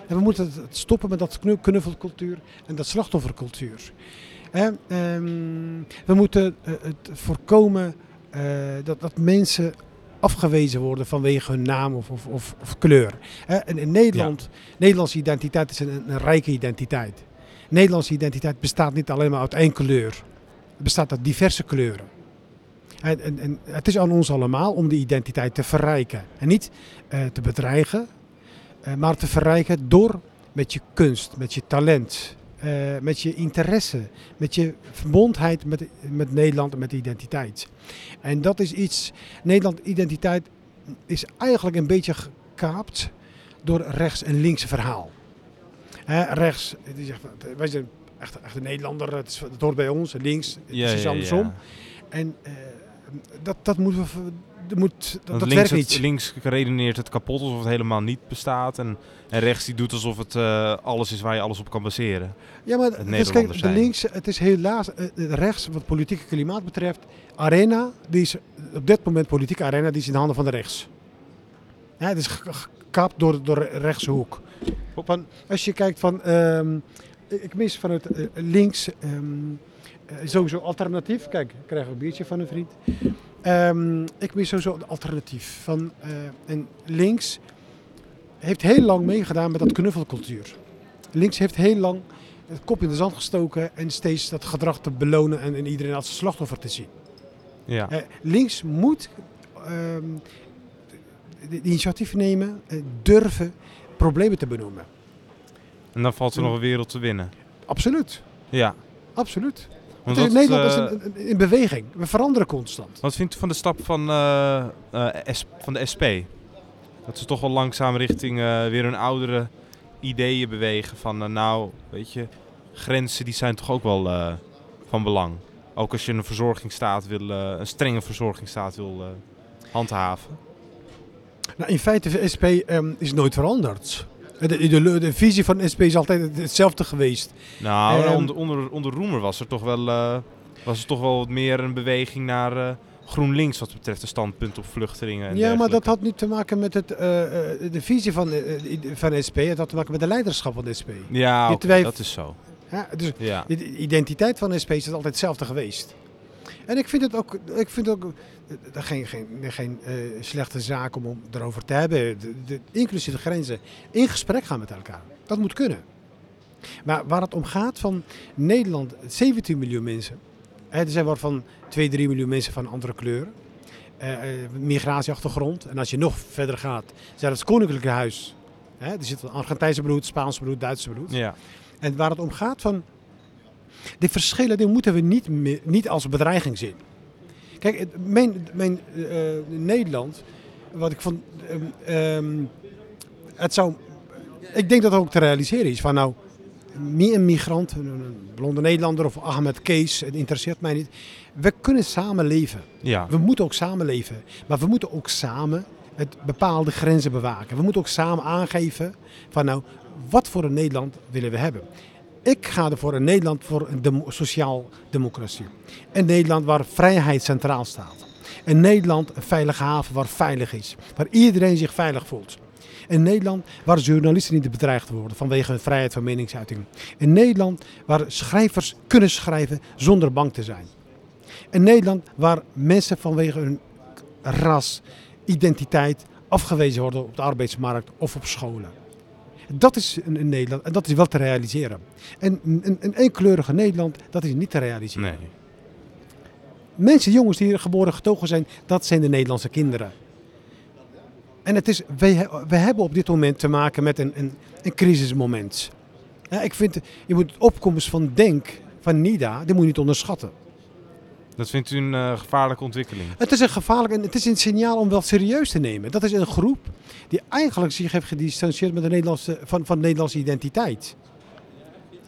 En we moeten het- stoppen met dat knu- knuffelcultuur en dat slachtoffercultuur. Hè, ehm, we moeten eh, het voorkomen eh, dat, dat mensen afgewezen worden vanwege hun naam of, of, of, of kleur. Hè, en in Nederland, Nederlandse identiteit is een, een rijke identiteit. Nederlandse identiteit bestaat niet alleen maar uit één kleur. Het bestaat uit diverse kleuren. En, en, en het is aan ons allemaal om die identiteit te verrijken. En niet eh, te bedreigen, maar te verrijken door met je kunst, met je talent, eh, met je interesse, met je verbondheid met, met Nederland en met de identiteit. En dat is iets, Nederland identiteit is eigenlijk een beetje gekaapt door rechts en links verhaal. Hè, rechts, die zegt, wij zijn echt, echt een Nederlander, het, is, het hoort bij ons. Links, het Ja, is ja, andersom. ja. En eh, dat, dat moeten we... Moet, dat, werkt het- niet. links redeneert het kapot alsof het helemaal niet bestaat. En, en rechts die doet alsof het eh, alles is waar je alles op kan baseren. Ja, maar het dus Nederlander kijk, de links, het is helaas eh, de rechts, wat politieke klimaat betreft, arena, die is op dit moment politieke arena, die is in de handen van de rechts. Ja, het is ge- ge- gekaapt door, door de rechtse hoek. Van, als je kijkt van, ehm, ik mis vanuit eh, links ehm, eh, sowieso alternatief. Kijk, ik krijg een biertje van een vriend. Ehm, ik mis sowieso een alternatief. Van, eh, en links heeft heel lang meegedaan met dat knuffelcultuur. Links heeft heel lang het kop in de zand gestoken en steeds dat gedrag te belonen en, en iedereen als slachtoffer te zien. Ja. Eh, links moet ehm, de, de initiatief nemen, eh, durven problemen te benoemen. En dan valt er nog een wereld te winnen. Absoluut. Ja. Absoluut. Want Nederland is eh, in beweging. We veranderen constant. Wat vindt u van de stap van, eh, eh, S- van de SP? Dat ze toch wel langzaam richting weer hun oudere ideeën bewegen. Van nou, weet je, grenzen die zijn toch ook wel van belang. Ook als je een verzorgingsstaat wil, een strenge verzorgingsstaat wil handhaven. Nou, in feite, de SP ehm, is nooit veranderd. De, de, de, visie van SP is altijd hetzelfde geweest. Nou, Ehm, onder, onder, onder Roemer was er toch wel, eh, was er toch wel wat meer een beweging naar eh, GroenLinks wat betreft de standpunt op vluchtelingen. En ja, maar dat had niet te maken met het, eh, de visie van, van SP. Het had te maken met de leiderschap van de SP. Ja, dat is zo. Ja, dus Ja. de de identiteit van SP is altijd hetzelfde geweest. En ik vind het ook, ik vind het ook geen, geen, geen eh, slechte zaak om, om erover te hebben. De, de, inclusief de grenzen. In gesprek gaan met elkaar. Dat moet kunnen. Maar waar het om gaat van Nederland, 17 miljoen mensen. Hè, er zijn waarvan 2, 3 miljoen mensen van andere kleuren. eh, eh, migratieachtergrond. En als je nog verder gaat, zijn het Koninklijke Huis. Hè, er zit Argentijnse bloed, Spaanse bloed, Duitse bloed. Ja. En waar het om gaat van... Die verschillen die moeten we niet, niet als bedreiging zien. Kijk, het- mijn, mijn eh, Nederland, wat ik van... ehm, ehm, het zou... Ik denk dat het ook te realiseren is van nou... Niet een migrant, een, een blonde Nederlander of Ahmed Kees, het interesseert mij niet. We kunnen samen leven. Ja. We moeten ook samen leven. Maar we moeten ook samen het bepaalde grenzen bewaken. We moeten ook samen aangeven van nou, wat voor een Nederland willen we hebben. Ik ga er voor een Nederland voor een demo- sociaal democratie. Een Nederland waar vrijheid centraal staat. Een Nederland, een veilige haven waar veilig is. Waar iedereen zich veilig voelt. Een Nederland waar journalisten niet bedreigd worden vanwege hun vrijheid van meningsuiting. Een Nederland waar schrijvers kunnen schrijven zonder bang te zijn. Een Nederland waar mensen vanwege hun ras, identiteit afgewezen worden op de arbeidsmarkt of op scholen. Dat is een, een Nederland en dat is wel te realiseren. En een, een, een eenkleurige Nederland, dat is niet te realiseren. Nee. Mensen, jongens die hier geboren getogen zijn, dat zijn de Nederlandse kinderen. En het is, we hebben op dit moment te maken met een, een, een crisismoment. Ja, ik vind, je moet de opkomst van Denk, van NIDA, die moet je niet onderschatten. Dat vindt u een eh, gevaarlijke ontwikkeling? Het is een gevaarlijk en het is een signaal om wel serieus te nemen. Dat is een groep die eigenlijk zich heeft gedistanceerd met de Nederlandse, van, van de Nederlandse identiteit.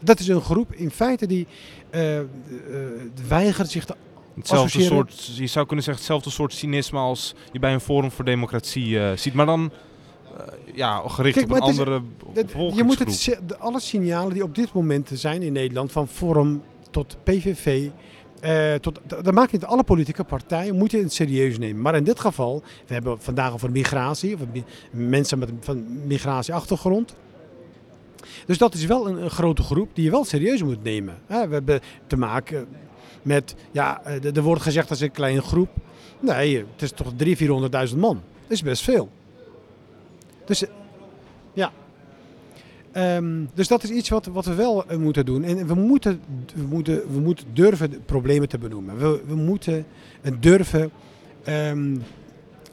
Dat is een groep in feite die eh, weigert zich te Hetzelfde associëren. soort, je zou kunnen zeggen, hetzelfde soort cynisme als je bij een Forum voor Democratie ziet. Maar dan ja, gericht Kijk, op een is- andere Het- je moet het, alle signalen die op dit moment zijn in Nederland, van Forum tot PVV, eh, tot, dat maakt niet alle politieke partijen, moet je het serieus nemen. Maar in dit geval, we hebben vandaag over migratie, of mensen met van migratieachtergrond. Dus dat is wel een, grote groep die je wel serieus moet nemen. We hebben te maken met, ja, eh, er wordt gezegd dat een kleine groep. Nee, het is toch 300.000, 400.000 man. Dat is best veel. Dus eh, ja. Ehm, dus dat is iets wat, wat we wel eh, moeten doen. En we moeten, we moeten, we moeten durven problemen te benoemen. We, we moeten eh, durven ehm,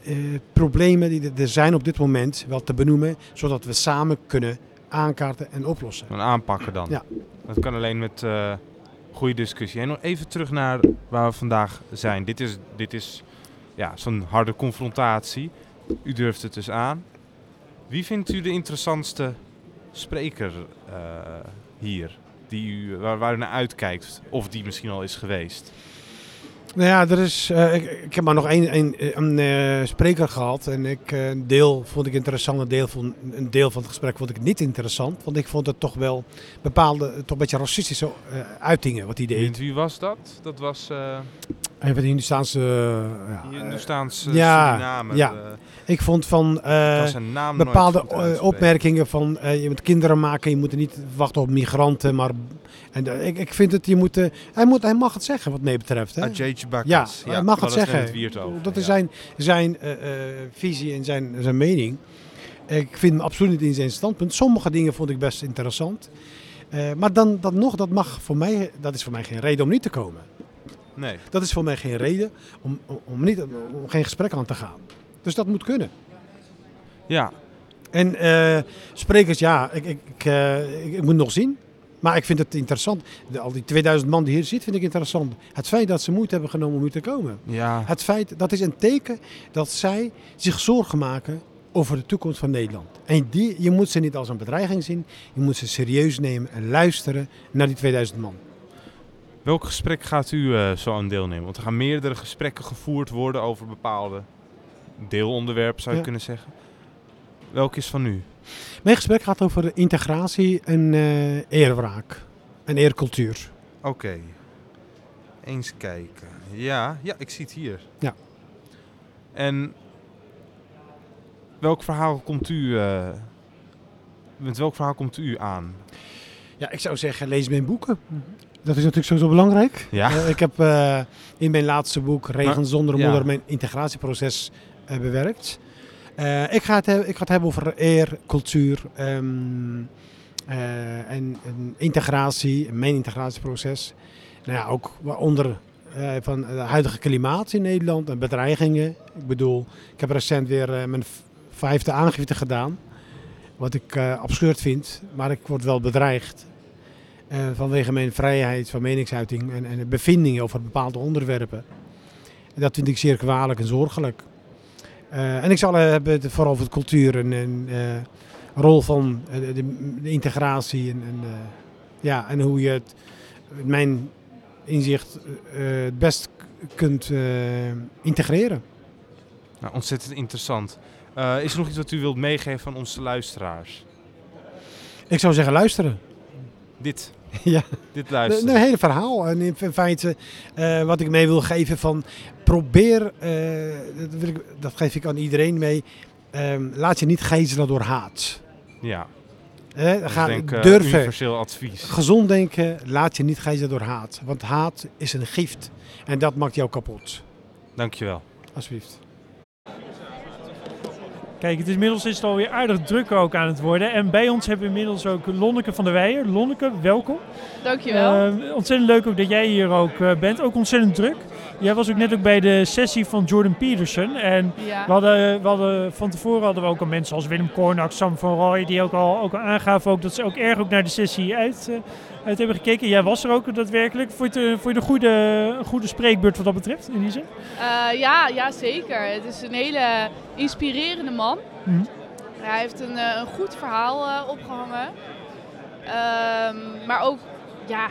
eh, problemen die er- zijn op dit moment wel te benoemen, zodat we samen kunnen aankaarten en oplossen. Een aanpakken dan. Ja. Dat kan alleen met eh goede discussie. En nog even terug naar waar we vandaag zijn. Dit is, dit is ja, zo'n harde confrontatie. U durft het dus aan. Wie vindt u de interessantste spreker eh, hier? Die u, waar, waar u naar uitkijkt? Of die misschien al is geweest? Nou ja, er is, eh, ik, ik heb maar nog één, één, een eh, spreker gehad. En ik, eh, een deel vond ik interessant, een deel, van, een deel van het gesprek vond ik niet interessant. Want ik vond het toch wel bepaalde, toch een beetje racistische eh, uitingen wat hij deed. Wie, was dat? Dat was uh, Even de Hindustaanse... Ja, Hindoestaanse ja, Suriname. Ja, ik vond van bepaalde opmerkingen van je moet kinderen maken, je moet er niet wachten op migranten, maar en, uh, ik, ik vind het, je moet, hij, moet, hij mag het zeggen wat mij betreft. Hè? Ajay ja, ja, hij mag het zeggen. Het over, dat is ja. zijn, zijn uh, visie en zijn, zijn mening. Ik vind hem absoluut niet in zijn standpunt. Sommige dingen vond ik best interessant. Eh, maar dan, dan nog, dat, mag voor mij, dat is voor mij geen reden om niet te komen. Nee. Dat is voor mij geen reden om, om, om niet, om geen gesprek aan te gaan. Dus dat moet kunnen. Ja. En eh, sprekers, ja, ik, ik, ik, eh, ik, ik moet nog zien. Maar ik vind het interessant. De, al die 2000 man die hier zit, vind ik interessant. Het feit dat ze moeite hebben genomen om hier te komen. Ja. Het feit, dat is een teken dat zij zich zorgen maken over de toekomst van Nederland. En die, je moet ze niet als een bedreiging zien. Je moet ze serieus nemen en luisteren naar die 2000 man. Welk gesprek gaat u eh, zo aan deelnemen? Want er gaan meerdere gesprekken gevoerd worden over bepaalde deelonderwerpen, zou je Ja. kunnen zeggen. Welk is van u? Mijn gesprek gaat over integratie en eh eerwraak. En eercultuur. Oké. Eens kijken. Ja, ja, ik zie het hier. Ja. En welk verhaal komt u... eh, met welk verhaal komt u aan? Ja, ik zou zeggen, lees mijn boeken. Dat is natuurlijk sowieso belangrijk. Ja. Eh, ik heb in mijn laatste boek, Regen Maar- zonder ja. moeder, mijn integratieproces bewerkt. Eh, ik, ga het hebben, ik het hebben over eer, cultuur ehm, eh, en, en integratie, mijn integratieproces. Nou ja, ook waaronder eh, van het huidige klimaat in Nederland en bedreigingen. Ik bedoel, ik heb recent weer mijn vijfde aangifte gedaan. Wat ik absurd vind, maar ik word wel bedreigd. vanwege mijn vrijheid van meningsuiting en, en bevindingen over bepaalde onderwerpen. En dat vind ik zeer kwalijk en zorgelijk. Eh, en ik zal eh, hebben het vooral over de cultuur en, en eh, rol van de, de integratie en, en, ja, en hoe je het, mijn inzicht, het best kunt integreren. Nou, ontzettend interessant. Is er nog iets wat u wilt meegeven aan onze luisteraars? Ik zou zeggen luisteren. Dit. (laughs) Ja. Dit luisteren. Een hele verhaal. En in feite, eh, wat ik mee wil geven van probeer, eh, dat, wil ik, dat geef ik aan iedereen mee, ehm, laat je niet gijzelen door haat. Ja. Is ga denk eh, durven. universeel advies. Gezond denken, laat je niet gijzelen door haat. Want haat is een gift. En dat maakt jou kapot. Dankjewel. Alsjeblieft. Kijk, het is inmiddels is het alweer aardig druk ook aan het worden. En bij ons hebben we inmiddels ook Lonneke van der Weijer. Lonneke, welkom. Dankjewel. Eh, ontzettend leuk ook dat jij hier ook eh, bent. Ook ontzettend druk. Jij was ook net ook bij de sessie van Jordan Peterson. En Ja. we, hadden, we hadden, van tevoren hadden we ook al mensen als Willem Kornak, Sam van Rooij, die ook al, ook al aangaven ook dat ze ook erg ook naar de sessie uit, eh, uit hebben gekeken. Jij was er ook daadwerkelijk. Vond je het, eh, vond je het een goede, een goede spreekbeurt wat dat betreft, in die zin? Ja, ja, zeker. Het is een hele inspirerende man. Mhm. Hij heeft een, eh, een goed verhaal eh, opgehangen. Ehm, maar ook, ja,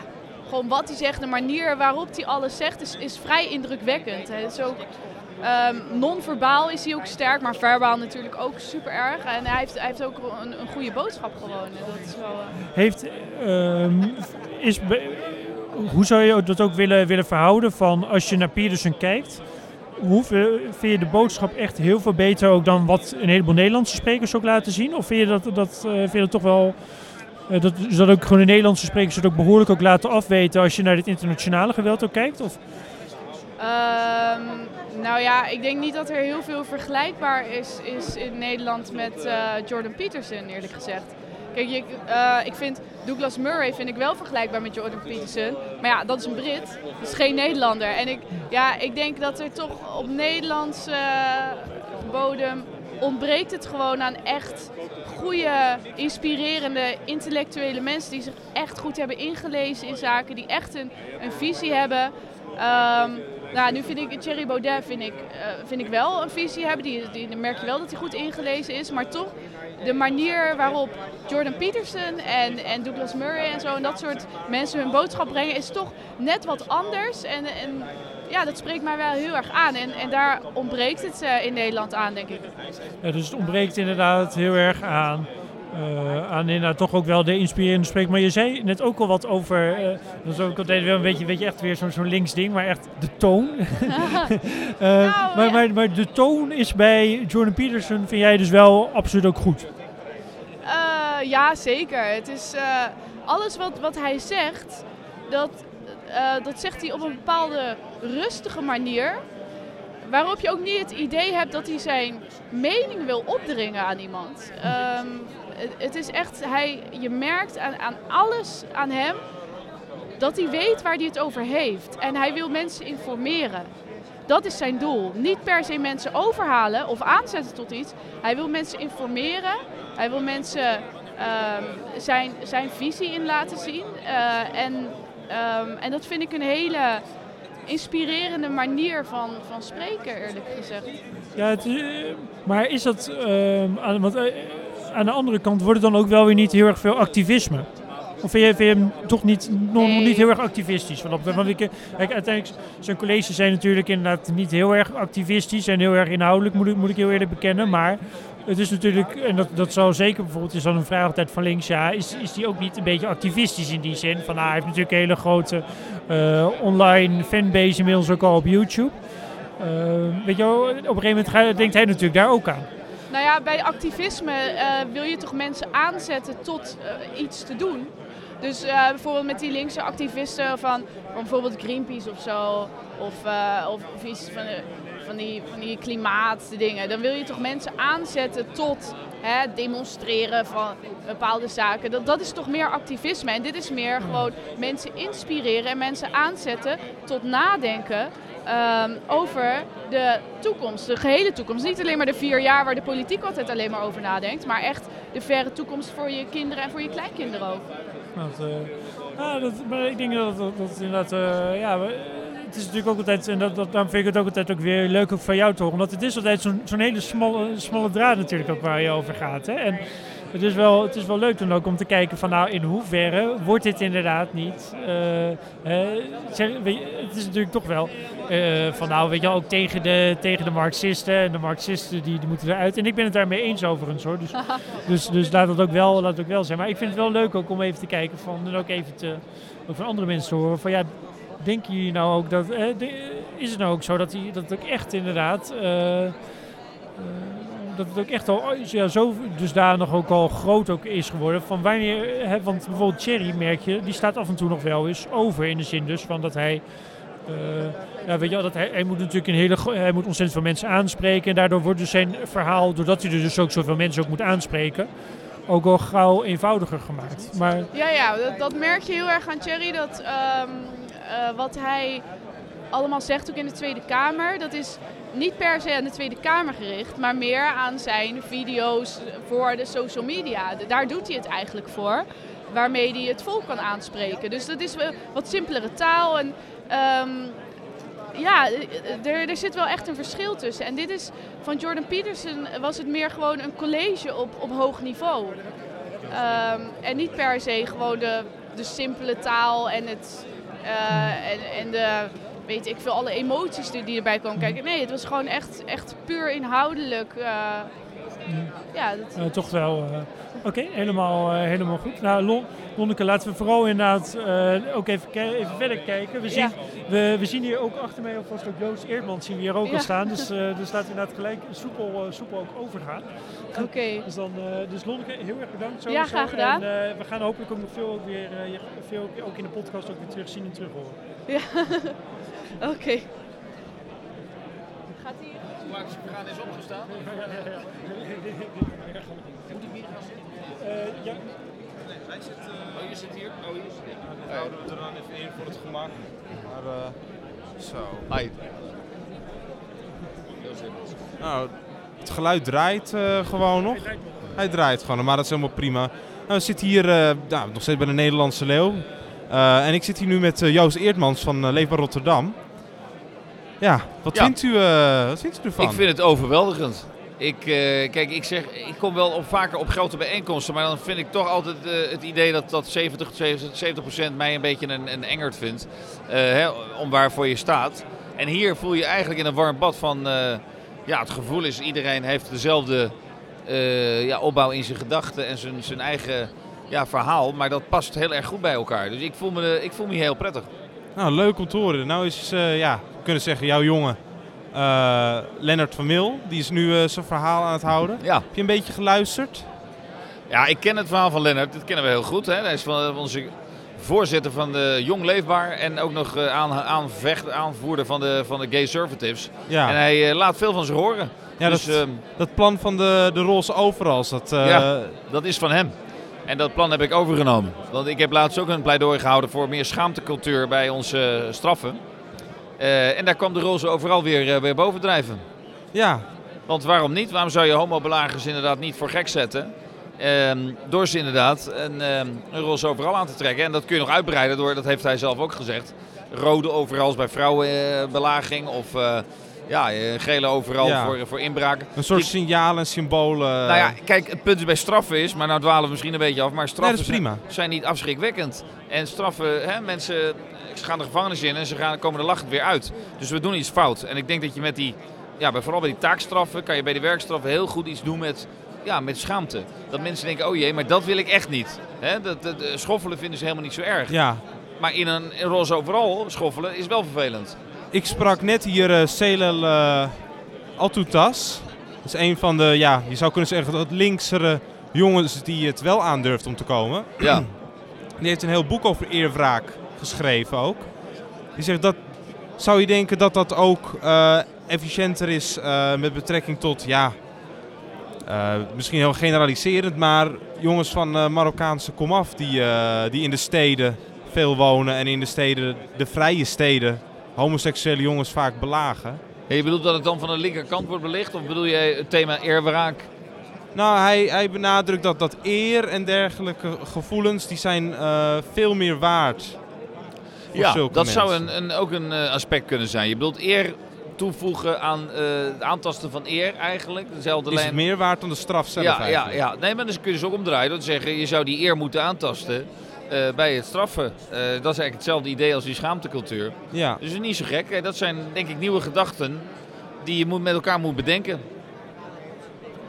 gewoon wat hij zegt, de manier waarop hij alles zegt, is, is vrij indrukwekkend. Hij is ook, ehm, non-verbaal is hij ook sterk, maar verbaal natuurlijk ook super erg. En hij heeft, hij heeft ook een, een goede boodschap gewoon. Dat is wel... eh, Heeft, ehm, is, hoe zou je dat ook willen, willen verhouden van als je naar Peterson kijkt? Hoe vind je de boodschap echt heel veel beter ook dan wat een heleboel Nederlandse sprekers ook laten zien? Of vind je dat, dat, eh, vind je dat toch wel... eh, dat, is dat ook gewoon de Nederlandse sprekers het ook behoorlijk ook laten afweten als je naar dit internationale geweld ook kijkt? Of? Ehm, nou ja, ik denk niet dat er heel veel vergelijkbaar is, in Nederland met eh, Jordan Peterson, eerlijk gezegd. Kijk, eh, ik vind Douglas Murray vind ik wel vergelijkbaar met Jordan Peterson. Maar ja, dat is een Brit, dat is geen Nederlander. En ik, ja, ik denk dat er toch op Nederlandse bodem ontbreekt het gewoon aan echt goede, inspirerende, intellectuele mensen die zich echt goed hebben ingelezen in zaken, die echt een, een visie hebben. Ehm, nou, nu vind ik Thierry Baudet vind ik, eh, vind ik wel een visie hebben. Die, die, dan merk je wel dat hij goed ingelezen is. Maar toch, de manier waarop Jordan Peterson en, en Douglas Murray en zo en dat soort mensen hun boodschap brengen, is toch net wat anders. En, en ja, dat spreekt mij wel heel erg aan. En, en daar ontbreekt het eh, in Nederland aan, denk ik. Ja, dus het ontbreekt inderdaad heel erg aan, eh, aan inderdaad toch ook wel de inspirerende spreek. Maar je zei net ook al wat over, eh, dat is ook altijd wel een beetje, weet je, echt weer zo'n zo'n links ding, maar echt de toon. (laughs) Eh, maar, maar, maar de toon is bij Jordan Peterson, vind jij dus wel absoluut ook goed? Ja, zeker. Het is alles wat, wat hij zegt, dat, dat zegt hij op een bepaalde rustige manier. Waarop je ook niet het idee hebt dat hij zijn mening wil opdringen aan iemand. Ehm, het, het is echt, hij, je merkt aan, aan alles aan hem dat hij weet waar hij het over heeft. En hij wil mensen informeren. Dat is zijn doel. Niet per se mensen overhalen of aanzetten tot iets. Hij wil mensen informeren. Hij wil mensen ehm, zijn, zijn visie in laten zien. Eh, en, ehm, en dat vind ik een hele inspirerende manier van, van spreken, eerlijk gezegd. Ja, het, eh, maar is dat... ehm, want, eh, aan de andere kant wordt het dan ook wel weer niet heel erg veel activisme? Of vind je, vind je hem toch niet, nog, nog niet heel erg activistisch? Want, op, want ik, eh, kijk, uiteindelijk, zijn colleges zijn natuurlijk inderdaad niet heel erg activistisch en heel erg inhoudelijk, moet ik, moet ik heel eerlijk bekennen. Maar het is natuurlijk, en dat, dat zou zeker bijvoorbeeld, is dan een vraag altijd van links, ja, is, is die ook niet een beetje activistisch in die zin? Van, ah, hij heeft natuurlijk een hele grote eh, online fanbase inmiddels ook al op YouTube. Eh, weet je op een gegeven moment denkt hij natuurlijk daar ook aan. Nou ja, bij activisme eh, wil je toch mensen aanzetten tot eh, iets te doen. Dus eh, bijvoorbeeld met die linkse activisten van, van bijvoorbeeld Greenpeace of zo, of, of, of iets van, van, die, van die klimaatdingen. Dan wil je toch mensen aanzetten tot hè, demonstreren van bepaalde zaken. Dat, dat is toch meer activisme. En dit is meer gewoon mensen inspireren en mensen aanzetten tot nadenken ehm, over de toekomst, de gehele toekomst. Niet alleen maar de vier jaar waar de politiek altijd alleen maar over nadenkt, maar echt de verre toekomst voor je kinderen en voor je kleinkinderen ook. Eh, ah, dat, maar ik denk dat dat, dat inderdaad, eh, ja, het is natuurlijk ook altijd, en dat, daarom vind ik het ook altijd ook weer leuk ook van jou horen, omdat het is altijd zo'n zo'n hele smalle, smalle draad natuurlijk ook waar je over gaat. Hè? En het is, wel, het is wel leuk dan ook om te kijken van nou in hoeverre wordt dit inderdaad niet, eh, zeg, je, het is natuurlijk toch wel eh, van nou weet je ook tegen de, tegen de marxisten en de marxisten die, die moeten eruit. En ik ben het daarmee eens overigens hoor, dus, (laughs) dus, dus laat het ook wel, laat ook wel zijn. Maar ik vind het wel leuk ook om even te kijken van, en ook even te, ook van andere mensen te horen van ja, denken jullie nou ook dat, eh, de- is het nou ook zo dat, die, dat ook echt inderdaad, dat het ook echt al ja, zo dusdanig ook al groot ook is geworden. Van wanneer, hè, want bijvoorbeeld Thierry merk je, die staat af en toe nog wel eens over in de zin dus van dat hij, eh, ja, weet je dat hij, hij moet natuurlijk een hele, hij moet ontzettend veel mensen aanspreken en daardoor wordt dus zijn verhaal, doordat hij dus ook zoveel mensen ook moet aanspreken, ook al gauw eenvoudiger gemaakt. Maar Ja, ja dat, dat merk je heel erg aan Thierry. Dat ehm, eh, wat hij allemaal zegt, ook in de Tweede Kamer, dat is niet per se aan de Tweede Kamer gericht, maar meer aan zijn video's voor de social media. Daar doet hij het eigenlijk voor, waarmee hij het volk kan aanspreken. Dus dat is wat simpelere taal en ehm, ja, er, er zit wel echt een verschil tussen. En dit is van Jordan Peterson was het meer gewoon een college op, op hoog niveau. Ehm, en niet per se gewoon de, de simpele taal en, het, eh, en, en de, weet ik veel, alle emoties die, die erbij komen kijken. Nee, het was gewoon echt, echt puur inhoudelijk. eh, ja, dat, Eh, toch wel. eh, Oké, helemaal, eh, helemaal goed. Nou, Lon, Lonneke, laten we vooral inderdaad ook even, even verder kijken. We zien, Ja. we, we zien hier ook achter mij alvast ook Joost Eerdmans zien we hier ook Ja. al staan. Dus, (laughs) dus laten we inderdaad gelijk soepel, soepel ook overgaan. Oké. (laughs) Dus, dan, dus Lonneke, heel erg bedankt Ja, sowieso. graag gedaan. En we gaan hopelijk ook nog veel, ook weer, veel ook- ook in de podcast ook weer terugzien en terug horen. ja. (laughs) Oké. Gaat hij? Max Vergaan is opgestaan. Moet ik hier gaan zitten? ja. Hij zit, oh, je zit hier? Oh, hier zit hier. Dan houden we er dan even in voor het gemak. Maar, eh, zo. Hi. Nou, het geluid draait eh, gewoon nog. Hij draait gewoon, maar dat is helemaal prima. Nou, we zitten hier eh, nou, nog steeds bij de Nederlandse Leeuw. Eh, en ik zit hier nu met eh, Joost Eertmans van eh, Leefbaar Rotterdam. Ja, wat, Ja. Vindt u, eh, wat vindt u ervan? Ik vind het overweldigend. Ik, eh, kijk, ik, zeg, ik kom wel op, vaker op grote bijeenkomsten, maar dan vind ik toch altijd eh, het idee dat, dat 70, 70% mij een beetje een, een engert vindt. hè, om waarvoor je staat. En hier voel je eigenlijk in een warm bad van, ja, het gevoel is iedereen heeft dezelfde ja, opbouw in zijn gedachten en zijn, zijn eigen ja, verhaal. Maar dat past heel erg goed bij elkaar. Dus ik voel me, ik voel me hier heel prettig. Nou, leuk om te horen. Nou is, ja, kunnen zeggen, jouw jongen, eh Lennart van Mil, die is nu eh, zijn verhaal aan het houden. Ja. Heb je een beetje geluisterd? Ja, ik ken het verhaal van Lennart. Dat kennen we heel goed. Hè? Hij is van onze voorzitter van de Jong Leefbaar en ook nog eh, aan, aanvecht, aanvoerder van de, van de Gay Conservatives. Ja. En hij eh, laat veel van zich horen. Ja, Dus, dat, ehm, dat plan van de, de roze overals, dat... eh, ja, dat is van hem. En dat plan heb ik overgenomen. Want ik heb laatst ook een pleidooi gehouden voor meer schaamtecultuur bij onze straffen. Eh, en daar kwam de roze overal weer, eh, weer bovendrijven. Ja. Want waarom niet? Waarom zou je homobelagers inderdaad niet voor gek zetten? Ehm, door ze inderdaad een, ehm, een roze overal aan te trekken. En dat kun je nog uitbreiden door, dat heeft hij zelf ook gezegd, rode overals bij vrouwenbelaging of eh, ja, eh, gele overal Ja. voor, voor inbraken. Een soort signalen en symbolen. nou ja, kijk, het punt bij straffen is, maar nou dwalen we misschien een beetje af, maar straffen Nee. Zijn, zijn niet afschrikwekkend. En straffen, hè, mensen ze gaan de gevangenis in en ze gaan, komen er lachend weer uit. Dus we doen iets fout. En ik denk dat je met die, ja, vooral bij die taakstraffen, kan je bij de werkstraffen heel goed iets doen met, ja, met schaamte. Dat mensen denken, oh jee, maar dat wil ik echt niet. Hè, dat, dat, eh, schoffelen vinden ze helemaal niet zo erg. Ja. Maar in een, in roze overal schoffelen is wel vervelend. Ik sprak net hier Celel eh, Altoutas. Dat is een van de, ja, je zou kunnen zeggen, wat linksere jongens die het wel aandurft om te komen. Ja. (clears throat) Die heeft een heel boek over eerwraak geschreven ook. Die zegt dat, zou je denken dat dat ook eh, efficiënter is eh, met betrekking tot, ja, eh, misschien heel generaliserend, maar jongens van Marokkaanse komaf die, die in de steden veel wonen en in de steden, de vrije steden, homoseksuele jongens vaak belagen. En je bedoelt dat het dan van de linkerkant wordt belicht? Of bedoel je het thema eerwraak? Nou, hij, hij benadrukt dat, dat eer en dergelijke gevoelens, die zijn eh, veel meer waard Ja, dat mensen. zou een, een, ook een eh, aspect kunnen zijn. Je bedoelt eer toevoegen aan eh, het aantasten van eer eigenlijk. Dezelfde Is lijn. het meer waard dan de straf zelf ja, ja, ja, nee, maar dan kun je dus ook omdraaien. Dat zeggen, je zou die eer moeten aantasten eh, bij het straffen. Eh, dat is eigenlijk hetzelfde idee als die schaamtecultuur. Ja. Dus niet zo gek. Dat zijn denk ik nieuwe gedachten die je moet, met elkaar moet bedenken.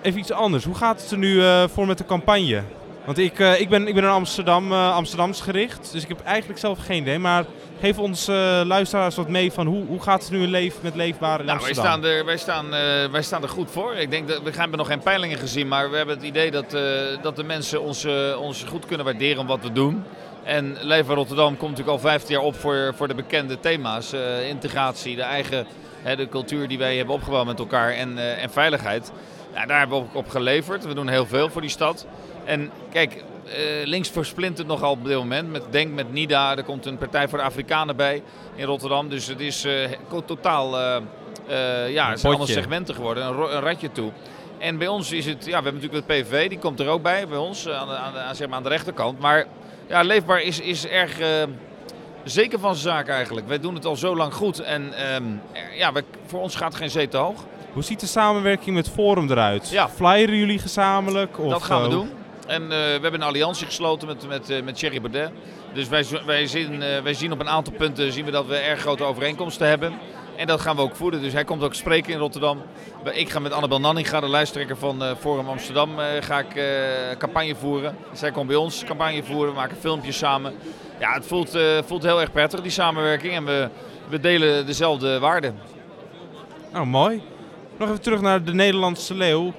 Even iets anders. Hoe gaat het er nu eh, voor met de campagne? Want ik, ik, ben, ik ben in Amsterdam, Amsterdams gericht, dus ik heb eigenlijk zelf geen idee. Maar geef ons eh, luisteraars wat mee van hoe, hoe gaat het nu in leven met leefbaar in Nou, wij staan, er, wij, staan, eh, wij staan er goed voor. Ik denk dat we hebben nog geen peilingen gezien, maar we hebben het idee dat, eh, dat de mensen ons, ons goed kunnen waarderen om wat we doen. En Leefbaar Rotterdam komt natuurlijk al 15 jaar op voor, voor de bekende thema's. integratie, de eigen hè, de cultuur die wij hebben opgebouwd met elkaar en, en veiligheid. Ja, daar hebben we op, op geleverd. We doen heel veel voor die stad. En kijk, links versplintert nogal op dit moment. Met Denk met NIDA, er komt een Partij voor de Afrikanen bij in Rotterdam. Dus het is eh, totaal, eh, eh, ja, het zijn allemaal segmenten geworden, een, ro- een ratje toe. En bij ons is het, ja, we hebben natuurlijk het PVV, die komt er ook bij, bij ons, aan de, aan zeg maar aan de rechterkant. Maar ja, Leefbaar is, is erg eh, zeker van zijn zaak eigenlijk. Wij doen het al zo lang goed en ehm, ja, wij, voor ons gaat geen zee te hoog. Hoe ziet de samenwerking met Forum eruit? Ja. Flyeren jullie gezamenlijk? Of, dat gaan we eh, doen. En eh, we hebben een alliantie gesloten met, met, eh, met Thierry Baudet. Dus wij, wij, zien, eh, wij zien op een aantal punten zien we dat we erg grote overeenkomsten hebben. En dat gaan we ook voeden. Dus hij komt ook spreken in Rotterdam. Ik ga met Annabel Nanninga, de lijsttrekker van Forum Amsterdam, ga ik campagne voeren. Zij komt bij ons campagne voeren. We maken filmpjes samen. Ja, het voelt, voelt heel erg prettig, die samenwerking. En we, we delen dezelfde waarden. Nou, mooi. Nog even terug naar de Nederlandse leeuw.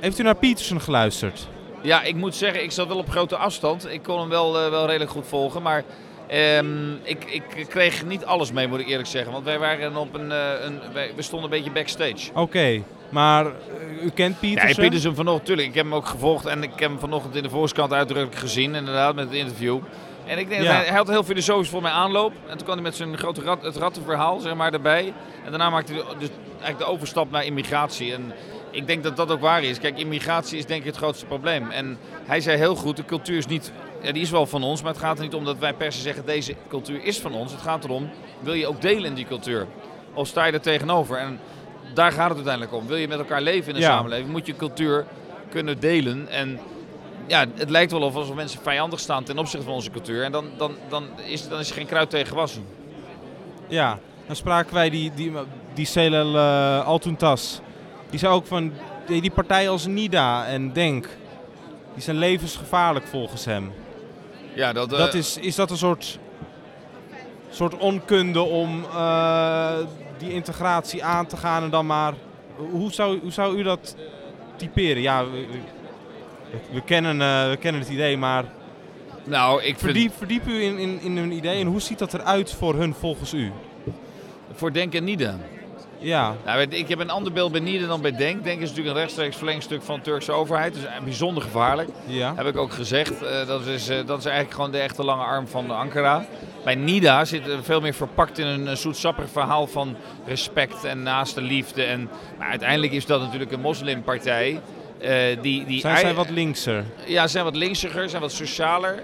Heeft u naar Peterson geluisterd? Ja, ik moet zeggen, ik zat wel op grote afstand. Ik kon hem wel, eh, wel redelijk goed volgen. Maar ehm, ik, ik kreeg niet alles mee, moet ik eerlijk zeggen. Want wij waren op een. eh, een wij, we stonden een beetje backstage. Oké, maar eh, u kent Peterson? Ja, Peterson vanochtend, tuurlijk. Ik heb hem ook gevolgd en ik heb hem vanochtend in de voorkant uitdrukkelijk gezien, inderdaad, met het interview. En ik denk Ja. dat hij, hij had heel filosofisch voor mij aanloop. En toen kwam hij met zijn grote rat, het rattenverhaal zeg maar, erbij. En daarna maakte hij dus eigenlijk de overstap naar immigratie. En ik denk dat dat ook waar is. Kijk, immigratie is denk ik het grootste probleem. En hij zei heel goed, de cultuur is niet... Ja, die is wel van ons, maar het gaat er niet om dat wij per se zeggen... deze cultuur is van ons. Het gaat erom, wil je ook delen in die cultuur? Of sta je er tegenover? En daar gaat het uiteindelijk om. Wil je met elkaar leven in een Ja. samenleving, moet je cultuur kunnen delen. En ja, het lijkt wel of alsof mensen vijandig staan ten opzichte van onze cultuur. En dan, dan, dan, is, dan is er geen kruid tegen gewassen. Ja, dan spraken wij die, die, die Celel eh Altuntas. Die zei ook van, die, die partijen als NIDA en DENK, die zijn levensgevaarlijk volgens hem. Ja, dat, eh, dat is, is dat een soort, soort onkunde om eh, die integratie aan te gaan en dan maar... Hoe zou, hoe zou u dat typeren? Ja, we, kennen, eh, we kennen het idee, maar... Nou, ik vind- verdiep, verdiep u in, in, in hun idee en hoe ziet dat eruit voor hun volgens u? Voor Denk en Nieden. Ja. Nou, ik heb een ander beeld bij Nieder dan bij Denk. Denk is natuurlijk een rechtstreeks verlengstuk van de Turkse overheid. Dus bijzonder gevaarlijk. Ja. Heb ik ook gezegd. Uh, dat, is, uh, dat is eigenlijk gewoon de echte lange arm van de Ankara. Bij Nida zit er veel meer verpakt in een, zoetsappig verhaal van respect en naaste liefde. En maar uiteindelijk is dat natuurlijk een moslimpartij. Uh, die, die zijn zij wat linkser? Ja, zijn wat linksiger, zijn wat socialer.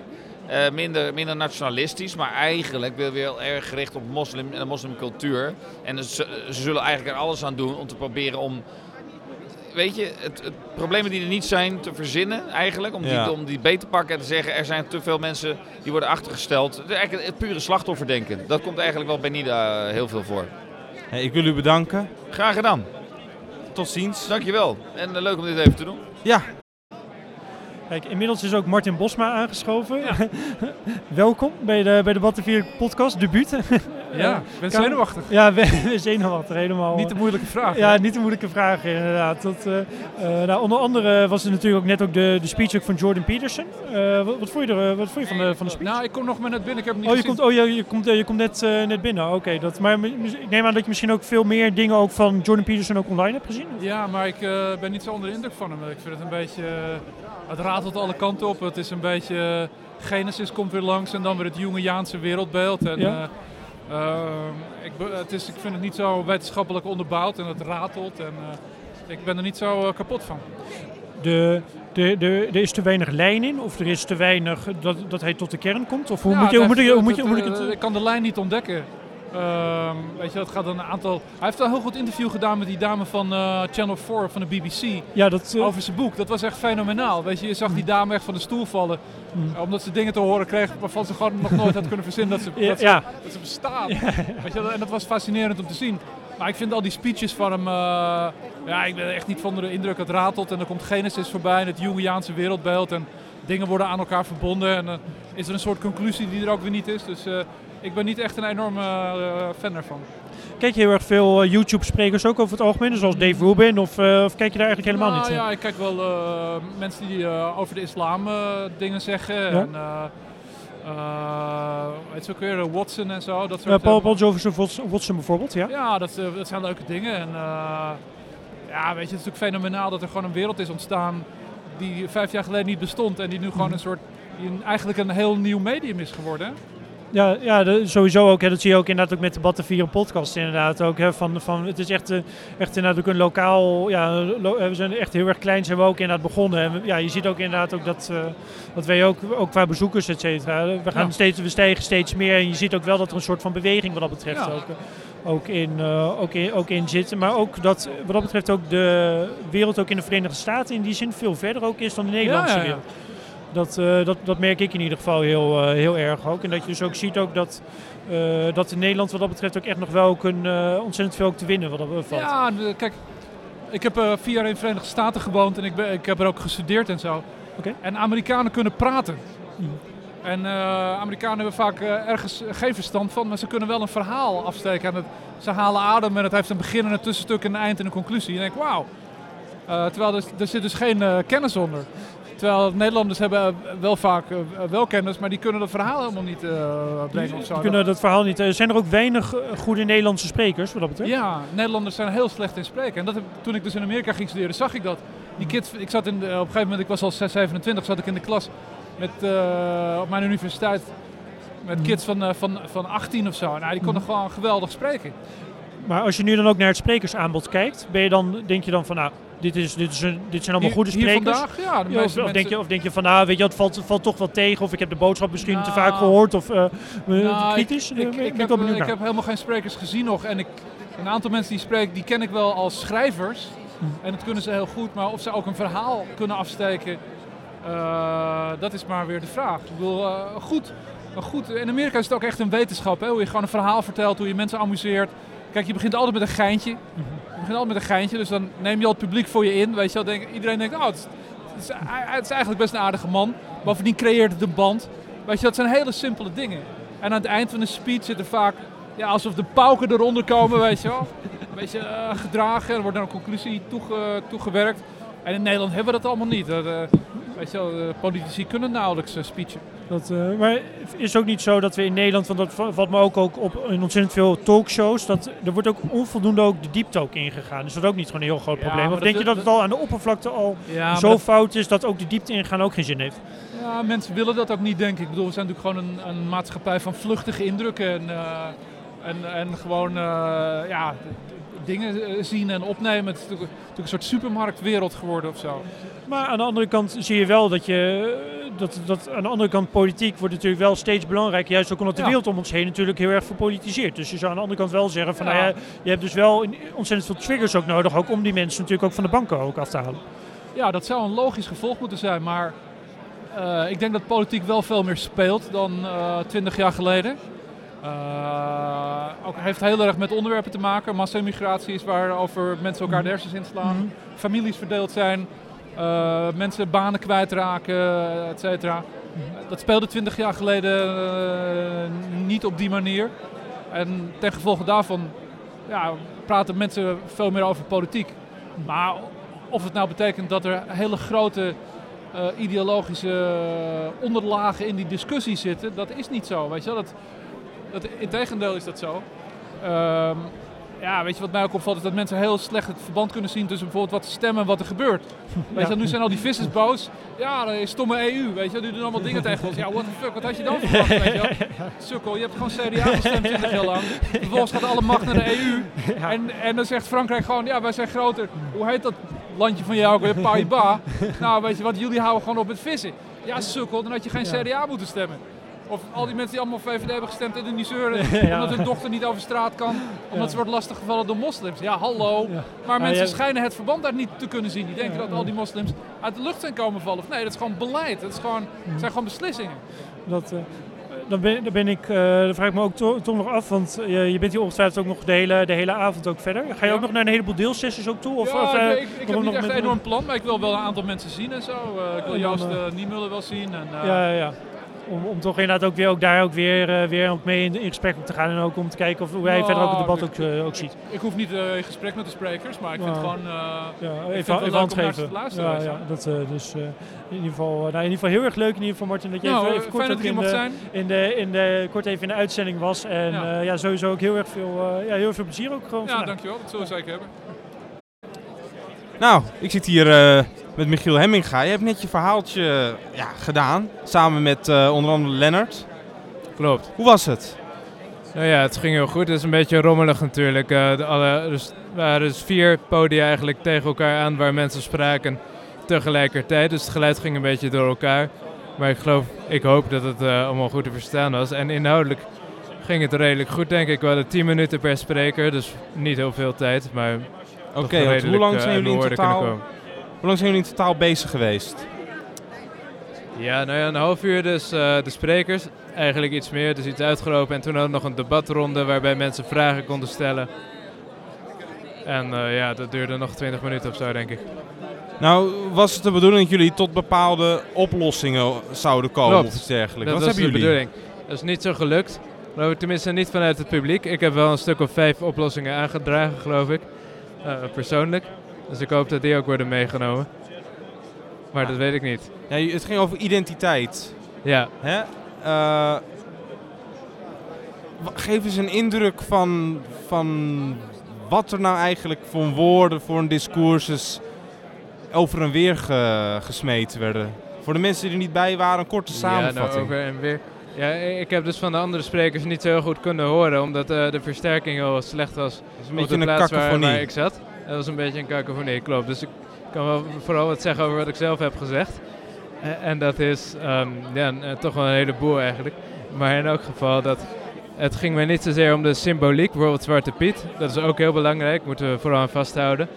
Uh, minder, minder nationalistisch, maar eigenlijk weer heel erg gericht op moslim en de moslimcultuur. En ze, ze, zullen eigenlijk er alles aan doen om te proberen om. Weet je, het, het problemen die er niet zijn te verzinnen, eigenlijk. Om, ja. die, om die beter te pakken en te zeggen: er zijn te veel mensen die worden achtergesteld. Eigenlijk het pure slachtofferdenken. Dat komt eigenlijk wel bij NIDA heel veel voor. Hey, ik wil u bedanken. Graag gedaan. Tot ziens. Dankjewel. En leuk om dit even te doen. Ja, Kijk, inmiddels is ook Martin Bosma aangeschoven. Ja. (laughs) Welkom bij de, bij de Battenvier podcast, debuut. (laughs) Ja, ik ben zenuwachtig. Ja, (laughs) ben zenuwachtig, helemaal. Niet de moeilijke vraag. Ja, niet de moeilijke vraag inderdaad. Dat, uh, uh, nou, onder andere was er natuurlijk ook net ook de, de speech ook van Jordan Peterson. Uh, wat, wat, vond je er, wat vond je van de, van de speech? Nou, ik kom nog maar net binnen, ik heb hem niet oh, je gezien. Komt, oh, je, je komt, je komt net, net binnen, oké. Okay, dat, maar ik neem aan dat je misschien ook veel meer dingen ook van Jordan Peterson ook online hebt gezien? Ja, maar ik ben niet zo onder de indruk van hem. Ik vind het een beetje... het ratelt alle kanten op. Het is een beetje... Genesis komt weer langs en dan weer het Jungiaanse wereldbeeld. En, ja. Uh, ik, het is, ik vind het niet zo wetenschappelijk onderbouwd en het ratelt. En, uh, ik ben er niet zo kapot van. De, de, de, er is te weinig lijn in, of er is te weinig dat, dat hij tot de kern komt? Of hoe ja, moet je, hoe moet je, hoe moet je, je, hoe moet ik het... Ik kan de lijn niet ontdekken. Uh, weet je, dat gaat een aantal. Hij heeft een heel goed interview gedaan met die dame van uh, Channel 4 van de BBC. Ja, dat, uh... Over zijn boek. Dat was echt fenomenaal. Weet je, je zag die dame echt van de stoel vallen. Mm. omdat ze dingen te horen kreeg waarvan ze gewoon nog nooit had kunnen verzinnen dat ze, dat ze, ja. dat ze bestaan. Ja. Weet je, en dat was fascinerend om te zien. Maar ik vind al die speeches van hem. Uh, ja, ik ben echt niet van de indruk. Het ratelt en er komt Genesis voorbij en het Jungiaanse wereldbeeld. En dingen worden aan elkaar verbonden. En is er een soort conclusie die er ook weer niet is. Dus ik ben niet echt een enorme uh, fan ervan. Kijk je heel erg veel uh, YouTube-sprekers ook over het algemeen, zoals Dave Rubin, of, uh, of kijk je daar eigenlijk helemaal nou, niet in? Ja, ik kijk wel uh, mensen die over de islam dingen zeggen. Ja. En, weet je ook weer, Watson en zo. Dat soort, Paul, Paul Jefferson Watson bijvoorbeeld, ja? Ja, dat, dat zijn leuke dingen. En, ja, weet je, het is natuurlijk fenomenaal dat er gewoon een wereld is ontstaan die vijf jaar geleden niet bestond. En die nu gewoon een soort, die eigenlijk een heel nieuw medium is geworden. Ja, ja sowieso ook. Hè, dat zie je ook inderdaad ook met de Battenvieren podcast inderdaad ook. Hè, van, van, het is echt, uh, echt inderdaad ook een lokaal... Ja, lo, we zijn echt heel erg klein zijn we ook inderdaad begonnen. En ja, je ziet ook inderdaad ook dat, uh, dat wij ook, ook qua bezoekers et cetera... We, gaan ja. steeds, we stijgen steeds meer en je ziet ook wel dat er een soort van beweging wat dat betreft ja. ook, ook, in, uh, ook, in, ook in zit. Maar ook dat wat dat betreft ook de wereld ook in de Verenigde Staten in die zin veel verder ook is dan de Nederlandse wereld. Dat, uh, dat, dat merk ik in ieder geval heel, uh, heel erg ook. En dat je dus ook ziet ook dat, uh, dat in Nederland wat dat betreft ook echt nog wel ook een, ontzettend veel ook te winnen wat dat valt. Ja, kijk, ik heb vier jaar in de Verenigde Staten gewoond en ik, ben, ik heb er ook gestudeerd en zo. Okay. En Amerikanen kunnen praten. Mm. En Amerikanen hebben vaak ergens geen verstand van, maar ze kunnen wel een verhaal afsteken. En het, ze halen adem en het heeft een begin en een tussenstuk en een eind en een conclusie. En je denkt, wauw. terwijl er, er zit dus geen kennis onder. Terwijl Nederlanders hebben wel vaak uh, wel kennis, maar die kunnen dat verhaal helemaal niet uh, brengen. Die, kunnen dat verhaal niet. Er zijn er ook weinig goede Nederlandse sprekers, wat dat betreft? Ja, Nederlanders zijn heel slecht in spreken. En dat toen ik dus in Amerika ging studeren, zag ik dat. Die kids, ik zat in de, op een gegeven moment, ik was al 6, 27, zat ik in de klas met, uh, op mijn universiteit met kids van, van, van 18 of zo. Nou, die konden mm. gewoon geweldig spreken. Maar als je nu dan ook naar het sprekersaanbod kijkt, ben je dan, denk je dan van nou, dit, is, dit, is een, dit zijn allemaal hier, goede sprekers? Hier vandaag, ja. De ja of, of, denk je, of denk je van nou, weet je, het valt, valt toch wel tegen, of ik heb de boodschap misschien nou, te vaak gehoord, of uh, nou, kritisch? Ik, ik, ik, ik heb, ik heb helemaal geen sprekers gezien nog en ik, een aantal mensen die spreken, die ken ik wel als schrijvers. Hm. En dat kunnen ze heel goed, maar of ze ook een verhaal kunnen afsteken, uh, dat is maar weer de vraag. Ik bedoel, uh, goed, goed, in Amerika is het ook echt een wetenschap, hè, hoe je gewoon een verhaal vertelt, hoe je mensen amuseert. Kijk, je begint altijd met een geintje. Je begint altijd met een geintje, dus dan neem je al het publiek voor je in. Weet je wel, iedereen denkt, oh, het is, eigenlijk best een aardige man. Bovendien creëert het een band. Weet je, dat zijn hele simpele dingen. En aan het eind van de speech zit er vaak, ja, alsof de pauken eronder komen, weet je wel. Een beetje uh, gedragen, er wordt naar een conclusie toege, toegewerkt. En in Nederland hebben we dat allemaal niet. Uh, weet je wel, eh, politici kunnen nauwelijks uh, speechen. Dat, uh, maar is ook niet zo dat we in Nederland, want dat valt me ook, ook op in ontzettend veel talkshows, dat er wordt ook onvoldoende ook de diepte ook ingegaan. Is dat ook niet gewoon een heel groot probleem? of denk je dat het al aan de oppervlakte al ja, zo dat, fout is dat ook de diepte ingaan ook geen zin heeft? Ja, mensen willen dat ook niet, denk ik. Ik bedoel, we zijn natuurlijk gewoon een, een maatschappij van vluchtige indrukken en, en, en gewoon, ja dingen eh, zien en opnemen. Het is natuurlijk, natuurlijk een soort supermarktwereld geworden of zo. Maar aan de andere kant zie je wel dat je. Dat, dat aan de andere kant politiek wordt natuurlijk wel steeds belangrijker. Juist ook omdat de wereld om ons heen natuurlijk heel erg verpolitiseerd. Dus je zou aan de andere kant wel zeggen van ja. nou ja, je hebt dus wel ontzettend veel triggers ook nodig. Ook om die mensen natuurlijk ook van de banken ook af te halen. Ja, dat zou een logisch gevolg moeten zijn. Maar uh, ik denk dat politiek wel veel meer speelt dan uh, twintig jaar geleden. Uh, ook heeft heel erg met onderwerpen te maken. Massa-immigratie is waarover mensen elkaar de hersens inslaan. Mm Families verdeeld zijn. Uh, mensen banen kwijtraken, et cetera. Dat speelde twintig jaar geleden uh, niet op die manier. En ten gevolge daarvan ja, praten mensen veel meer over politiek. Maar of het nou betekent dat er hele grote ideologische onderlagen in die discussie zitten, dat is niet zo. Weet je wel? Dat, dat, integendeel is dat zo. Um, ja, weet je wat mij ook opvalt is dat mensen heel slecht het verband kunnen zien tussen bijvoorbeeld wat ze stemmen en wat er gebeurt. Weet je, nu zijn al die vissers boos. Ja, dat is stomme EU, weet je, die doen allemaal dingen tegen ons. Ja, what the fuck, wat had je dan (laughs) verwacht, weet je Sukkel, je hebt gewoon CDA (laughs) gestemd 20 jaar lang. Vervolgens gaat alle macht naar de EU. En, en dan zegt Frankrijk gewoon, ja, wij zijn groter. Hoe heet dat landje van jou ook weer? Paiba. (laughs) nou, weet je wat, jullie houden gewoon op met vissen. Ja, sukkel, dan had je geen CDA moeten stemmen. Of al die mensen die allemaal VVD hebben gestemd en die zeuren (laughs) omdat hun dochter niet over straat kan. Omdat ze wordt lastiggevallen door moslims. Ja, hallo. Maar mensen schijnen het verband daar niet te kunnen zien. Die denken dat al die moslims uit de lucht zijn komen vallen. nee, dat is gewoon beleid. Dat is gewoon, het zijn gewoon beslissingen. Dat, uh, dan, ben, dan ben ik, uh, dan vraag ik me ook toch nog af, want uh, je bent hier ongetwijfeld ook nog de hele, de hele avond ook verder. Ga je ook nog naar een heleboel deelsessies ook toe? Of, ja, of, nee, ik, ik heb niet echt een enorm plan, maar ik wil wel een aantal mensen zien en zo. ik wil Joost Niemullen wel zien. En, ja, ja, ja om, om toch inderdaad ook, weer, ook daar ook weer, uh, weer ook mee in, in, gesprek te gaan. En ook om te kijken of, hoe hij nou, verder ook het debat ook, uh, ook ziet. Ik hoef niet uh, in gesprek met de sprekers, maar ik vind nou, gewoon ja, even, even hand geven. Ja, ja, dat, dus in ieder, geval, nou, in ieder geval heel erg leuk in ieder geval Martin dat je nou, even, even kort ook in de, in, de, in de, kort even in de uitzending was. En ja. ja sowieso ook heel erg veel, ja, heel erg veel plezier ook gewoon. Ja, vandaag. dankjewel. Dat zullen we zeker hebben. Nou, ik zit hier met Michiel Hemminga. Je hebt net je verhaaltje ja, gedaan, samen met uh, onder andere Lennart. Klopt. Hoe was het? Nou ja, het ging heel goed. Het is een beetje rommelig natuurlijk. Uh, de alle, dus, er waren dus vier podia eigenlijk tegen elkaar aan waar mensen spraken tegelijkertijd. Dus het geluid ging een beetje door elkaar. Maar ik geloof, ik hoop dat het uh, allemaal goed te verstaan was. En inhoudelijk ging het redelijk goed, denk ik. We hadden 10 minuten per spreker, dus niet heel veel tijd. Maar Oké, okay, hoe lang zijn jullie in totaal? Hoe lang zijn jullie in totaal bezig geweest? Ja, nou ja, een half uur dus uh, de sprekers. Eigenlijk iets meer, dus iets uitgelopen. En toen hadden we nog een debatronde waarbij mensen vragen konden stellen. En uh, ja, dat duurde nog 20 minuten of zo, denk ik. Nou, was het de bedoeling dat jullie tot bepaalde oplossingen zouden komen Klopt. of iets dergelijks? Dat Wat was hebben de jullie? bedoeling. Dat is niet zo gelukt. Ik, tenminste niet vanuit het publiek. Ik heb wel een stuk of vijf oplossingen aangedragen, geloof ik. Uh, persoonlijk. Dus ik hoop dat die ook worden meegenomen. Maar dat weet ik niet. Ja, het ging over identiteit. Ja. Hè? Uh, geef eens een indruk van, van wat er nou eigenlijk voor woorden, voor een discoursus over en weer ge, gesmeten werden. Voor de mensen die er niet bij waren, een korte samenvatting. Ja, nou, over en weer. Ja, ik heb dus van de andere sprekers niet zo heel goed kunnen horen, omdat uh, de versterking heel slecht was. Dat is een op beetje de een waar ik zat. Dat was een beetje een kakofonie, klopt. Dus ik kan wel vooral wat zeggen over wat ik zelf heb gezegd. En, en dat is um, ja, een, toch wel een heleboel eigenlijk. Maar in elk geval, dat, het ging mij niet zozeer om de symboliek, bijvoorbeeld Zwarte Piet. Dat is ook heel belangrijk, moeten we vooral aan vasthouden.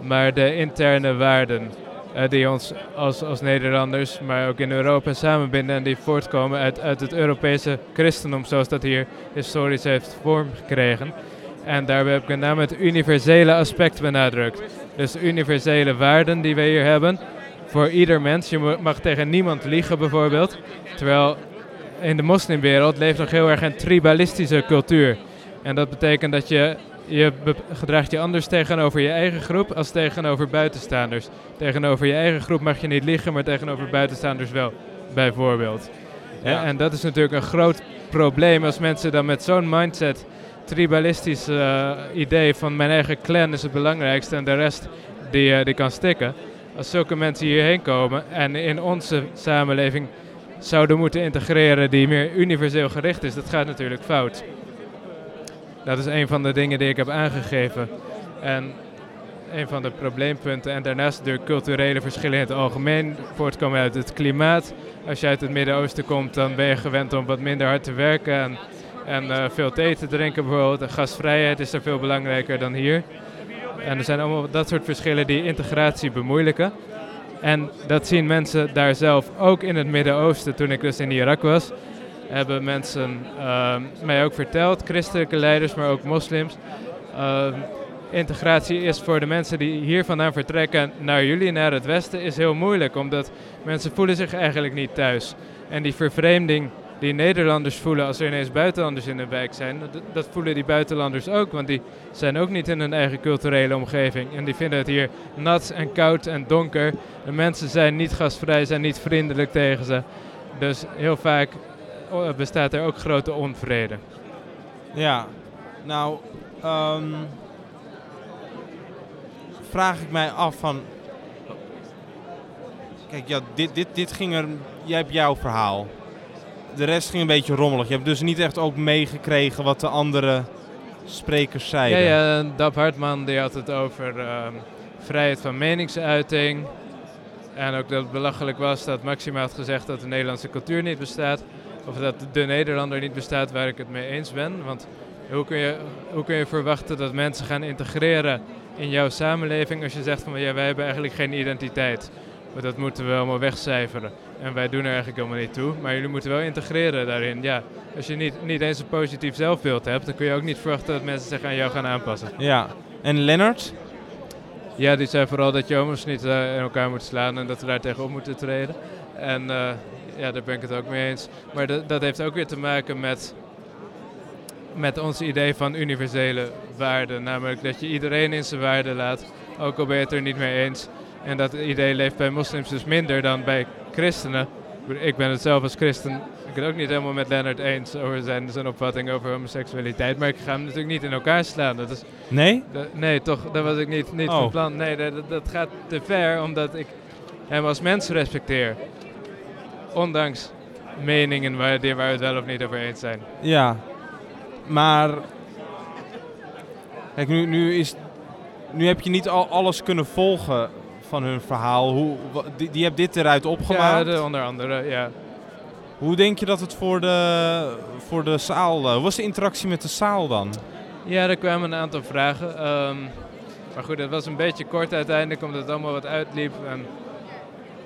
Maar de interne waarden uh, die ons als, als Nederlanders, maar ook in Europa samenbinden en die voortkomen uit, uit het Europese christendom, zoals dat hier historisch heeft vorm gekregen. En daarbij heb ik met name het universele aspect benadrukt. Dus de universele waarden die we hier hebben voor ieder mens. Je mag tegen niemand liegen bijvoorbeeld. Terwijl in de moslimwereld leeft nog heel erg een tribalistische cultuur. En dat betekent dat je je gedraagt je anders tegenover je eigen groep als tegenover buitenstaanders. Tegenover je eigen groep mag je niet liegen, maar tegenover buitenstaanders wel, bijvoorbeeld. Ja. En dat is natuurlijk een groot probleem als mensen dan met zo'n mindset, tribalistisch eh, idee van mijn eigen clan is het belangrijkste en de rest die, eh, die kan stikken. Als zulke mensen hierheen komen en in onze samenleving zouden moeten integreren die meer universeel gericht is, dat gaat natuurlijk fout. Dat is een van de dingen die ik heb aangegeven. En een van de probleempunten. En daarnaast de culturele verschillen in het algemeen voortkomen uit het klimaat. Als je uit het Midden-Oosten komt, dan ben je gewend om wat minder hard te werken en, en eh, veel thee te drinken bijvoorbeeld. Gastvrijheid is er veel belangrijker dan hier. En er zijn allemaal dat soort verschillen die integratie bemoeilijken. En dat zien mensen daar zelf ook in het Midden-Oosten. Toen ik dus in Irak was, hebben mensen ehm, mij ook verteld, christelijke leiders, maar ook moslims. ehm, integratie is voor de mensen die hier vandaan vertrekken naar jullie, naar het westen, is heel moeilijk. Omdat mensen voelen zich eigenlijk niet thuis. En die vervreemding die Nederlanders voelen als er ineens buitenlanders in hun wijk zijn, dat, dat voelen die buitenlanders ook. Want die zijn ook niet in hun eigen culturele omgeving. En die vinden het hier nat en koud en donker. De mensen zijn niet gastvrij, zijn niet vriendelijk tegen ze. Dus heel vaak oh, bestaat er ook grote onvrede. Ja, nou, ehm, vraag ik mij af van. Kijk, ja, dit, dit, dit ging er. Jij hebt jouw verhaal. De rest ging een beetje rommelig. Je hebt dus niet echt ook meegekregen wat de andere sprekers Ja, zeiden. ja, en Dab Hartman die had het over ehm, vrijheid van meningsuiting. En ook dat het belachelijk was dat Maxima had gezegd dat de Nederlandse cultuur niet bestaat. Of dat de Nederlander niet bestaat, waar ik het mee eens ben. Want hoe kun je, hoe kun je verwachten dat mensen gaan integreren in jouw samenleving als je zegt van ja, wij hebben eigenlijk geen identiteit. Maar dat moeten we allemaal wegcijferen. En wij doen er eigenlijk helemaal niet toe. Maar jullie moeten wel integreren daarin. Ja, als je niet, niet eens een positief zelfbeeld hebt, dan kun je ook niet verwachten dat mensen zich aan jou gaan aanpassen. Ja, en Lennart? Ja, die zei vooral dat je homo's niet eh, in elkaar moeten slaan en dat we daar tegenop moeten treden. En eh, ja, daar ben ik het ook mee eens. Maar dat, dat heeft ook weer te maken met, met ons idee van universele waarden. Namelijk dat je iedereen in zijn waarde laat, ook al ben je het er niet mee eens. En dat idee leeft bij moslims dus minder dan bij christenen. Ik ben het zelf als christen, ik ben het ook niet helemaal met Leonard eens over zijn, zijn opvatting over homoseksualiteit. Maar ik ga hem natuurlijk niet in elkaar slaan. Dat is, Nee? nee, toch, dat was ik niet, niet Oh. van plan. Nee, dat, dat- gaat te ver, omdat ik hem als mens respecteer. Ondanks meningen waar, die, waar we het wel of niet over eens zijn. Ja, maar. Kijk, nu, nu, is, nu heb je niet al alles kunnen volgen van hun verhaal. Hoe, die, die hebt dit eruit opgemaakt. Ja, de- onder andere, ja. Hoe denk je dat het voor de, voor de zaal... eh, Hoe was de interactie met de zaal dan? Ja, er kwamen een aantal vragen. ehm, maar goed, het was een beetje kort uiteindelijk, omdat het allemaal wat uitliep. En,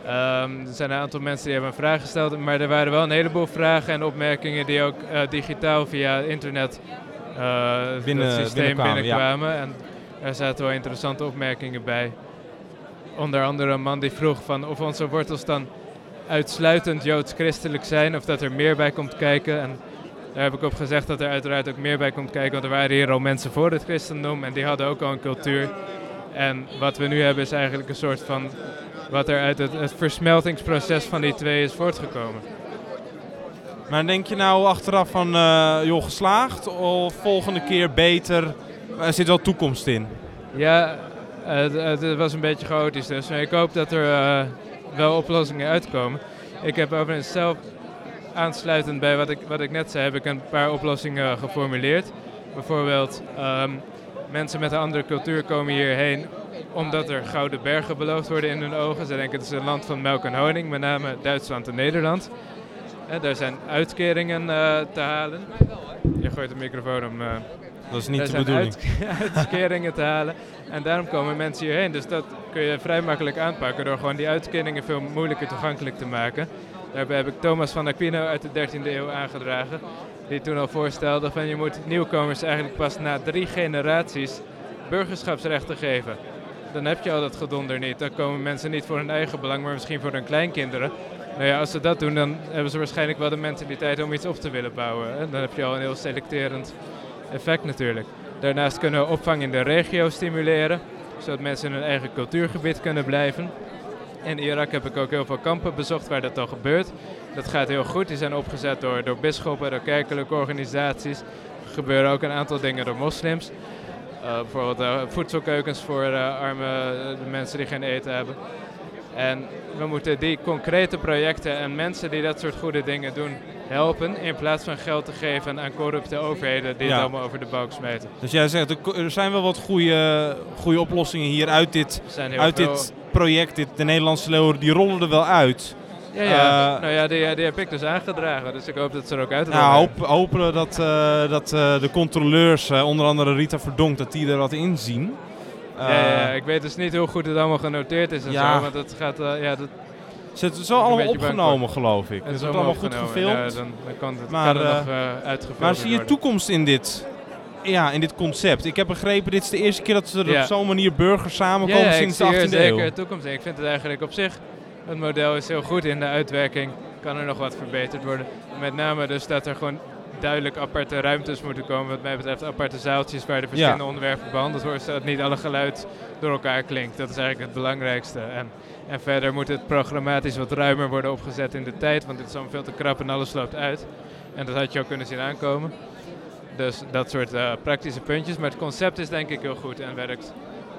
ehm, er zijn een aantal mensen die hebben een vraag gesteld, maar er waren wel een heleboel vragen en opmerkingen die ook eh, digitaal via internet eh Binnen- het systeem binnenkwamen, binnenkwamen. ja. En er zaten wel interessante opmerkingen bij. Onder andere een man die vroeg van of onze wortels dan uitsluitend joods-christelijk zijn of dat er meer bij komt kijken. En daar heb ik op gezegd dat er uiteraard ook meer bij komt kijken, want er waren hier al mensen voor het christendom en die hadden ook al een cultuur. En wat we nu hebben is eigenlijk een soort van wat er uit het, het versmeltingsproces van die twee is voortgekomen. Maar denk je nou achteraf van, eh, joh, geslaagd? Of volgende keer beter? Er zit wel toekomst in. Ja, het, het, het was een beetje chaotisch dus. Maar ik hoop dat er eh, wel oplossingen uitkomen. Ik heb overigens zelf aansluitend bij wat ik, wat ik net zei, heb ik een paar oplossingen geformuleerd. Bijvoorbeeld, ehm, mensen met een andere cultuur komen hierheen omdat er gouden bergen beloofd worden in hun ogen. Ze denken het is een land van melk en honing, met name Duitsland en Nederland. En daar zijn uitkeringen eh, te halen. Je gooit de microfoon om. eh, Dat is niet daar de zijn bedoeling. uit- (laughs) uitkeringen te halen. En daarom komen mensen hierheen. Dus dat kun je vrij makkelijk aanpakken door gewoon die uitkeringen veel moeilijker toegankelijk te maken. Daarbij heb ik Thomas van Aquino uit de 13e eeuw aangedragen. Die toen al voorstelde van je moet nieuwkomers eigenlijk pas na drie generaties burgerschapsrechten geven. Dan heb je al dat gedonder niet. Dan komen mensen niet voor hun eigen belang, maar misschien voor hun kleinkinderen. Nou ja, als ze dat doen, dan hebben ze waarschijnlijk wel de mentaliteit om iets op te willen bouwen. En dan heb je al een heel selecterend effect natuurlijk. Daarnaast kunnen we opvang in de regio stimuleren, zodat mensen in hun eigen cultuurgebied kunnen blijven. In Irak heb ik ook heel veel kampen bezocht waar dat al gebeurt. Dat gaat heel goed. Die zijn opgezet door, door bisschoppen, door kerkelijke organisaties. Er gebeuren ook een aantal dingen door moslims. Uh, bijvoorbeeld uh, voedselkeukens voor uh, arme mensen die geen eten hebben. En we moeten die concrete projecten en mensen die dat soort goede dingen doen helpen. In plaats van geld te geven aan corrupte overheden die Ja. het allemaal over de balk smeten. Dus jij zegt, er zijn wel wat goede, goede oplossingen hier uit dit, uit veel- dit project. Dit, de Nederlandse leeuwen, die rollen er wel uit. Ja, ja. Eh, nou ja, die, die heb ik dus aangedragen. Dus ik hoop dat ze er ook uit rollen. Nou, hoop, hopen we dat, eh, dat eh, de controleurs, onder andere Rita Verdonk, dat die er wat in zien. Ja, ja, ja, ik weet dus niet hoe goed het allemaal genoteerd is en ja. zo. Want het gaat, eh, ja, dat... Het is wel allemaal bang opgenomen, geloof ik. Het is allemaal goed gefilmd. Ja, dan, dan kan het, Maar, kan het eh, nog Maar zie je toekomst in dit, ja, in dit concept? Ik heb begrepen, dit is de eerste keer dat er Ja. op zo'n manier burgers samenkomen ja, ja, sinds de zie er 18e eeuw. zeker toekomst in. Ik vind het eigenlijk op zich, het model is heel goed in de uitwerking. Kan er nog wat verbeterd worden. Met name dus dat er gewoon duidelijk aparte ruimtes moeten komen. Wat mij betreft aparte zaaltjes waar de verschillende Ja. onderwerpen behandeld worden. Zodat niet alle geluid door elkaar klinkt. Dat is eigenlijk het belangrijkste. En, en verder moet het programmatisch wat ruimer worden opgezet in de tijd. Want dit is allemaal veel te krap en alles loopt uit. En dat had je ook kunnen zien aankomen. Dus dat soort eh, praktische puntjes. Maar het concept is denk ik heel goed en werkt.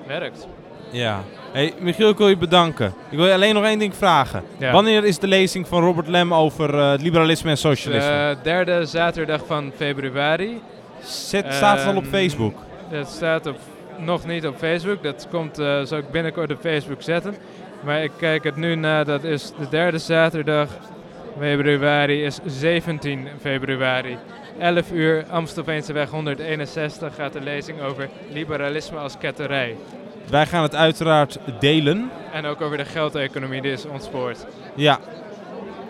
Werkt. Ja. Hey, Michiel, ik wil je bedanken. Ik wil je alleen nog één ding vragen. Ja. Wanneer is de lezing van Robert Lem over eh, het liberalisme en socialisme? De derde zaterdag van februari. Zet- staat het al op Ehm, Facebook? Het staat op, nog niet op Facebook. Dat komt, eh zal ik binnenkort op Facebook zetten. Maar ik kijk het nu na. Dat is de derde zaterdag februari is 17 februari. 11 uur, Amstelveenseweg 161 gaat de lezing over liberalisme als ketterij. Wij gaan het uiteraard delen. En ook over de geldeconomie die is ontspoord. Ja.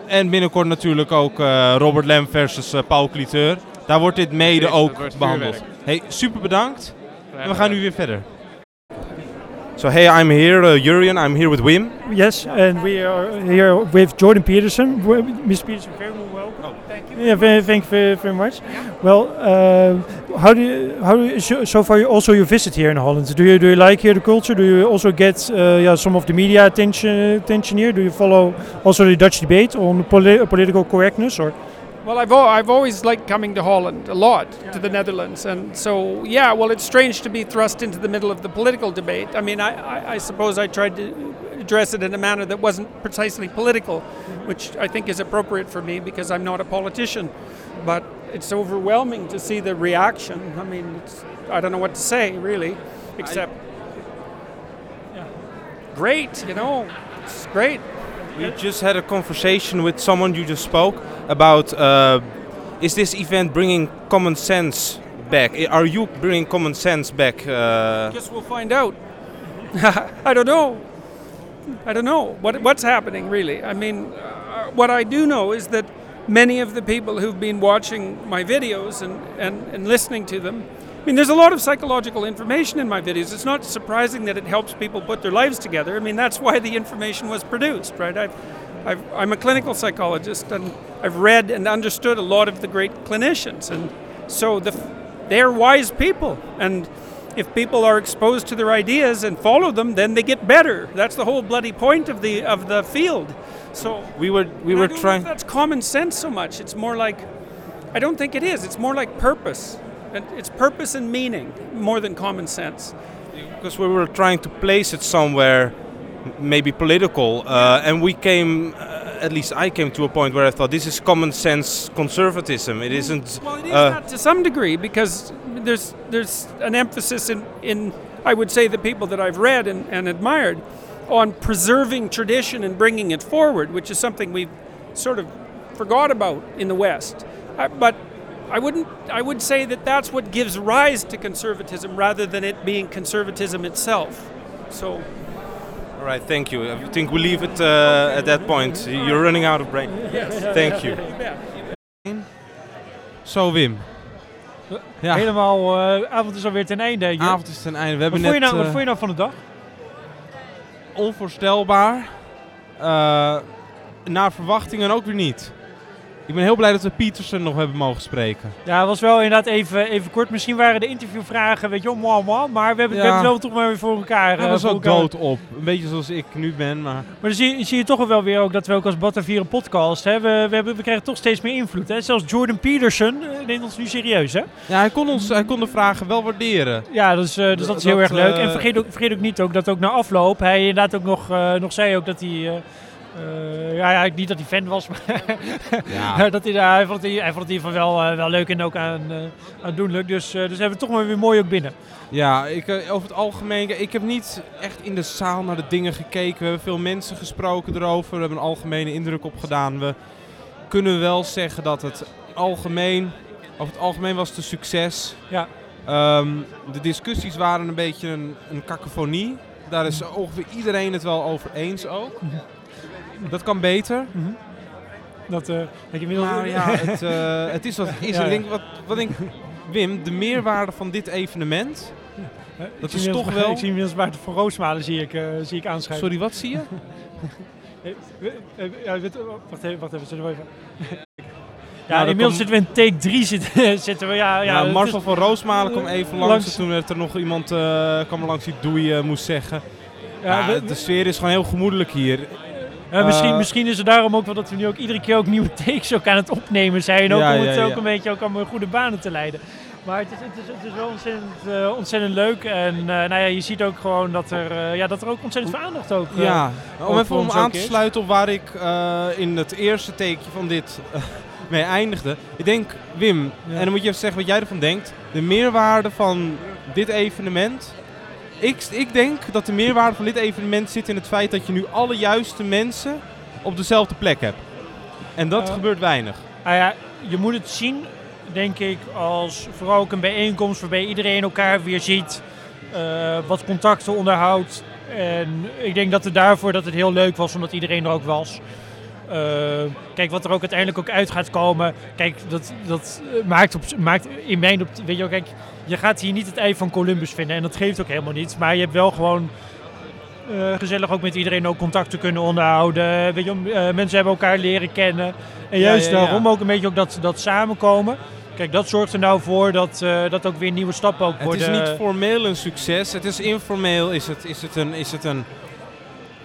En binnenkort natuurlijk ook eh, Robert Lem versus eh, Paul Cliteur. Daar wordt dit mede Precies, ook behandeld. Hey, super bedankt. En we gaan nu weer verder. So hey, I'm here, uh, Jurien. I'm here with Wim. Yes, and we are here with Jordan Peterson. Mr. Peterson, very well Yeah, thank you very, much. Well, uh, how do you, how do you, so, so far also you visit here in Holland? Do you do you like here the culture? Do you also get uh, yeah, some of the media attention attention here? Do you follow also the Dutch debate on poli- political correctness or? Well, I've, I've always liked coming to Holland a lot, to the Netherlands. And so, yeah, well, it's strange to be thrust into the middle of the political debate. I mean, I, I, I suppose I tried to address it in a manner that wasn't precisely political, which I think is appropriate for me because I'm not a politician. But it's overwhelming to see the reaction. I mean, it's, I don't know what to say, really, except yeah. great, you know, it's great. We just had a conversation with someone you just spoke about. Uh, is this event bringing common sense back? Are you bringing common sense back? Uh, Guess we'll find out. (laughs) I don't know. I don't know what what's happening really. I mean, uh, what I do know is that many of the people who've been watching my videos and, and, and listening to them. I mean, there's a lot of psychological information in my videos. It's not surprising that it helps people put their lives together. I mean, that's why the information was produced, right? I've, I've, I'm a clinical psychologist, and I've read and understood a lot of the great clinicians, and so the, they're wise people. And if people are exposed to their ideas and follow them, then they get better. That's the whole bloody point of the of the field. So we were we were trying. that's common sense so much. It's more like I don't think it is. It's more like purpose. And it's purpose and meaning more than common sense. because we were trying to place it somewhere maybe political uh, and we came uh, at least i came to a point where i thought this is common sense conservatism it isn't Well, it is uh, to some degree because there's there's an emphasis in, in I would say the people that I've read and, and admired on preserving tradition and bringing it forward, which is something we've sort of forgot about in the West. I, but I wouldn't. I would say that that's what gives rise to conservatism rather than it being conservatism itself. So. all right thank you i think we leave it uh, at that point you're running out of brain thank you zo wim Ja. Helemaal, eh avond is alweer ten einde. denk je? avond is ten einde we hebben wat, vond je net nou, wat uh, vond je nou van de dag? onvoorstelbaar Uh, naar verwachtingen ook weer niet ik ben heel blij dat we Pietersen nog hebben mogen spreken. Ja, het was wel inderdaad even, even kort. Misschien waren de interviewvragen, weet je wel, maar we hebben, we hebben het wel toch maar weer voor elkaar. Hij eh, was ook dood op. Een beetje zoals ik nu ben, maar... Maar dan zie, zie je toch wel weer ook dat we ook als Batavieren podcast, hè, we, we, hebben, we krijgen toch steeds meer invloed. Hè? Zelfs Jordan Peterson eh, neemt ons nu serieus, hè? Ja, hij kon, ons, hij kon de vragen wel waarderen. Ja, dus, eh, dus dat is heel Dat, erg leuk. En vergeet ook, vergeet ook niet ook dat ook na afloop hij inderdaad ook nog, nog zei ook dat hij... eh, eh, ja, ja, niet dat hij fan was, (laughs) maar Ja. (laughs) dat hij, ja, hij, vond het, hij vond het in ieder geval wel, eh, wel leuk en ook aan, eh, aandoenlijk. Dus, eh, dus hebben we het toch maar weer mooi ook binnen. Ja, ik, eh, over het algemeen, ik heb niet echt in de zaal naar de dingen gekeken. We hebben veel mensen gesproken erover. We hebben een algemene indruk opgedaan. We kunnen wel zeggen dat het algemeen, over het algemeen was het een succes. Ja. Ehm, de discussies waren een beetje een, een cacophonie. Daar is ongeveer iedereen het wel over eens ook. Dat kan beter. Dat, eh, ik inmiddels... Maar ja, het, eh, (laughs) het is wat is. Ja, Ik ja. denk, wat, wat denk, Wim, de meerwaarde van dit evenement, dat is toch (laughs) inmiddels- wel... Ik zie inmiddels Maarten van Roosmalen zie ik, eh, zie ik aanschrijven. Sorry, wat zie je? (laughs) Eh, wacht even, wacht even, zullen we even... Ja, Nou, inmiddels kom- zitten we in take 3 zitten, zitten we, ja, ja, het Marcel is- van Roosmalen kwam even langs. langs- en Toen werd er nog iemand kwam langs die doei moest zeggen. Ja, de sfeer is gewoon heel gemoedelijk hier. Ja, misschien, Eh, misschien is het daarom ook wel dat we nu ook iedere keer ook nieuwe (laughs) takes ook aan het opnemen zijn. Ook Ja, om ja, het ook een beetje ook aan goede banen te leiden. Maar het is, het is, het is wel ontzettend, eh, ontzettend leuk. En eh, nou ja, je ziet ook gewoon dat er, eh, ja, dat er ook ontzettend veel aandacht ook eh, ja, om even om aan te sluiten op waar ik eh, in het eerste takeje van dit eh, (laughs) mee eindigde. Ik denk, Wim, en dan moet je even zeggen wat jij ervan denkt. De meerwaarde van dit evenement. Ik, ik denk dat de meerwaarde van dit evenement zit in het feit dat je nu alle juiste mensen op dezelfde plek hebt. En dat Eh, gebeurt weinig. Nou ja, je moet het zien, denk ik, als vooral ook een bijeenkomst waarbij iedereen elkaar weer ziet, eh, wat contacten onderhoudt. En ik denk dat het daarvoor dat het heel leuk was, omdat iedereen er ook was. Eh, kijk, wat er ook uiteindelijk ook uit gaat komen. Kijk, dat, dat eh, maakt, op, maakt in mijn op, weet je wel, kijk, je gaat hier niet het ei van Columbus vinden en dat geeft ook helemaal niets. Maar je hebt wel gewoon eh, gezellig ook met iedereen ook contact te kunnen onderhouden. Weet je, eh, mensen hebben elkaar leren kennen. En juist ja, ja. daarom ook een beetje ook dat, dat samenkomen. Kijk, dat zorgt er nou voor dat, dat ook weer nieuwe stappen ook Het worden. is niet formeel een succes, het is informeel, is het, is het een... Is het een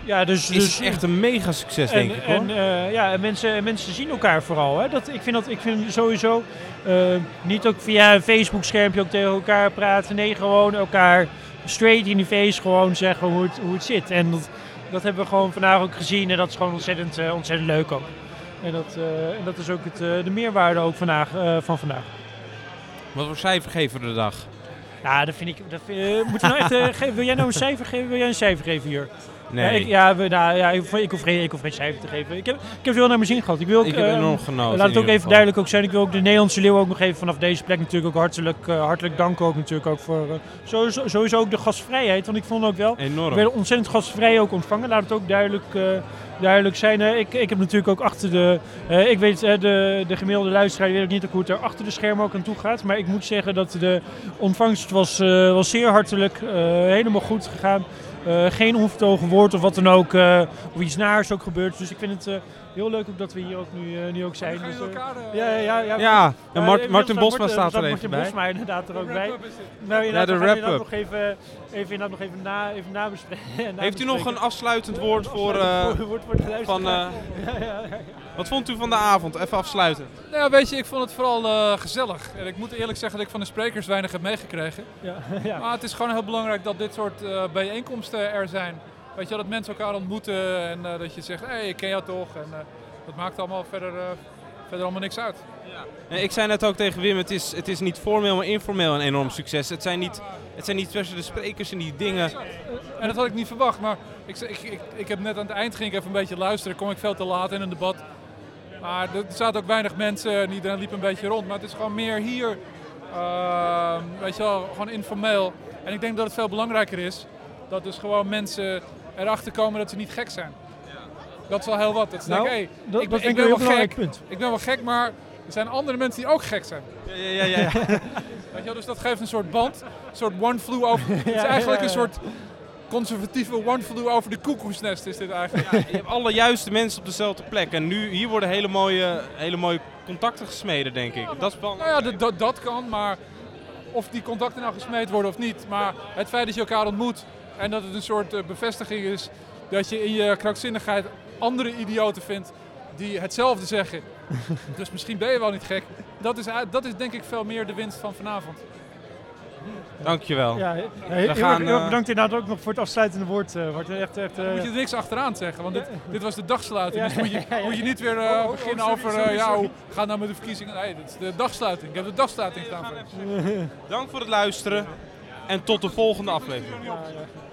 Ja, dus, is dus echt een mega succes, en, denk ik hoor. En, eh, ja, en mensen, en mensen zien elkaar vooral. Hè? Dat, ik, vind dat, ik vind sowieso eh, niet ook via een Facebook-schermpje ook tegen elkaar praten. Nee, gewoon elkaar straight in the face gewoon zeggen hoe het, hoe het zit. En dat, dat hebben we gewoon vandaag ook gezien en dat is gewoon ontzettend, eh, ontzettend leuk ook. En dat, en dat is ook het, de meerwaarde ook vandaag, van vandaag. Wat voor cijfer geven we de dag? Ja, dat vind ik. Dat vind, moet je nou echt, eh, ge- wil jij nou een cijfer geven? Wil jij een cijfer geven hier? Nee. Ja, ik, ja, we, nou, ja ik, hoef- ik, hoef geen, ik hoef geen cijfer te geven. Ik heb, ik heb heel naar mijn zin gehad. Ik, wil ook, Ik heb eh, enorm genoten, Laat het ook even geval. duidelijk ook zijn. Ik wil ook de Nederlandse Leeuw ook nog even vanaf deze plek natuurlijk ook hartelijk, eh, hartelijk danken. Ook natuurlijk ook voor eh, sowieso, sowieso ook de gastvrijheid. Want ik vond ook wel. Enorm. We werden ontzettend gastvrij ook ontvangen. Laat het ook duidelijk, eh, duidelijk zijn. Ik, ik heb natuurlijk ook achter de. ik weet, de, de gemiddelde luisteraar weet ook niet ook hoe het er achter de schermen ook aan toe gaat. Maar ik moet zeggen dat de ontvangst was, was zeer hartelijk. helemaal goed gegaan. Eh, geen onvertogen woord of wat dan ook. eh, of iets naars ook gebeurd. Dus ik vind het eh, heel leuk ook dat we hier ook nu, eh, nu ook zijn. Dus, ja, ja, ja, ja. Ja, en Mart- Martin Bosma Martin- staat er even Martin bij. Bosma inderdaad er ook bij. Nou, Ja, inderdaad, de wrap-up. nog even, even, nog even, na, even nabespreken. (laughs) Heeft u nog een afsluitend woord voor, (laughs) eh, woord voor de van... (laughs) ja, ja. Wat vond u van de avond? Even afsluiten. Nou ja, weet je, ik vond het vooral eh, gezellig. En ik moet eerlijk zeggen dat ik van de sprekers weinig heb meegekregen. Ja, (laughs) ja. Maar het is gewoon heel belangrijk dat dit soort eh, bijeenkomsten er zijn. Weet je, wel, dat mensen elkaar ontmoeten en eh, dat je zegt, hé, hey, ik ken jou toch. En eh, dat maakt allemaal verder, eh, verder allemaal niks uit. Nee, ik zei net ook tegen Wim, het is, het is niet formeel, maar informeel een enorm succes. Het zijn niet, het zijn niet tussen de sprekers en die dingen. En dat had ik niet verwacht, maar ik, ik, ik, ik heb net aan het eind ging ik even een beetje luisteren. Kom ik veel te laat in een debat. Maar er zaten ook weinig mensen en iedereen liep een beetje rond. Maar het is gewoon meer hier, ehm, weet je wel, gewoon informeel. En ik denk dat het veel belangrijker is dat dus gewoon mensen erachter komen dat ze niet gek zijn. Dat is wel heel wat. Dat ze Nou, denken, hey, dat- ik dat ben, vind ik ik ben een wel gek. belangrijk punt. Ik ben wel gek, maar er zijn andere mensen die ook gek zijn. Ja, ja, ja. ja. (laughs) Weet je wel, dus dat geeft een soort band, een soort one flew over. (laughs) Het is Ja, eigenlijk ja, een soort conservatieve one over de koekoesnest is dit eigenlijk. Ja, je hebt alle juiste mensen op dezelfde plek. En nu, hier worden hele mooie, hele mooie contacten gesmeden, denk ik. Dat is Nou ja, dat, dat, kan, maar of die contacten nou gesmeed worden of niet. Maar het feit dat je elkaar ontmoet en dat het een soort eh, bevestiging is dat je in je krankzinnigheid andere idioten vindt die hetzelfde zeggen. (laughs) dus misschien ben je wel niet gek. Dat is, dat is denk ik veel meer de winst van vanavond. Dankjewel. Ja, heel, We heel, gaan, heel eh, bedankt inderdaad ook nog voor het afsluitende woord. eh Bart. Echt, echt, eh, Dan moet je er niks achteraan zeggen, want dit, (laughs) dit was de dagsluiting. Ja, Dus moet je, moet je niet weer eh, Oh, oh, beginnen sorry, over sorry, ja, sorry. hoe gaat nou met de verkiezingen. Nee, dit is de dagsluiting. Ik heb de dagsluiting gedaan. (laughs) Dank voor het luisteren en tot de volgende aflevering. Ja, ja.